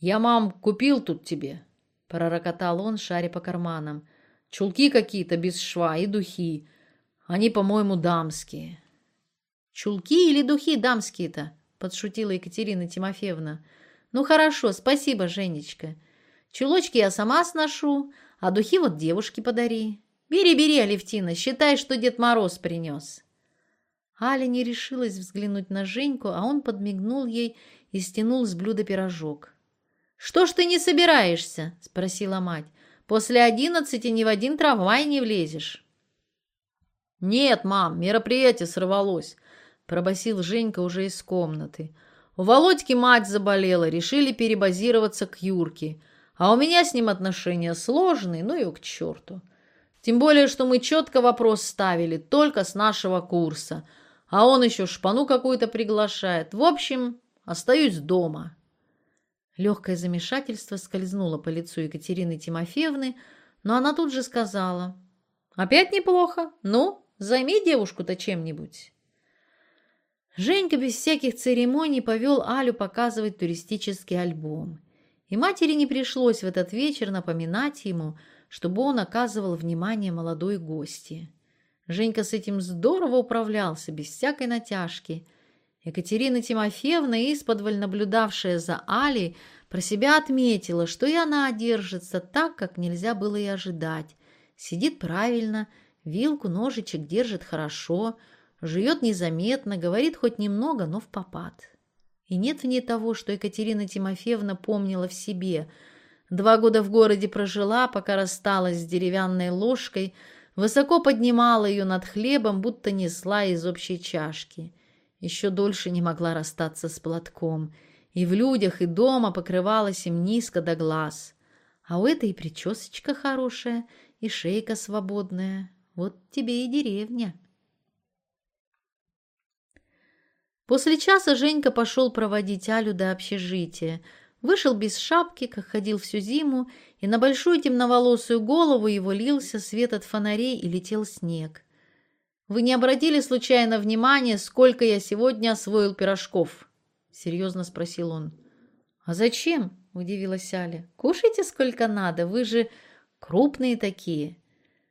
«Я, мам, купил тут тебе», — пророкотал он, шаря по карманам. «Чулки какие-то без шва и духи. Они, по-моему, дамские». «Чулки или духи дамские-то?» — подшутила Екатерина Тимофеевна. «Ну хорошо, спасибо, Женечка. Чулочки я сама сношу, а духи вот девушке подари. Бери, бери, Алевтина, считай, что Дед Мороз принес». Аля не решилась взглянуть на Женьку, а он подмигнул ей и стянул с блюда пирожок. «Что ж ты не собираешься?» — спросила мать. «После одиннадцати ни в один трамвай не влезешь». «Нет, мам, мероприятие сорвалось пробасил Женька уже из комнаты. У Володьки мать заболела, решили перебазироваться к Юрке. А у меня с ним отношения сложные, ну и к черту. Тем более, что мы четко вопрос ставили, только с нашего курса. А он еще шпану какую-то приглашает. В общем, остаюсь дома. Легкое замешательство скользнуло по лицу Екатерины Тимофеевны, но она тут же сказала. «Опять неплохо. Ну, займи девушку-то чем-нибудь». Женька без всяких церемоний повел Алю показывать туристический альбом. И матери не пришлось в этот вечер напоминать ему, чтобы он оказывал внимание молодой гости. Женька с этим здорово управлялся, без всякой натяжки. Екатерина Тимофеевна, исподволь наблюдавшая за Алей, про себя отметила, что и она держится так, как нельзя было и ожидать. Сидит правильно, вилку, ножичек держит хорошо – Живет незаметно, говорит хоть немного, но в попад. И нет в ней того, что Екатерина Тимофеевна помнила в себе. Два года в городе прожила, пока рассталась с деревянной ложкой, высоко поднимала ее над хлебом, будто несла из общей чашки. Еще дольше не могла расстаться с платком. И в людях, и дома покрывалась им низко до глаз. А у этой причесочка хорошая, и шейка свободная. Вот тебе и деревня. После часа Женька пошел проводить Алю до общежития. Вышел без шапки, как ходил всю зиму, и на большую темноволосую голову его лился свет от фонарей и летел снег. «Вы не обратили случайно внимания, сколько я сегодня освоил пирожков?» — серьезно спросил он. «А зачем?» — удивилась Аля. «Кушайте сколько надо, вы же крупные такие».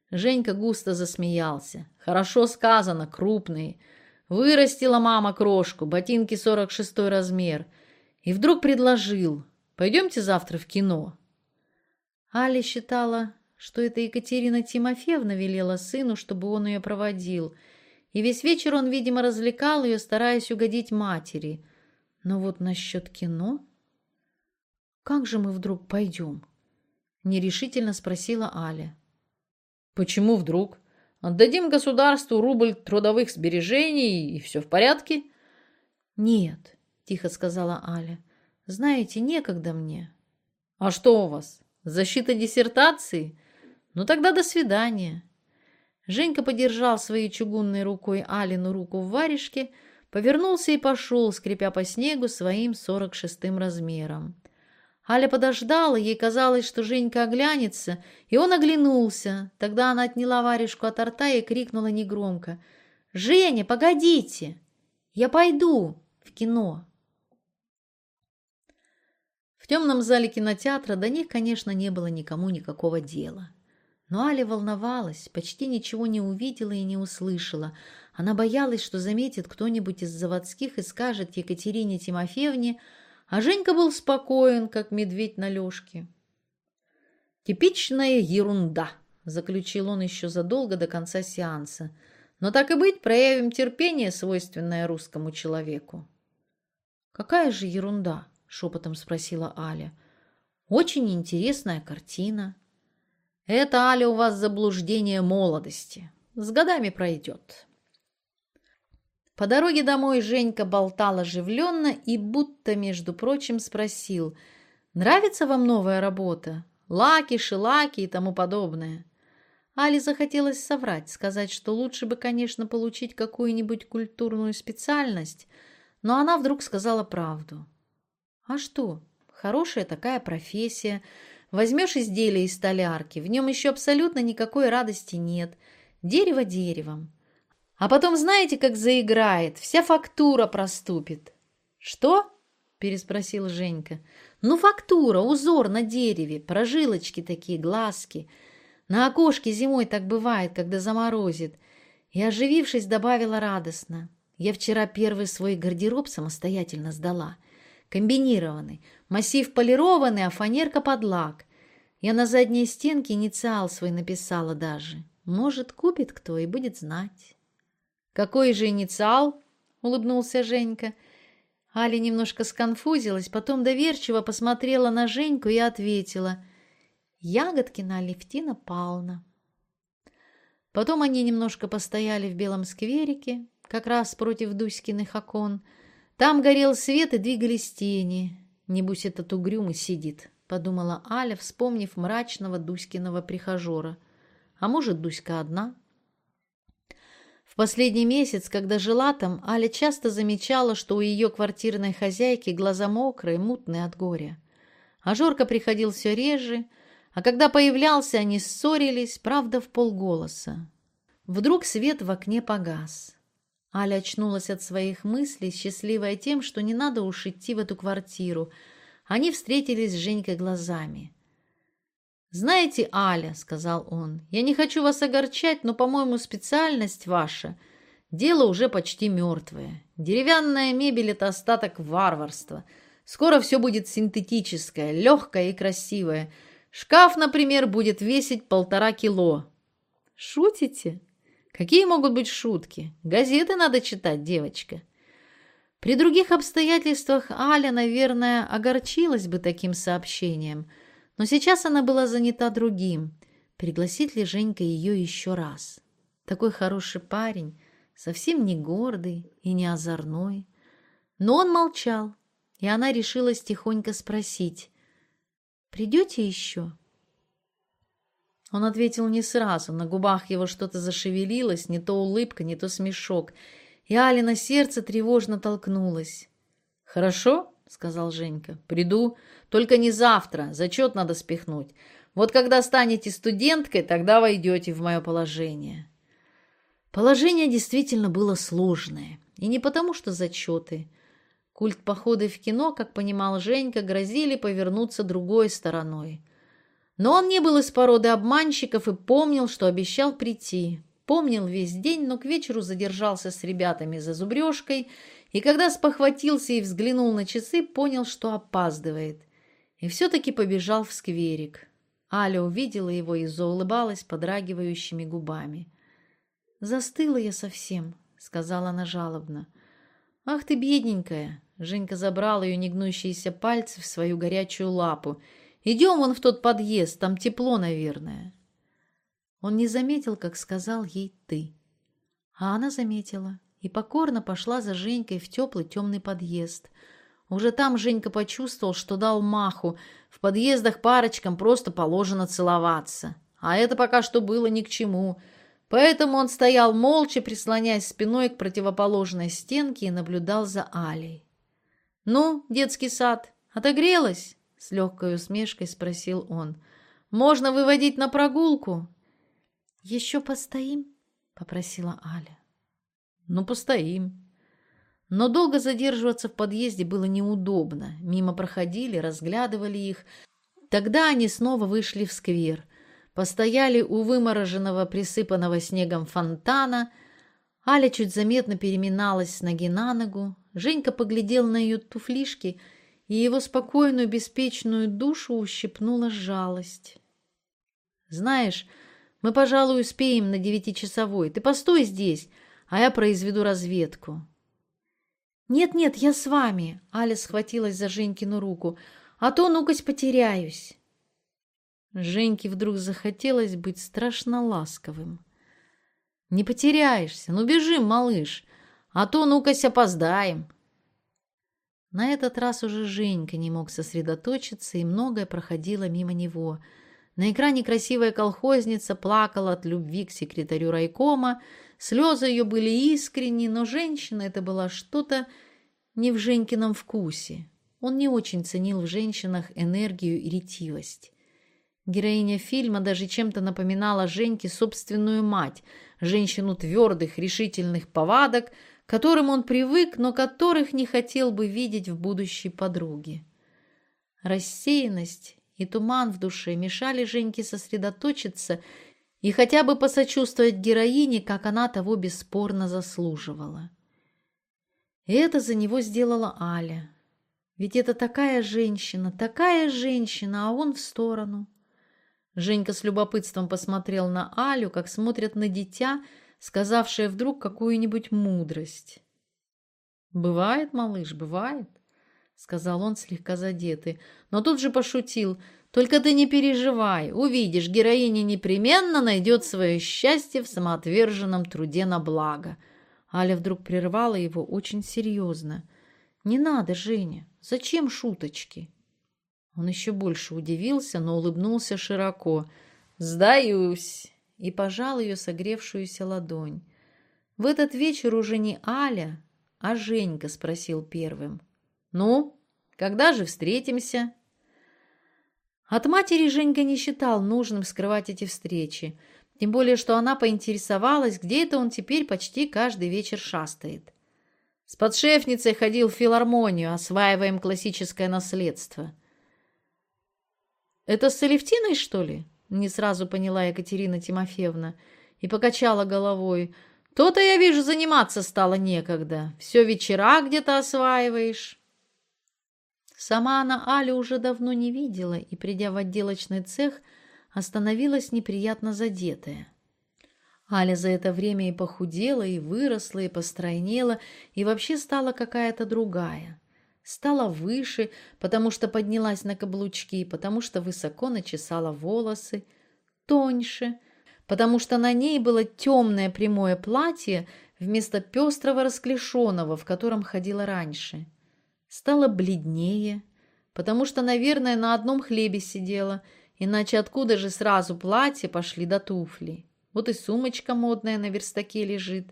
Женька густо засмеялся. «Хорошо сказано, крупные. Вырастила мама крошку, ботинки 46 размер. И вдруг предложил, пойдемте завтра в кино». Аля считала, что это Екатерина Тимофеевна велела сыну, чтобы он ее проводил. И весь вечер он, видимо, развлекал ее, стараясь угодить матери. Но вот насчет кино... «Как же мы вдруг пойдем?» — нерешительно спросила Аля. «Почему вдруг? Отдадим государству рубль трудовых сбережений, и все в порядке?» «Нет», — тихо сказала Аля. «Знаете, некогда мне». «А что у вас? Защита диссертации? Ну тогда до свидания». Женька подержал своей чугунной рукой Алину руку в варежке, повернулся и пошел, скрипя по снегу своим сорок шестым размером. Аля подождала, ей казалось, что Женька оглянется, и он оглянулся. Тогда она отняла варежку от рта и крикнула негромко. «Женя, погодите! Я пойду в кино!» В темном зале кинотеатра до них, конечно, не было никому никакого дела. Но Аля волновалась, почти ничего не увидела и не услышала. Она боялась, что заметит кто-нибудь из заводских и скажет Екатерине Тимофеевне, а Женька был спокоен, как медведь на лёжке. «Типичная ерунда», — заключил он еще задолго до конца сеанса. «Но так и быть, проявим терпение, свойственное русскому человеку». «Какая же ерунда?» — шепотом спросила Аля. «Очень интересная картина». «Это, Аля, у вас заблуждение молодости. С годами пройдет». По дороге домой Женька болтал оживленно и будто, между прочим, спросил, «Нравится вам новая работа? Лаки, шелаки и тому подобное?» Али захотелось соврать, сказать, что лучше бы, конечно, получить какую-нибудь культурную специальность, но она вдруг сказала правду. «А что? Хорошая такая профессия. Возьмешь изделие из столярки, в нем еще абсолютно никакой радости нет. Дерево деревом. А потом знаете, как заиграет, вся фактура проступит. Что? переспросил Женька. Ну, фактура, узор на дереве, прожилочки такие, глазки. На окошке зимой так бывает, когда заморозит. И, оживившись, добавила радостно. Я вчера первый свой гардероб самостоятельно сдала. Комбинированный. Массив полированный, а фанерка под лак. Я на задней стенке инициал свой написала даже. Может, купит кто и будет знать. «Какой же инициал?» — улыбнулся Женька. Аля немножко сконфузилась, потом доверчиво посмотрела на Женьку и ответила. «Ягодкина Левтина Павловна». Потом они немножко постояли в белом скверике, как раз против Дуськиных окон. Там горел свет и двигались тени. «Небось, этот угрюмый сидит», — подумала Аля, вспомнив мрачного Дуськиного прихожора. «А может, Дуська одна?» последний месяц, когда жила там, Аля часто замечала, что у ее квартирной хозяйки глаза мокрые, мутные от горя. А Жорка приходил все реже, а когда появлялся, они ссорились, правда, в полголоса. Вдруг свет в окне погас. Аля очнулась от своих мыслей, счастливая тем, что не надо уж идти в эту квартиру. Они встретились с Женькой глазами. «Знаете, Аля, — сказал он, — я не хочу вас огорчать, но, по-моему, специальность ваша — дело уже почти мертвое. Деревянная мебель — это остаток варварства. Скоро все будет синтетическое, легкое и красивое. Шкаф, например, будет весить полтора кило». «Шутите? Какие могут быть шутки? Газеты надо читать, девочка». При других обстоятельствах Аля, наверное, огорчилась бы таким сообщением — но сейчас она была занята другим. Пригласит ли Женька ее еще раз? Такой хороший парень, совсем не гордый и не озорной. Но он молчал, и она решилась тихонько спросить. «Придете еще?» Он ответил не сразу, на губах его что-то зашевелилось, не то улыбка, не то смешок, и Алина сердце тревожно толкнулось. «Хорошо», — сказал Женька. «Приду. Только не завтра. Зачет надо спихнуть. Вот когда станете студенткой, тогда войдете в мое положение». Положение действительно было сложное. И не потому, что зачеты. Культ походы в кино, как понимал Женька, грозили повернуться другой стороной. Но он не был из породы обманщиков и помнил, что обещал прийти. Помнил весь день, но к вечеру задержался с ребятами за зубрежкой, и когда спохватился и взглянул на часы, понял, что опаздывает. И все-таки побежал в скверик. Аля увидела его и заулыбалась подрагивающими губами. «Застыла я совсем», — сказала она жалобно. «Ах ты, бедненькая!» Женька забрал ее негнущиеся пальцы в свою горячую лапу. «Идем вон в тот подъезд, там тепло, наверное». Он не заметил, как сказал ей «ты». А она заметила и покорно пошла за Женькой в теплый темный подъезд. Уже там Женька почувствовал, что дал маху. В подъездах парочкам просто положено целоваться. А это пока что было ни к чему — Поэтому он стоял молча, прислоняясь спиной к противоположной стенке и наблюдал за Алей. «Ну, детский сад, отогрелась?» — с легкой усмешкой спросил он. «Можно выводить на прогулку?» «Еще постоим?» — попросила Аля. «Ну, постоим». Но долго задерживаться в подъезде было неудобно. Мимо проходили, разглядывали их. Тогда они снова вышли в сквер постояли у вымороженного, присыпанного снегом фонтана. Аля чуть заметно переминалась с ноги на ногу. Женька поглядел на ее туфлишки, и его спокойную, беспечную душу ущипнула жалость. «Знаешь, мы, пожалуй, успеем на девятичасовой. Ты постой здесь, а я произведу разведку». «Нет-нет, я с вами», — Аля схватилась за Женькину руку, «а то, ну-кась, потеряюсь». Женьке вдруг захотелось быть страшно ласковым. «Не потеряешься, ну бежим, малыш, а то, ну-кась, опоздаем». На этот раз уже Женька не мог сосредоточиться, и многое проходило мимо него. На экране красивая колхозница плакала от любви к секретарю райкома, слезы ее были искренни, но женщина это была что-то не в Женькином вкусе. Он не очень ценил в женщинах энергию и ретивость. Героиня фильма даже чем-то напоминала Женьке собственную мать, женщину твердых, решительных повадок, которым он привык, но которых не хотел бы видеть в будущей подруге. Рассеянность и туман в душе мешали Женьке сосредоточиться и хотя бы посочувствовать героине, как она того бесспорно заслуживала. И это за него сделала Аля. Ведь это такая женщина, такая женщина, а он в сторону – Женька с любопытством посмотрел на Алю, как смотрят на дитя, сказавшее вдруг какую-нибудь мудрость. «Бывает, малыш, бывает», — сказал он слегка задетый, но тут же пошутил. «Только ты не переживай, увидишь, героиня непременно найдет свое счастье в самоотверженном труде на благо». Аля вдруг прервала его очень серьезно. «Не надо, Женя, зачем шуточки?» Он еще больше удивился, но улыбнулся широко. «Сдаюсь!» И пожал ее согревшуюся ладонь. В этот вечер уже не Аля, а Женька спросил первым. «Ну, когда же встретимся?» От матери Женька не считал нужным скрывать эти встречи, тем более, что она поинтересовалась, где это он теперь почти каждый вечер шастает. С подшефницей ходил в филармонию, осваиваем классическое наследство. «Это с Алевтиной, что ли?» — не сразу поняла Екатерина Тимофеевна и покачала головой. «То-то, я вижу, заниматься стало некогда. Все вечера где-то осваиваешь». Сама она Алю уже давно не видела и, придя в отделочный цех, остановилась неприятно задетая. Аля за это время и похудела, и выросла, и постройнела, и вообще стала какая-то другая стала выше, потому что поднялась на каблучки, потому что высоко начесала волосы, тоньше, потому что на ней было темное прямое платье вместо пестрого расклешенного, в котором ходила раньше. Стала бледнее, потому что, наверное, на одном хлебе сидела, иначе откуда же сразу платье пошли до туфли? Вот и сумочка модная на верстаке лежит.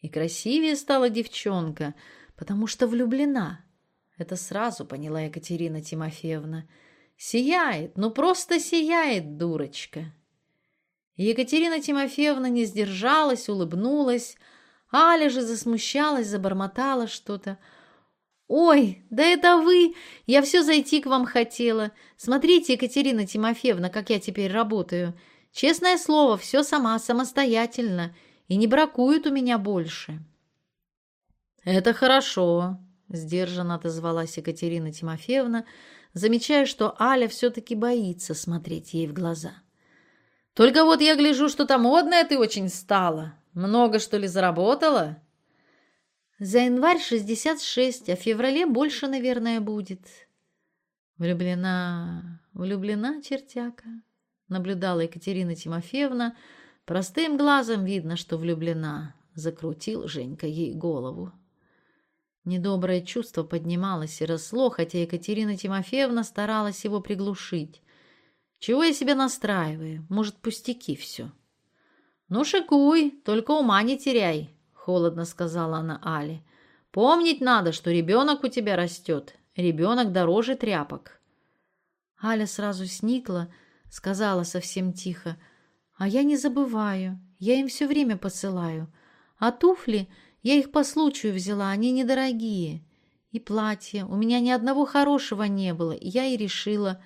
И красивее стала девчонка, потому что влюблена. Это сразу поняла Екатерина Тимофеевна. Сияет, ну просто сияет, дурочка. Екатерина Тимофеевна не сдержалась, улыбнулась. Аля же засмущалась, забормотала что-то. «Ой, да это вы! Я все зайти к вам хотела. Смотрите, Екатерина Тимофеевна, как я теперь работаю. Честное слово, все сама, самостоятельно. И не бракует у меня больше». «Это хорошо», — сдержанно отозвалась Екатерина Тимофеевна, замечая, что Аля все-таки боится смотреть ей в глаза. «Только вот я гляжу, что-то модная ты очень стала. Много, что ли, заработала?» За январь шестьдесят шесть, а в феврале больше, наверное, будет. Влюблена, влюблена чертяка, наблюдала Екатерина Тимофеевна. Простым глазом видно, что влюблена. Закрутил Женька ей голову. Недоброе чувство поднималось и росло, хотя Екатерина Тимофеевна старалась его приглушить. Чего я себя настраиваю? Может, пустяки все. Ну, шикуй, только ума не теряй, холодно сказала она Але. «Помнить надо, что ребенок у тебя растет. Ребенок дороже тряпок». Аля сразу сникла, сказала совсем тихо. «А я не забываю, я им все время посылаю. А туфли, я их по случаю взяла, они недорогие. И платье, у меня ни одного хорошего не было, и я и решила.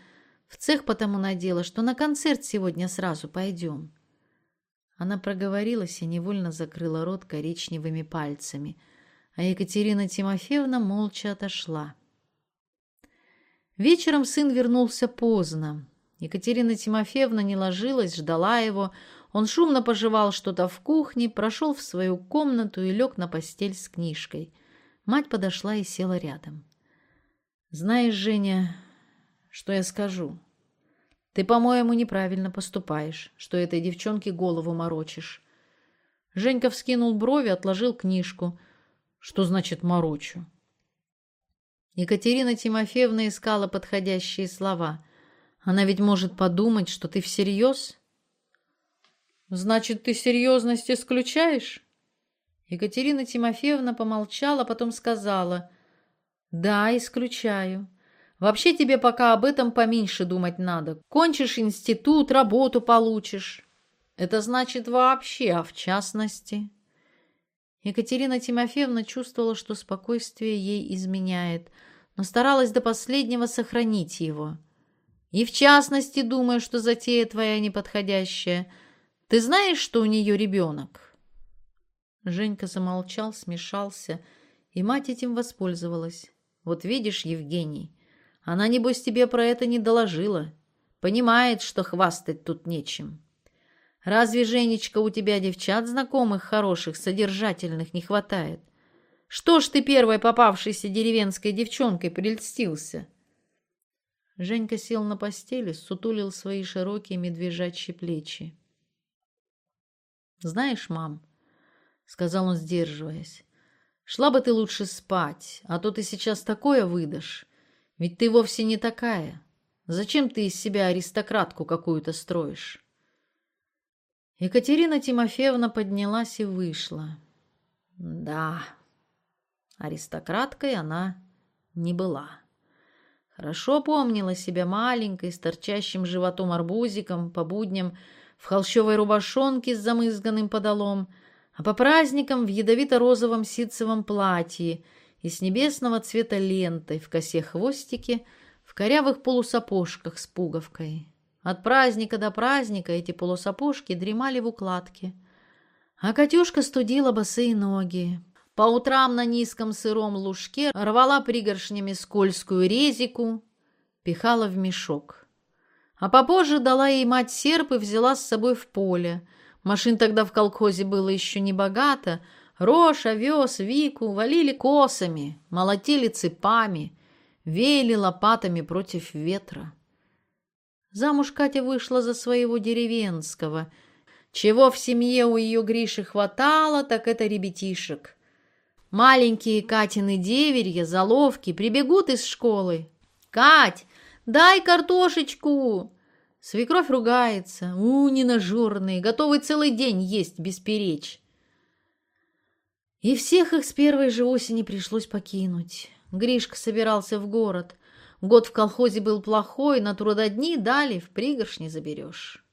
В цех потому надела, что на концерт сегодня сразу пойдем». Она проговорилась и невольно закрыла рот коричневыми пальцами, а Екатерина Тимофеевна молча отошла. Вечером сын вернулся поздно. Екатерина Тимофеевна не ложилась, ждала его. Он шумно пожевал что-то в кухне, прошел в свою комнату и лег на постель с книжкой. Мать подошла и села рядом. «Знаешь, Женя, что я скажу?» Ты, по-моему, неправильно поступаешь, что этой девчонке голову морочишь. Женька вскинул брови, отложил книжку. Что значит «морочу»? Екатерина Тимофеевна искала подходящие слова. Она ведь может подумать, что ты всерьез? Значит, ты серьезность исключаешь? Екатерина Тимофеевна помолчала, потом сказала. Да, исключаю. Вообще тебе пока об этом поменьше думать надо. Кончишь институт, работу получишь. Это значит вообще, а в частности... Екатерина Тимофеевна чувствовала, что спокойствие ей изменяет, но старалась до последнего сохранить его. И в частности, думая, что затея твоя неподходящая. Ты знаешь, что у нее ребенок?» Женька замолчал, смешался, и мать этим воспользовалась. «Вот видишь, Евгений, она, небось, тебе про это не доложила. Понимает, что хвастать тут нечем. Разве, Женечка, у тебя девчат знакомых, хороших, содержательных не хватает? Что ж ты первой попавшейся деревенской девчонкой прельстился?» Женька сел на постели, сутулил свои широкие медвежачьи плечи. «Знаешь, мам», — сказал он, сдерживаясь, — «шла бы ты лучше спать, а то ты сейчас такое выдашь. Ведь ты вовсе не такая. Зачем ты из себя аристократку какую-то строишь? Екатерина Тимофеевна поднялась и вышла. Да, аристократкой она не была. Хорошо помнила себя маленькой, с торчащим животом арбузиком, по будням, в холщовой рубашонке с замызганным подолом, а по праздникам в ядовито-розовом ситцевом платье — и с небесного цвета лентой в косе хвостики, в корявых полусапожках с пуговкой. От праздника до праздника эти полусапожки дремали в укладке. А Катюшка студила босые ноги. По утрам на низком сыром лужке рвала пригоршнями скользкую резику, пихала в мешок. А попозже дала ей мать серп и взяла с собой в поле. Машин тогда в колхозе было еще не богато, Рожь, овес, вику валили косами, молотили цепами, веяли лопатами против ветра. Замуж Катя вышла за своего деревенского. Чего в семье у ее Гриши хватало, так это ребятишек. Маленькие Катины деверья, заловки, прибегут из школы. «Кать, дай картошечку!» Свекровь ругается. «У, ненажерные, готовый целый день есть бесперечь». И всех их с первой же осени пришлось покинуть. Гришка собирался в город. Год в колхозе был плохой, на трудодни дали, в пригорш не заберешь.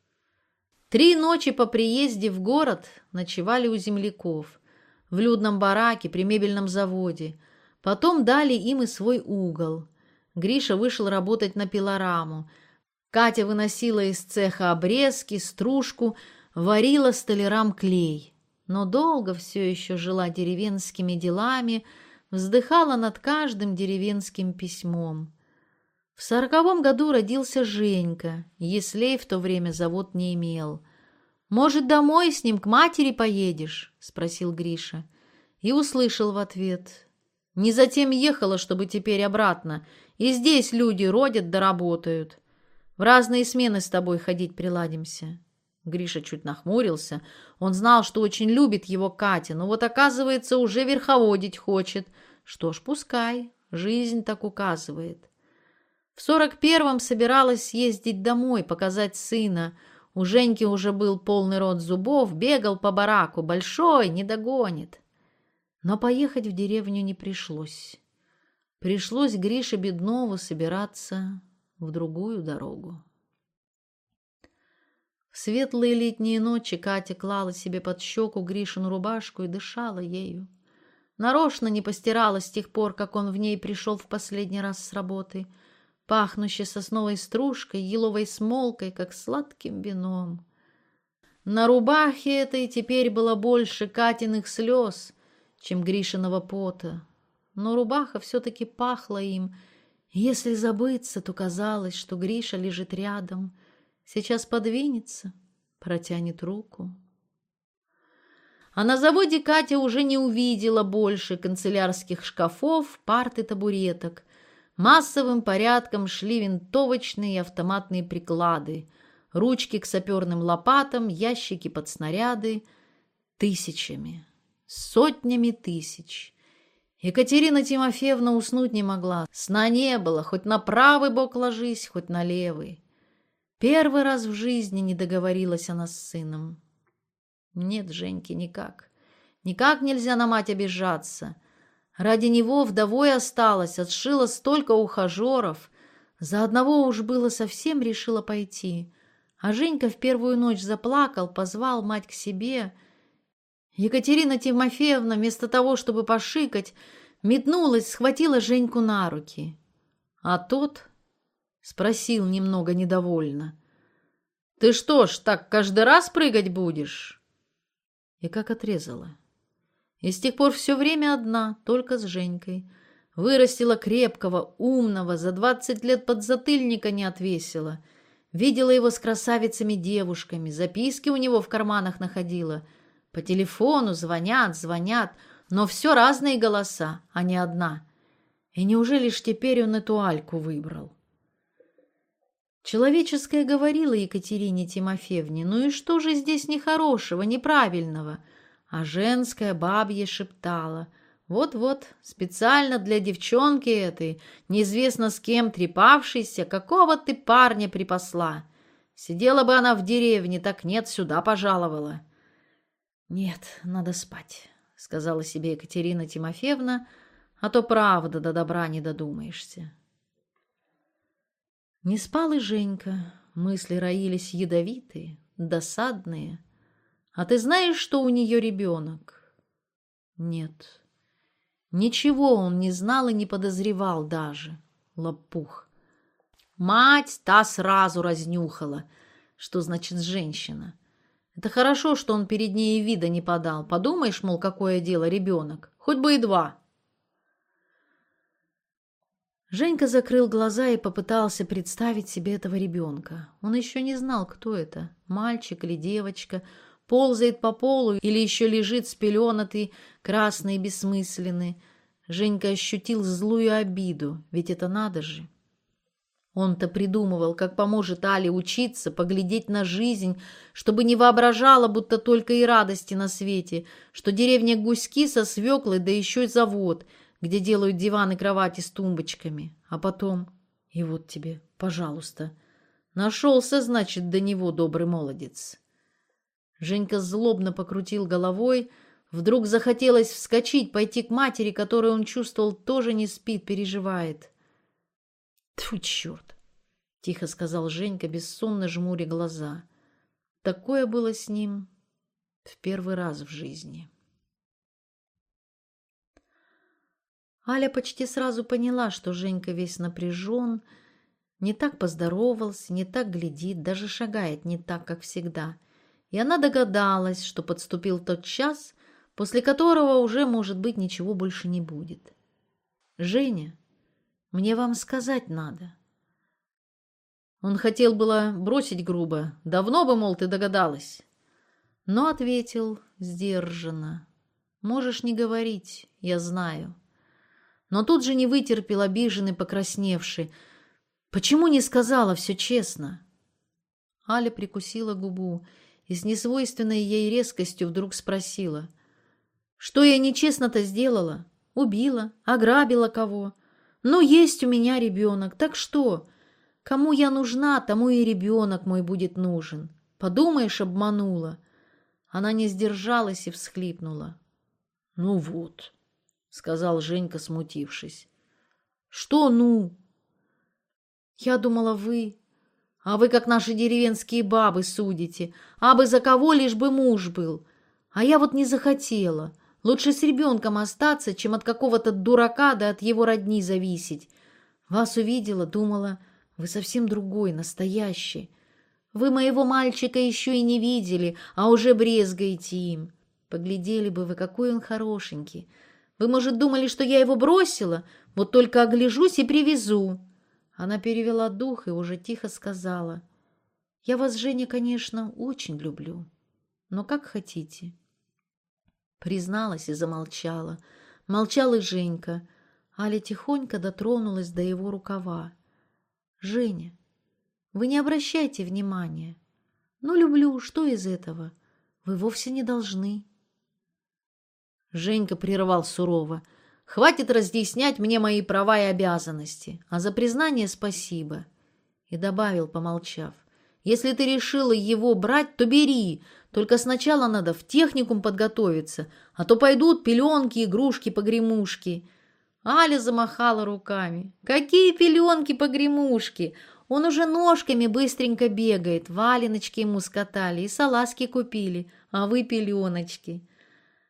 Три ночи по приезде в город ночевали у земляков. В людном бараке при мебельном заводе. Потом дали им и свой угол. Гриша вышел работать на пилораму. Катя выносила из цеха обрезки, стружку, варила столярам клей. Но долго все еще жила деревенскими делами, вздыхала над каждым деревенским письмом. В сороковом году родился Женька, Еслей в то время завод не имел. «Может, домой с ним к матери поедешь?» — спросил Гриша. И услышал в ответ. «Не затем ехала, чтобы теперь обратно. И здесь люди родят да работают. В разные смены с тобой ходить приладимся». Гриша чуть нахмурился. Он знал, что очень любит его Катя, но вот, оказывается, уже верховодить хочет. Что ж, пускай. Жизнь так указывает. В сорок первом собиралась съездить домой, показать сына. У Женьки уже был полный рот зубов, бегал по бараку. Большой, не догонит. Но поехать в деревню не пришлось. Пришлось Грише Беднову собираться в другую дорогу. В светлые летние ночи Катя клала себе под щеку Гришину рубашку и дышала ею. Нарочно не постирала с тех пор, как он в ней пришел в последний раз с работы — пахнущей сосновой стружкой, еловой смолкой, как сладким вином. На рубахе этой теперь было больше Катиных слез, чем Гришиного пота. Но рубаха все-таки пахла им. Если забыться, то казалось, что Гриша лежит рядом. Сейчас подвинется, протянет руку. А на заводе Катя уже не увидела больше канцелярских шкафов, парт и табуреток. Массовым порядком шли винтовочные и автоматные приклады, ручки к саперным лопатам, ящики под снаряды. Тысячами, сотнями тысяч. Екатерина Тимофеевна уснуть не могла. Сна не было, хоть на правый бок ложись, хоть на левый. Первый раз в жизни не договорилась она с сыном. Нет, Женьки, никак. Никак нельзя на мать обижаться. Ради него вдовой осталась, отшила столько ухажеров. За одного уж было совсем решила пойти. А Женька в первую ночь заплакал, позвал мать к себе. Екатерина Тимофеевна, вместо того, чтобы пошикать, метнулась, схватила Женьку на руки. А тот спросил немного недовольно. «Ты что ж, так каждый раз прыгать будешь?» И как отрезала. И с тех пор все время одна, только с Женькой. Вырастила крепкого, умного, за двадцать лет подзатыльника не отвесила. Видела его с красавицами-девушками, записки у него в карманах находила. По телефону звонят, звонят, но все разные голоса, а не одна. И неужели ж теперь он эту Альку выбрал? Человеческое говорила Екатерине Тимофеевне, ну и что же здесь нехорошего, неправильного – а женская бабье шептала. Вот-вот, специально для девчонки этой, неизвестно с кем трепавшейся, какого ты парня припасла. Сидела бы она в деревне, так нет, сюда пожаловала. Нет, надо спать, сказала себе Екатерина Тимофеевна, а то правда до добра не додумаешься. Не спал и Женька, мысли роились ядовитые, досадные, а ты знаешь, что у нее ребенок? Нет. Ничего он не знал и не подозревал даже. Лопух. Мать та сразу разнюхала, что значит женщина. Это хорошо, что он перед ней вида не подал. Подумаешь, мол, какое дело ребенок. Хоть бы и два. Женька закрыл глаза и попытался представить себе этого ребенка. Он еще не знал, кто это, мальчик или девочка, ползает по полу или еще лежит спеленатый, красный и бессмысленный. Женька ощутил злую обиду, ведь это надо же. Он-то придумывал, как поможет Але учиться, поглядеть на жизнь, чтобы не воображала, будто только и радости на свете, что деревня Гуськи со свеклой, да еще и завод, где делают диваны кровати с тумбочками. А потом... И вот тебе, пожалуйста. Нашелся, значит, до него добрый молодец. Женька злобно покрутил головой, Вдруг захотелось вскочить, пойти к матери, которую он чувствовал, тоже не спит, переживает. Тьфу, черт! — тихо сказал Женька, бессонно жмуря глаза. Такое было с ним в первый раз в жизни. Аля почти сразу поняла, что Женька весь напряжен, не так поздоровался, не так глядит, даже шагает не так, как всегда. И она догадалась, что подступил тот час, после которого уже, может быть, ничего больше не будет. «Женя, мне вам сказать надо». Он хотел было бросить грубо. «Давно бы, мол, ты догадалась». Но ответил сдержанно. «Можешь не говорить, я знаю». Но тут же не вытерпел обиженный, покрасневший. «Почему не сказала все честно?» Аля прикусила губу и с несвойственной ей резкостью вдруг спросила. «Что я нечестно-то сделала? Убила? Ограбила кого? Ну, есть у меня ребенок, так что? Кому я нужна, тому и ребенок мой будет нужен. Подумаешь, обманула». Она не сдержалась и всхлипнула. «Ну вот», — сказал Женька, смутившись. «Что «ну»?» «Я думала, вы...» «А вы, как наши деревенские бабы, судите. А бы за кого лишь бы муж был. А я вот не захотела. Лучше с ребенком остаться, чем от какого-то дурака да от его родни зависеть. Вас увидела, думала, вы совсем другой, настоящий. Вы моего мальчика еще и не видели, а уже брезгаете им. Поглядели бы вы, какой он хорошенький. Вы, может, думали, что я его бросила? Вот только огляжусь и привезу». Она перевела дух и уже тихо сказала. «Я вас, Женя, конечно, очень люблю, но как хотите». Призналась и замолчала. Молчал и Женька. Аля тихонько дотронулась до его рукава. «Женя, вы не обращайте внимания. Ну, люблю, что из этого? Вы вовсе не должны». Женька прервал сурово. «Хватит разъяснять мне мои права и обязанности, а за признание спасибо». И добавил, помолчав. «Если ты решила его брать, то бери, только сначала надо в техникум подготовиться, а то пойдут пеленки, игрушки, погремушки». Аля замахала руками. «Какие пеленки, погремушки? Он уже ножками быстренько бегает, валеночки ему скатали и салазки купили, а вы пеленочки».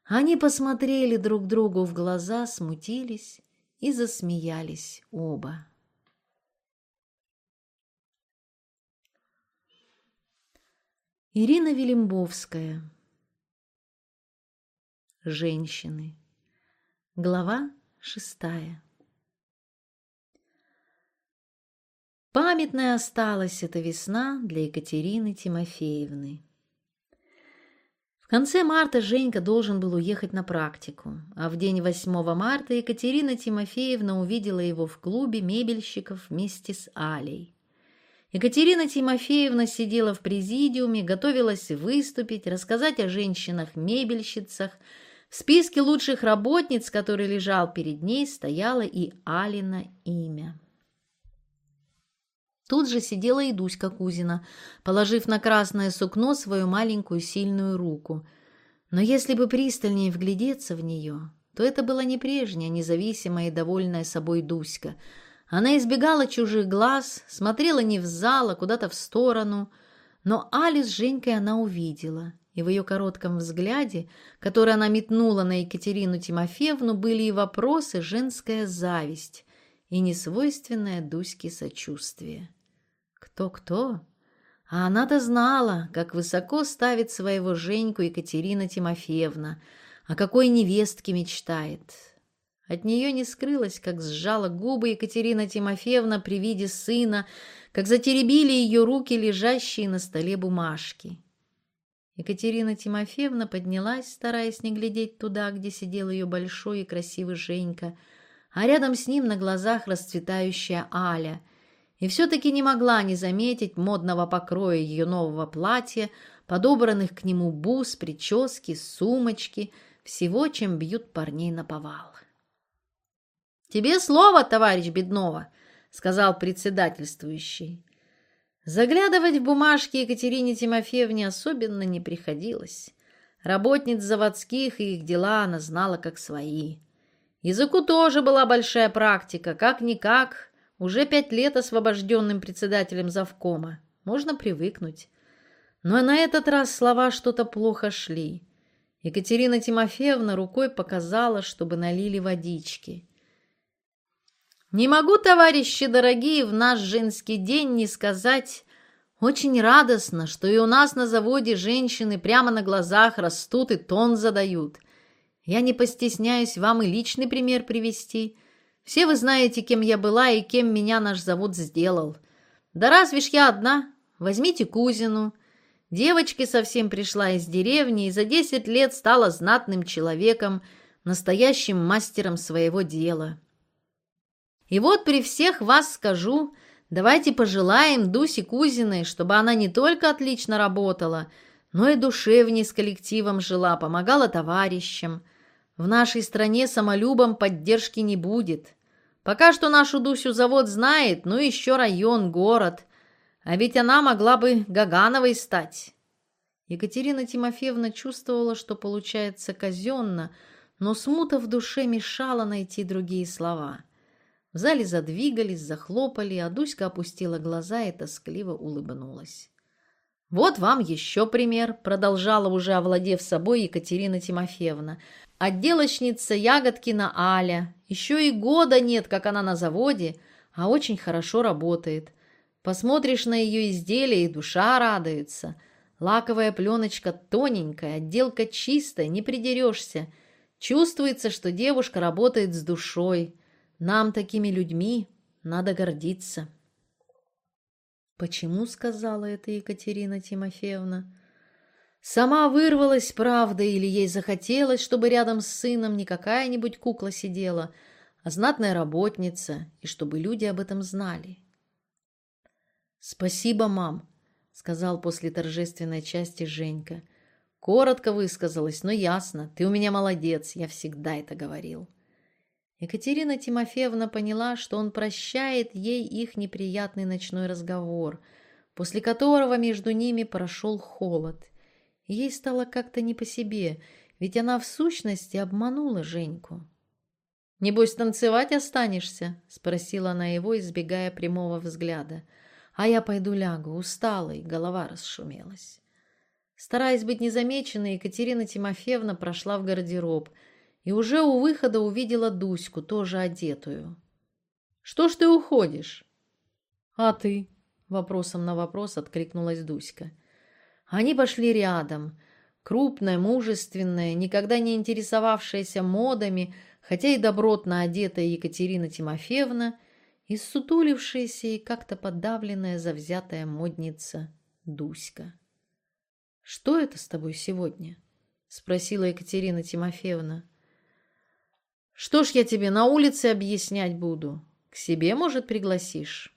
Они посмотрели друг другу в глаза, смутились и засмеялись оба. Ирина Велимбовская. Женщины. Глава шестая. Памятная осталась эта весна для Екатерины Тимофеевны. Конце марта Женька должен был уехать на практику, а в день 8 марта Екатерина Тимофеевна увидела его в клубе мебельщиков вместе с Алей. Екатерина Тимофеевна сидела в президиуме, готовилась выступить, рассказать о женщинах-мебельщицах. В списке лучших работниц, который лежал перед ней, стояло и Алина имя. Тут же сидела и Дуська Кузина, положив на красное сукно свою маленькую сильную руку. Но если бы пристальнее вглядеться в нее, то это была не прежняя, независимая и довольная собой Дуська. Она избегала чужих глаз, смотрела не в зал, а куда-то в сторону. Но Али с Женькой она увидела, и в ее коротком взгляде, который она метнула на Екатерину Тимофеевну, были и вопросы, женская зависть и несвойственное Дуське сочувствие. Кто-кто? А она-то знала, как высоко ставит своего Женьку Екатерина Тимофеевна, о какой невестке мечтает. От нее не скрылось, как сжала губы Екатерина Тимофеевна при виде сына, как затеребили ее руки, лежащие на столе бумажки. Екатерина Тимофеевна поднялась, стараясь не глядеть туда, где сидел ее большой и красивый Женька, а рядом с ним на глазах расцветающая Аля — и все-таки не могла не заметить модного покроя ее нового платья, подобранных к нему бус, прически, сумочки, всего, чем бьют парней на повал. «Тебе слово, товарищ Беднова», — сказал председательствующий. Заглядывать в бумажки Екатерине Тимофеевне особенно не приходилось. Работниц заводских и их дела она знала как свои. Языку тоже была большая практика, как-никак, уже пять лет освобожденным председателем завкома. Можно привыкнуть. Но на этот раз слова что-то плохо шли. Екатерина Тимофеевна рукой показала, чтобы налили водички. «Не могу, товарищи дорогие, в наш женский день не сказать очень радостно, что и у нас на заводе женщины прямо на глазах растут и тон задают. Я не постесняюсь вам и личный пример привести. Все вы знаете, кем я была и кем меня наш завод сделал. Да разве ж я одна? Возьмите кузину. Девочке совсем пришла из деревни и за десять лет стала знатным человеком, настоящим мастером своего дела. И вот при всех вас скажу – Давайте пожелаем Дусе Кузиной, чтобы она не только отлично работала, но и душевней с коллективом жила, помогала товарищам. В нашей стране самолюбом поддержки не будет. Пока что нашу Дусю завод знает, ну еще район, город. А ведь она могла бы Гагановой стать. Екатерина Тимофеевна чувствовала, что получается казенно, но смута в душе мешала найти другие слова. В зале задвигались, захлопали, а Дуська опустила глаза и тоскливо улыбнулась. «Вот вам еще пример», — продолжала уже овладев собой Екатерина Тимофеевна. «Отделочница Ягодкина Аля. Еще и года нет, как она на заводе, а очень хорошо работает. Посмотришь на ее изделие, и душа радуется. Лаковая пленочка тоненькая, отделка чистая, не придерешься. Чувствуется, что девушка работает с душой». Нам такими людьми надо гордиться. Почему сказала это Екатерина Тимофеевна? Сама вырвалась, правда, или ей захотелось, чтобы рядом с сыном не какая-нибудь кукла сидела, а знатная работница, и чтобы люди об этом знали. «Спасибо, мам», — сказал после торжественной части Женька. «Коротко высказалась, но ясно. Ты у меня молодец, я всегда это говорил». Екатерина Тимофеевна поняла, что он прощает ей их неприятный ночной разговор, после которого между ними прошел холод. ей стало как-то не по себе, ведь она в сущности обманула Женьку. «Небось, танцевать останешься?» — спросила она его, избегая прямого взгляда. «А я пойду лягу, устала, и голова расшумелась». Стараясь быть незамеченной, Екатерина Тимофеевна прошла в гардероб — и уже у выхода увидела Дуську, тоже одетую. «Что ж ты уходишь?» «А ты?» — вопросом на вопрос откликнулась Дуська. Они пошли рядом. Крупная, мужественная, никогда не интересовавшаяся модами, хотя и добротно одетая Екатерина Тимофеевна, и ссутулившаяся и как-то подавленная завзятая модница Дуська. «Что это с тобой сегодня?» — спросила Екатерина Тимофеевна. Что ж я тебе на улице объяснять буду? К себе, может, пригласишь?»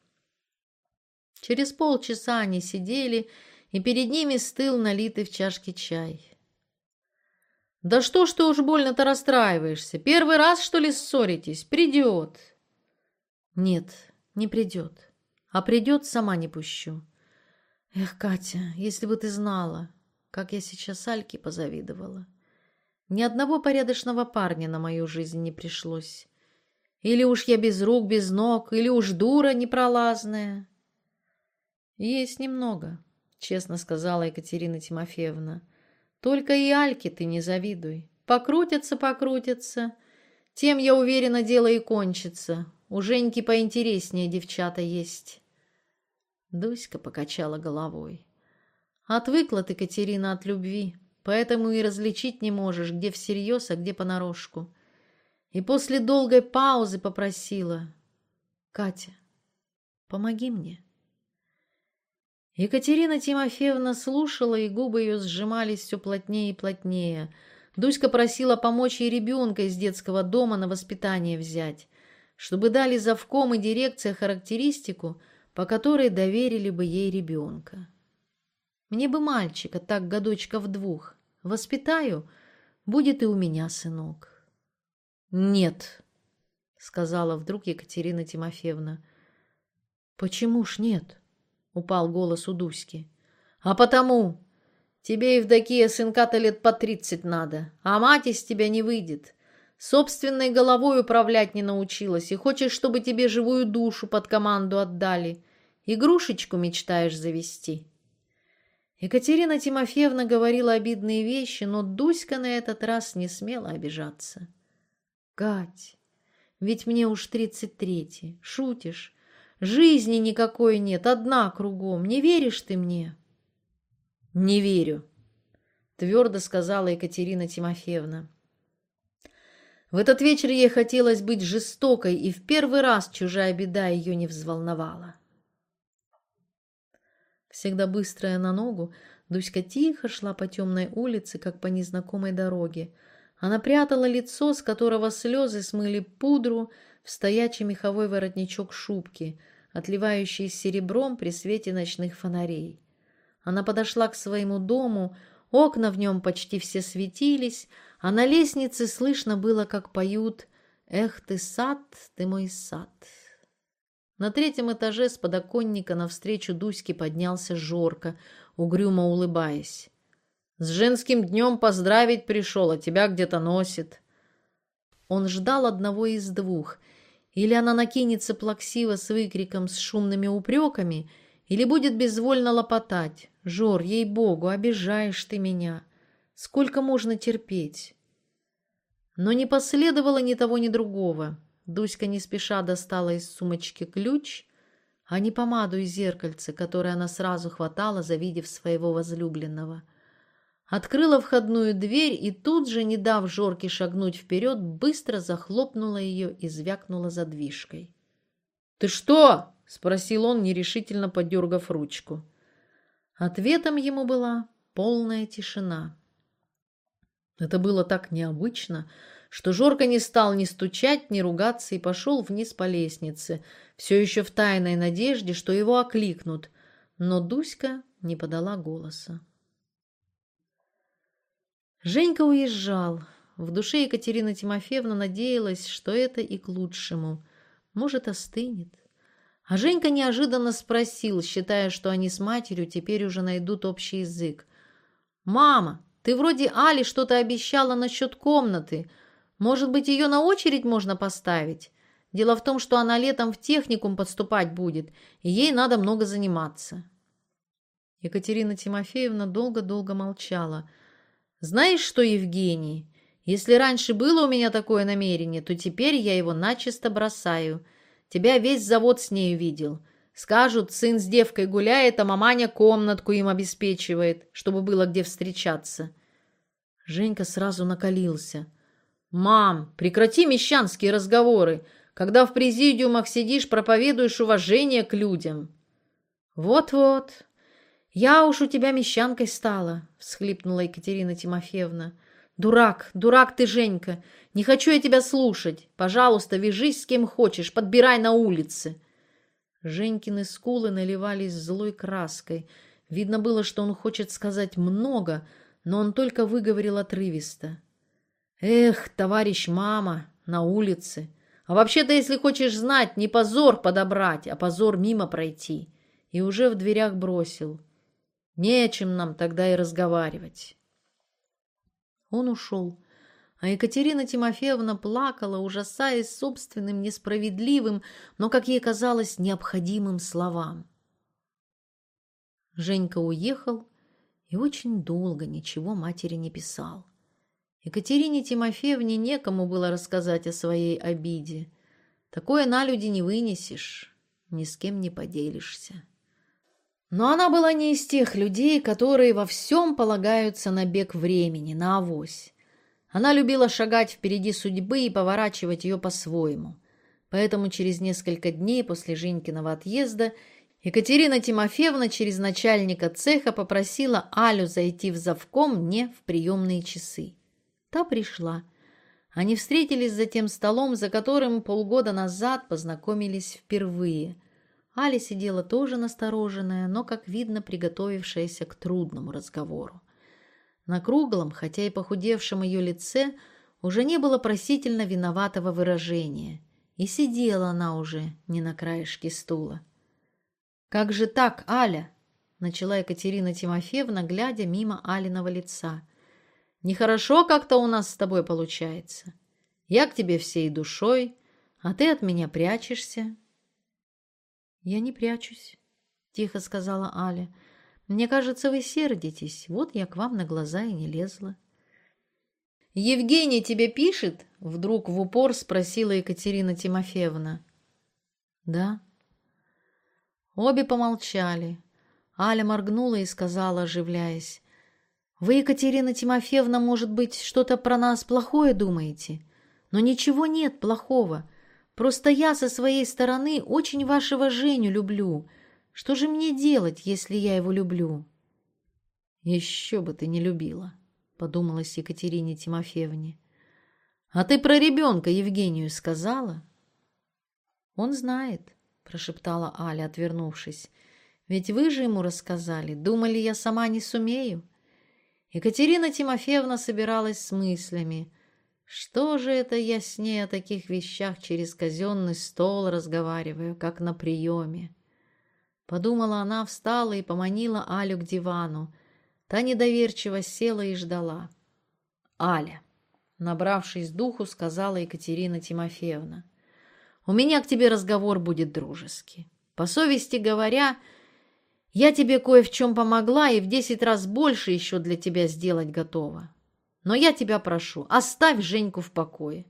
Через полчаса они сидели, и перед ними стыл налитый в чашке чай. «Да что ж ты уж больно-то расстраиваешься? Первый раз, что ли, ссоритесь? Придет!» «Нет, не придет. А придет, сама не пущу. Эх, Катя, если бы ты знала, как я сейчас Альке позавидовала. Ни одного порядочного парня на мою жизнь не пришлось. Или уж я без рук, без ног, или уж дура непролазная. Есть немного, честно сказала Екатерина Тимофеевна. Только и Альке ты не завидуй. Покрутятся, покрутятся. Тем, я уверена, дело и кончится. У Женьки поинтереснее девчата есть. Дуська покачала головой. Отвыкла ты, Катерина, от любви поэтому и различить не можешь, где всерьез, а где понарошку. И после долгой паузы попросила, «Катя, помоги мне». Екатерина Тимофеевна слушала, и губы ее сжимались все плотнее и плотнее. Дуська просила помочь ей ребенка из детского дома на воспитание взять, чтобы дали завком и дирекция характеристику, по которой доверили бы ей ребенка. Мне бы мальчика, так годочков двух. Воспитаю, будет и у меня сынок. Нет, сказала вдруг Екатерина Тимофеевна. Почему ж нет? Упал голос у Дуськи. А потому, Тебе, Евдокия, сынка-то лет по тридцать надо, а мать из тебя не выйдет. Собственной головой управлять не научилась и хочешь, чтобы тебе живую душу под команду отдали. Игрушечку мечтаешь завести». Екатерина Тимофеевна говорила обидные вещи, но Дуська на этот раз не смела обижаться. «Кать, ведь мне уж тридцать третий. Шутишь? Жизни никакой нет, одна кругом. Не веришь ты мне?» «Не верю», — твердо сказала Екатерина Тимофеевна. В этот вечер ей хотелось быть жестокой, и в первый раз чужая беда ее не взволновала. Всегда быстрая на ногу, Дуська тихо шла по темной улице, как по незнакомой дороге. Она прятала лицо, с которого слезы смыли пудру, в стоячий меховой воротничок шубки, отливающий серебром при свете ночных фонарей. Она подошла к своему дому, окна в нем почти все светились, а на лестнице слышно было, как поют «Эх ты, сад, ты мой сад». На третьем этаже с подоконника навстречу Дуське поднялся Жорка, угрюмо улыбаясь. «С женским днем поздравить пришел, а тебя где-то носит». Он ждал одного из двух. Или она накинется плаксиво с выкриком, с шумными упреками, или будет безвольно лопотать. «Жор, ей-богу, обижаешь ты меня! Сколько можно терпеть?» Но не последовало ни того, ни другого. Дуська не спеша достала из сумочки ключ, а не помаду и зеркальце, которое она сразу хватала, завидев своего возлюбленного. Открыла входную дверь и тут же, не дав Жорке шагнуть вперед, быстро захлопнула ее и звякнула задвижкой. «Ты что?» — спросил он, нерешительно подергав ручку. Ответом ему была полная тишина. Это было так необычно, что Жорка не стал ни стучать, ни ругаться и пошел вниз по лестнице, все еще в тайной надежде, что его окликнут, но Дуська не подала голоса. Женька уезжал. В душе Екатерина Тимофеевна надеялась, что это и к лучшему. Может, остынет. А Женька неожиданно спросил, считая, что они с матерью теперь уже найдут общий язык. «Мама, ты вроде Али что-то обещала насчет комнаты. Может быть, ее на очередь можно поставить? Дело в том, что она летом в техникум подступать будет, и ей надо много заниматься». Екатерина Тимофеевна долго-долго молчала. «Знаешь что, Евгений, если раньше было у меня такое намерение, то теперь я его начисто бросаю. Тебя весь завод с нею видел. Скажут, сын с девкой гуляет, а маманя комнатку им обеспечивает, чтобы было где встречаться». Женька сразу накалился – «Мам, прекрати мещанские разговоры. Когда в президиумах сидишь, проповедуешь уважение к людям». «Вот-вот. Я уж у тебя мещанкой стала», — всхлипнула Екатерина Тимофеевна. «Дурак, дурак ты, Женька. Не хочу я тебя слушать. Пожалуйста, вяжись с кем хочешь, подбирай на улице». Женькины скулы наливались злой краской. Видно было, что он хочет сказать много, но он только выговорил отрывисто. Эх, товарищ мама, на улице. А вообще-то, если хочешь знать, не позор подобрать, а позор мимо пройти. И уже в дверях бросил. Не о чем нам тогда и разговаривать. Он ушел. А Екатерина Тимофеевна плакала, ужасаясь собственным несправедливым, но, как ей казалось, необходимым словам. Женька уехал и очень долго ничего матери не писал. Екатерине Тимофеевне некому было рассказать о своей обиде. Такое на люди не вынесешь, ни с кем не поделишься. Но она была не из тех людей, которые во всем полагаются на бег времени, на авось. Она любила шагать впереди судьбы и поворачивать ее по-своему. Поэтому через несколько дней после Женькиного отъезда Екатерина Тимофеевна через начальника цеха попросила Алю зайти в завком не в приемные часы. Та пришла. Они встретились за тем столом, за которым полгода назад познакомились впервые. Аля сидела тоже настороженная, но, как видно, приготовившаяся к трудному разговору. На круглом, хотя и похудевшем ее лице, уже не было просительно виноватого выражения, и сидела она уже не на краешке стула. «Как же так, Аля?» начала Екатерина Тимофеевна, глядя мимо Алиного лица. «Нехорошо как-то у нас с тобой получается. Я к тебе всей душой, а ты от меня прячешься». «Я не прячусь», — тихо сказала Аля. «Мне кажется, вы сердитесь. Вот я к вам на глаза и не лезла». «Евгений тебе пишет?» — вдруг в упор спросила Екатерина Тимофеевна. «Да». Обе помолчали. Аля моргнула и сказала, оживляясь. «Вы, Екатерина Тимофеевна, может быть, что-то про нас плохое думаете? Но ничего нет плохого. Просто я со своей стороны очень вашего Женю люблю. Что же мне делать, если я его люблю?» «Еще бы ты не любила», — подумалась Екатерине Тимофеевне. «А ты про ребенка Евгению сказала?» «Он знает», — прошептала Аля, отвернувшись. «Ведь вы же ему рассказали. Думали, я сама не сумею?» Екатерина Тимофеевна собиралась с мыслями. «Что же это я с ней о таких вещах через казенный стол разговариваю, как на приеме?» Подумала она, встала и поманила Алю к дивану. Та недоверчиво села и ждала. «Аля», набравшись духу, сказала Екатерина Тимофеевна, «у меня к тебе разговор будет дружеский. По совести говоря, я тебе кое в чем помогла и в десять раз больше еще для тебя сделать готова. Но я тебя прошу, оставь Женьку в покое.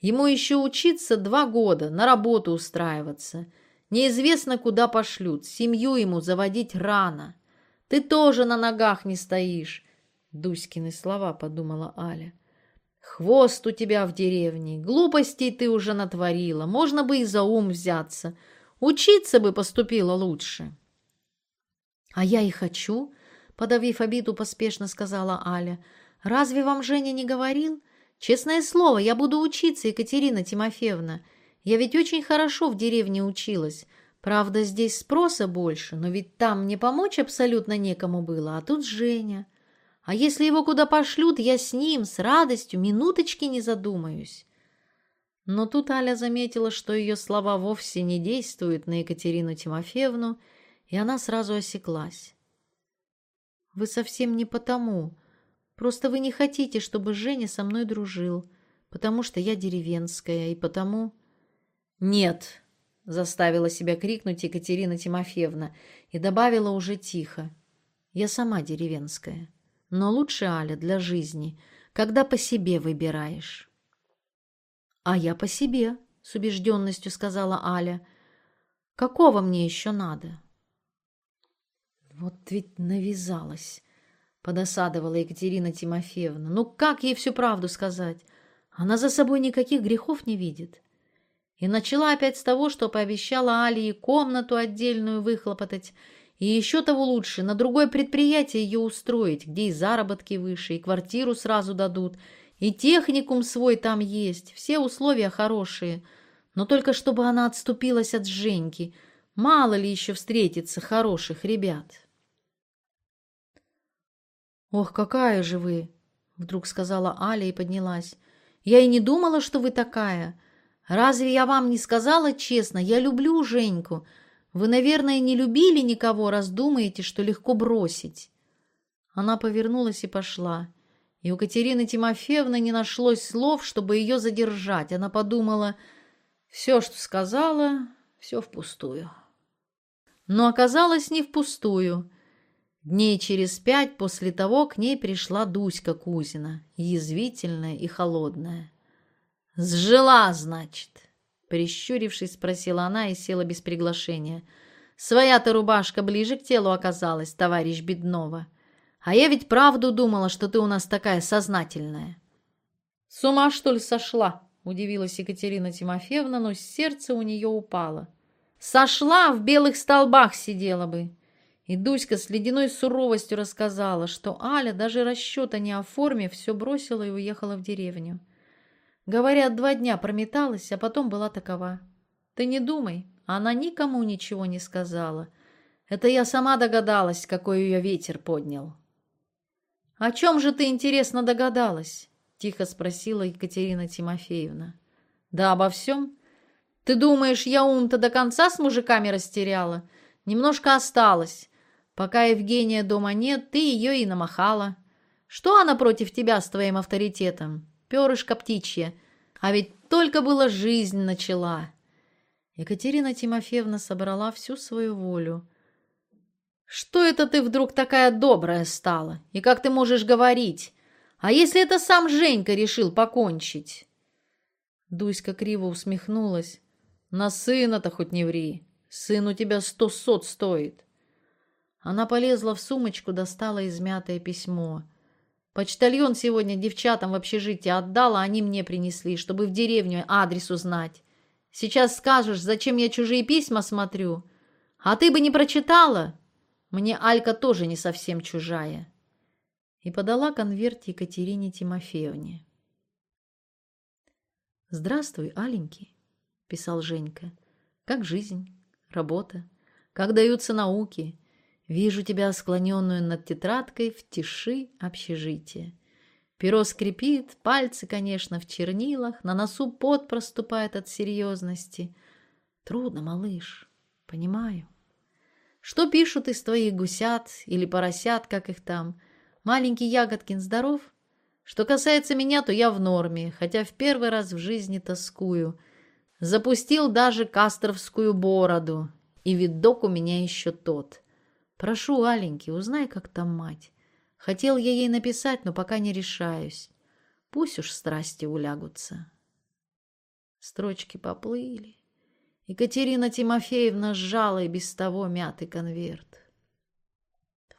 Ему еще учиться два года, на работу устраиваться. Неизвестно, куда пошлют, семью ему заводить рано». Ты тоже на ногах не стоишь. Дуськины слова, подумала Аля. Хвост у тебя в деревне, глупостей ты уже натворила, можно бы и за ум взяться. Учиться бы поступила лучше. А я и хочу, подавив обиду, поспешно сказала Аля. Разве вам Женя не говорил? Честное слово, я буду учиться, Екатерина Тимофеевна. Я ведь очень хорошо в деревне училась. Правда, здесь спроса больше, но ведь там мне помочь абсолютно некому было, а тут Женя. А если его куда пошлют, я с ним, с радостью, минуточки не задумаюсь. Но тут Аля заметила, что ее слова вовсе не действуют на Екатерину Тимофеевну, и она сразу осеклась. «Вы совсем не потому. Просто вы не хотите, чтобы Женя со мной дружил, потому что я деревенская, и потому...» «Нет», заставила себя крикнуть Екатерина Тимофеевна и добавила уже тихо. «Я сама деревенская, но лучше, Аля, для жизни, когда по себе выбираешь». «А я по себе», — с убежденностью сказала Аля. «Какого мне еще надо?» «Вот ведь навязалась», — подосадовала Екатерина Тимофеевна. «Ну как ей всю правду сказать? Она за собой никаких грехов не видит». И начала опять с того, что пообещала Алии комнату отдельную выхлопотать, и еще того лучше, на другое предприятие ее устроить, где и заработки выше, и квартиру сразу дадут, и техникум свой там есть, все условия хорошие. Но только чтобы она отступилась от Женьки, мало ли еще встретится хороших ребят. «Ох, какая же вы!» — вдруг сказала Аля и поднялась. «Я и не думала, что вы такая. Разве я вам не сказала честно? Я люблю Женьку. Вы, наверное, не любили никого, раз думаете, что легко бросить». Она повернулась и пошла. И у Катерины Тимофеевны не нашлось слов, чтобы ее задержать. Она подумала, все, что сказала, все впустую. Но оказалось не впустую. Дней через пять после того к ней пришла Дуська Кузина, язвительная и холодная. «Сжила, значит?» Прищурившись, спросила она и села без приглашения. «Своя-то рубашка ближе к телу оказалась, товарищ Беднова. А я ведь правду думала, что ты у нас такая сознательная». «С ума, что ли, сошла?» — удивилась Екатерина Тимофеевна, но сердце у нее упало. «Сошла, в белых столбах сидела бы». И Дуська с ледяной суровостью рассказала, что Аля, даже расчета не оформив, все бросила и уехала в деревню. Говорят, два дня прометалась, а потом была такова. Ты не думай, она никому ничего не сказала. Это я сама догадалась, какой ее ветер поднял. «О чем же ты, интересно, догадалась?» — тихо спросила Екатерина Тимофеевна. «Да обо всем. Ты думаешь, я ум-то до конца с мужиками растеряла? Немножко осталось. Пока Евгения дома нет, ты ее и намахала. Что она против тебя с твоим авторитетом? Перышко птичье. А ведь только была жизнь начала. Екатерина Тимофеевна собрала всю свою волю. «Что это ты вдруг такая добрая стала? И как ты можешь говорить? А если это сам Женька решил покончить?» Дуська криво усмехнулась. «На сына-то хоть не ври. Сын у тебя сто сот стоит». Она полезла в сумочку, достала измятое письмо. Почтальон сегодня девчатам в общежитие отдал, а они мне принесли, чтобы в деревню адрес узнать. Сейчас скажешь, зачем я чужие письма смотрю? А ты бы не прочитала? Мне Алька тоже не совсем чужая. И подала конверт Екатерине Тимофеевне. «Здравствуй, Аленький», — писал Женька. «Как жизнь, работа, как даются науки?» Вижу тебя склоненную над тетрадкой в тиши общежития. Перо скрипит, пальцы, конечно, в чернилах, на носу пот проступает от серьезности. Трудно, малыш, понимаю. Что пишут из твоих гусят или поросят, как их там? Маленький Ягодкин здоров? Что касается меня, то я в норме, хотя в первый раз в жизни тоскую. Запустил даже кастровскую бороду, и видок у меня еще тот. Прошу, Аленьки, узнай, как там мать. Хотел я ей написать, но пока не решаюсь. Пусть уж страсти улягутся. Строчки поплыли. Екатерина Тимофеевна сжала и без того мятый конверт.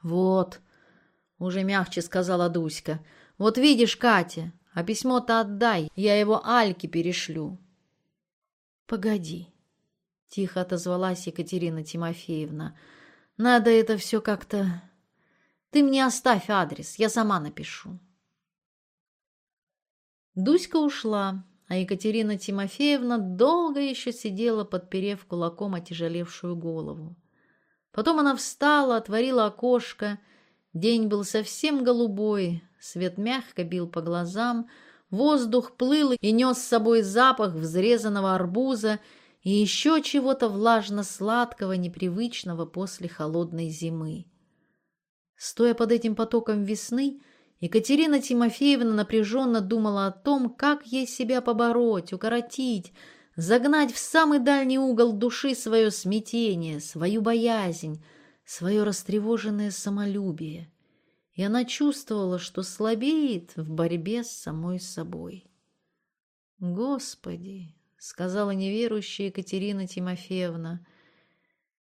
«Вот», — уже мягче сказала Дуська, — «вот видишь, Катя, а письмо-то отдай, я его Альке перешлю». «Погоди», — тихо отозвалась Екатерина Тимофеевна, — надо это все как-то... Ты мне оставь адрес, я сама напишу. Дуська ушла, а Екатерина Тимофеевна долго еще сидела, подперев кулаком отяжелевшую голову. Потом она встала, отворила окошко. День был совсем голубой, свет мягко бил по глазам, воздух плыл и нес с собой запах взрезанного арбуза и еще чего-то влажно-сладкого, непривычного после холодной зимы. Стоя под этим потоком весны, Екатерина Тимофеевна напряженно думала о том, как ей себя побороть, укоротить, загнать в самый дальний угол души свое смятение, свою боязнь, свое растревоженное самолюбие. И она чувствовала, что слабеет в борьбе с самой собой. Господи, сказала неверующая Екатерина Тимофеевна.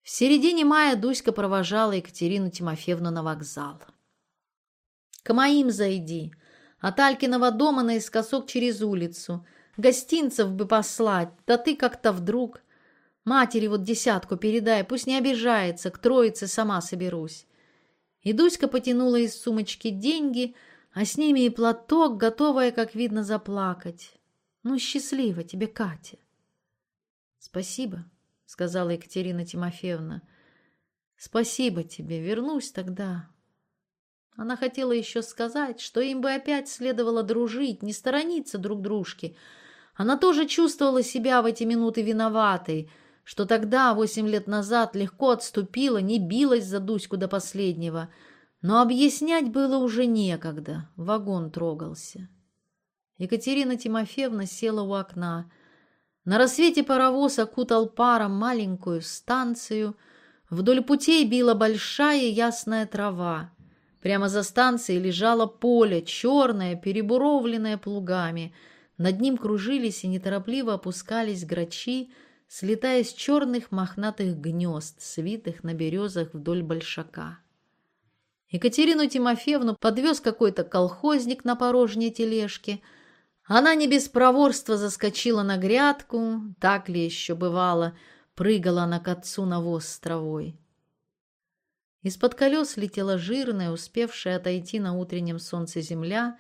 В середине мая Дуська провожала Екатерину Тимофеевну на вокзал. «К моим зайди, от Алькиного дома наискосок через улицу. Гостинцев бы послать, да ты как-то вдруг. Матери вот десятку передай, пусть не обижается, к троице сама соберусь». И Дуська потянула из сумочки деньги, а с ними и платок, готовая, как видно, заплакать. Ну, счастливо тебе, Катя. Спасибо, сказала Екатерина Тимофеевна. Спасибо тебе, вернусь тогда. Она хотела еще сказать, что им бы опять следовало дружить, не сторониться друг дружки. Она тоже чувствовала себя в эти минуты виноватой, что тогда, восемь лет назад, легко отступила, не билась за Дуську до последнего. Но объяснять было уже некогда, вагон трогался. Екатерина Тимофеевна села у окна. На рассвете паровоз окутал паром маленькую станцию. Вдоль путей била большая ясная трава. Прямо за станцией лежало поле, черное, перебуровленное плугами. Над ним кружились и неторопливо опускались грачи, слетая с черных мохнатых гнезд, свитых на березах вдоль большака. Екатерину Тимофеевну подвез какой-то колхозник на порожней тележке — она не без проворства заскочила на грядку, так ли еще бывало, прыгала она к отцу навоз с травой. Из-под колес летела жирная, успевшая отойти на утреннем солнце земля,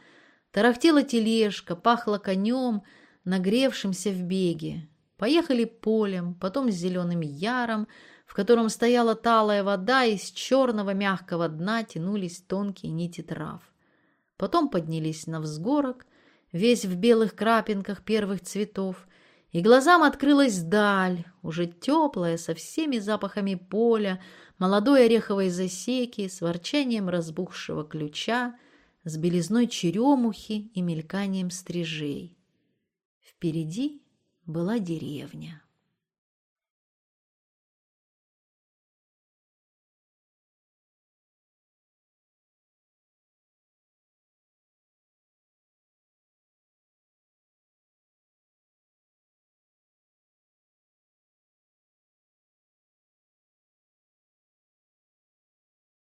тарахтела тележка, пахла конем, нагревшимся в беге. Поехали полем, потом с зеленым яром, в котором стояла талая вода, и с черного мягкого дна тянулись тонкие нити трав. Потом поднялись на взгорок, весь в белых крапинках первых цветов, и глазам открылась даль, уже теплая, со всеми запахами поля, молодой ореховой засеки, с ворчанием разбухшего ключа, с белизной черемухи и мельканием стрижей. Впереди была деревня.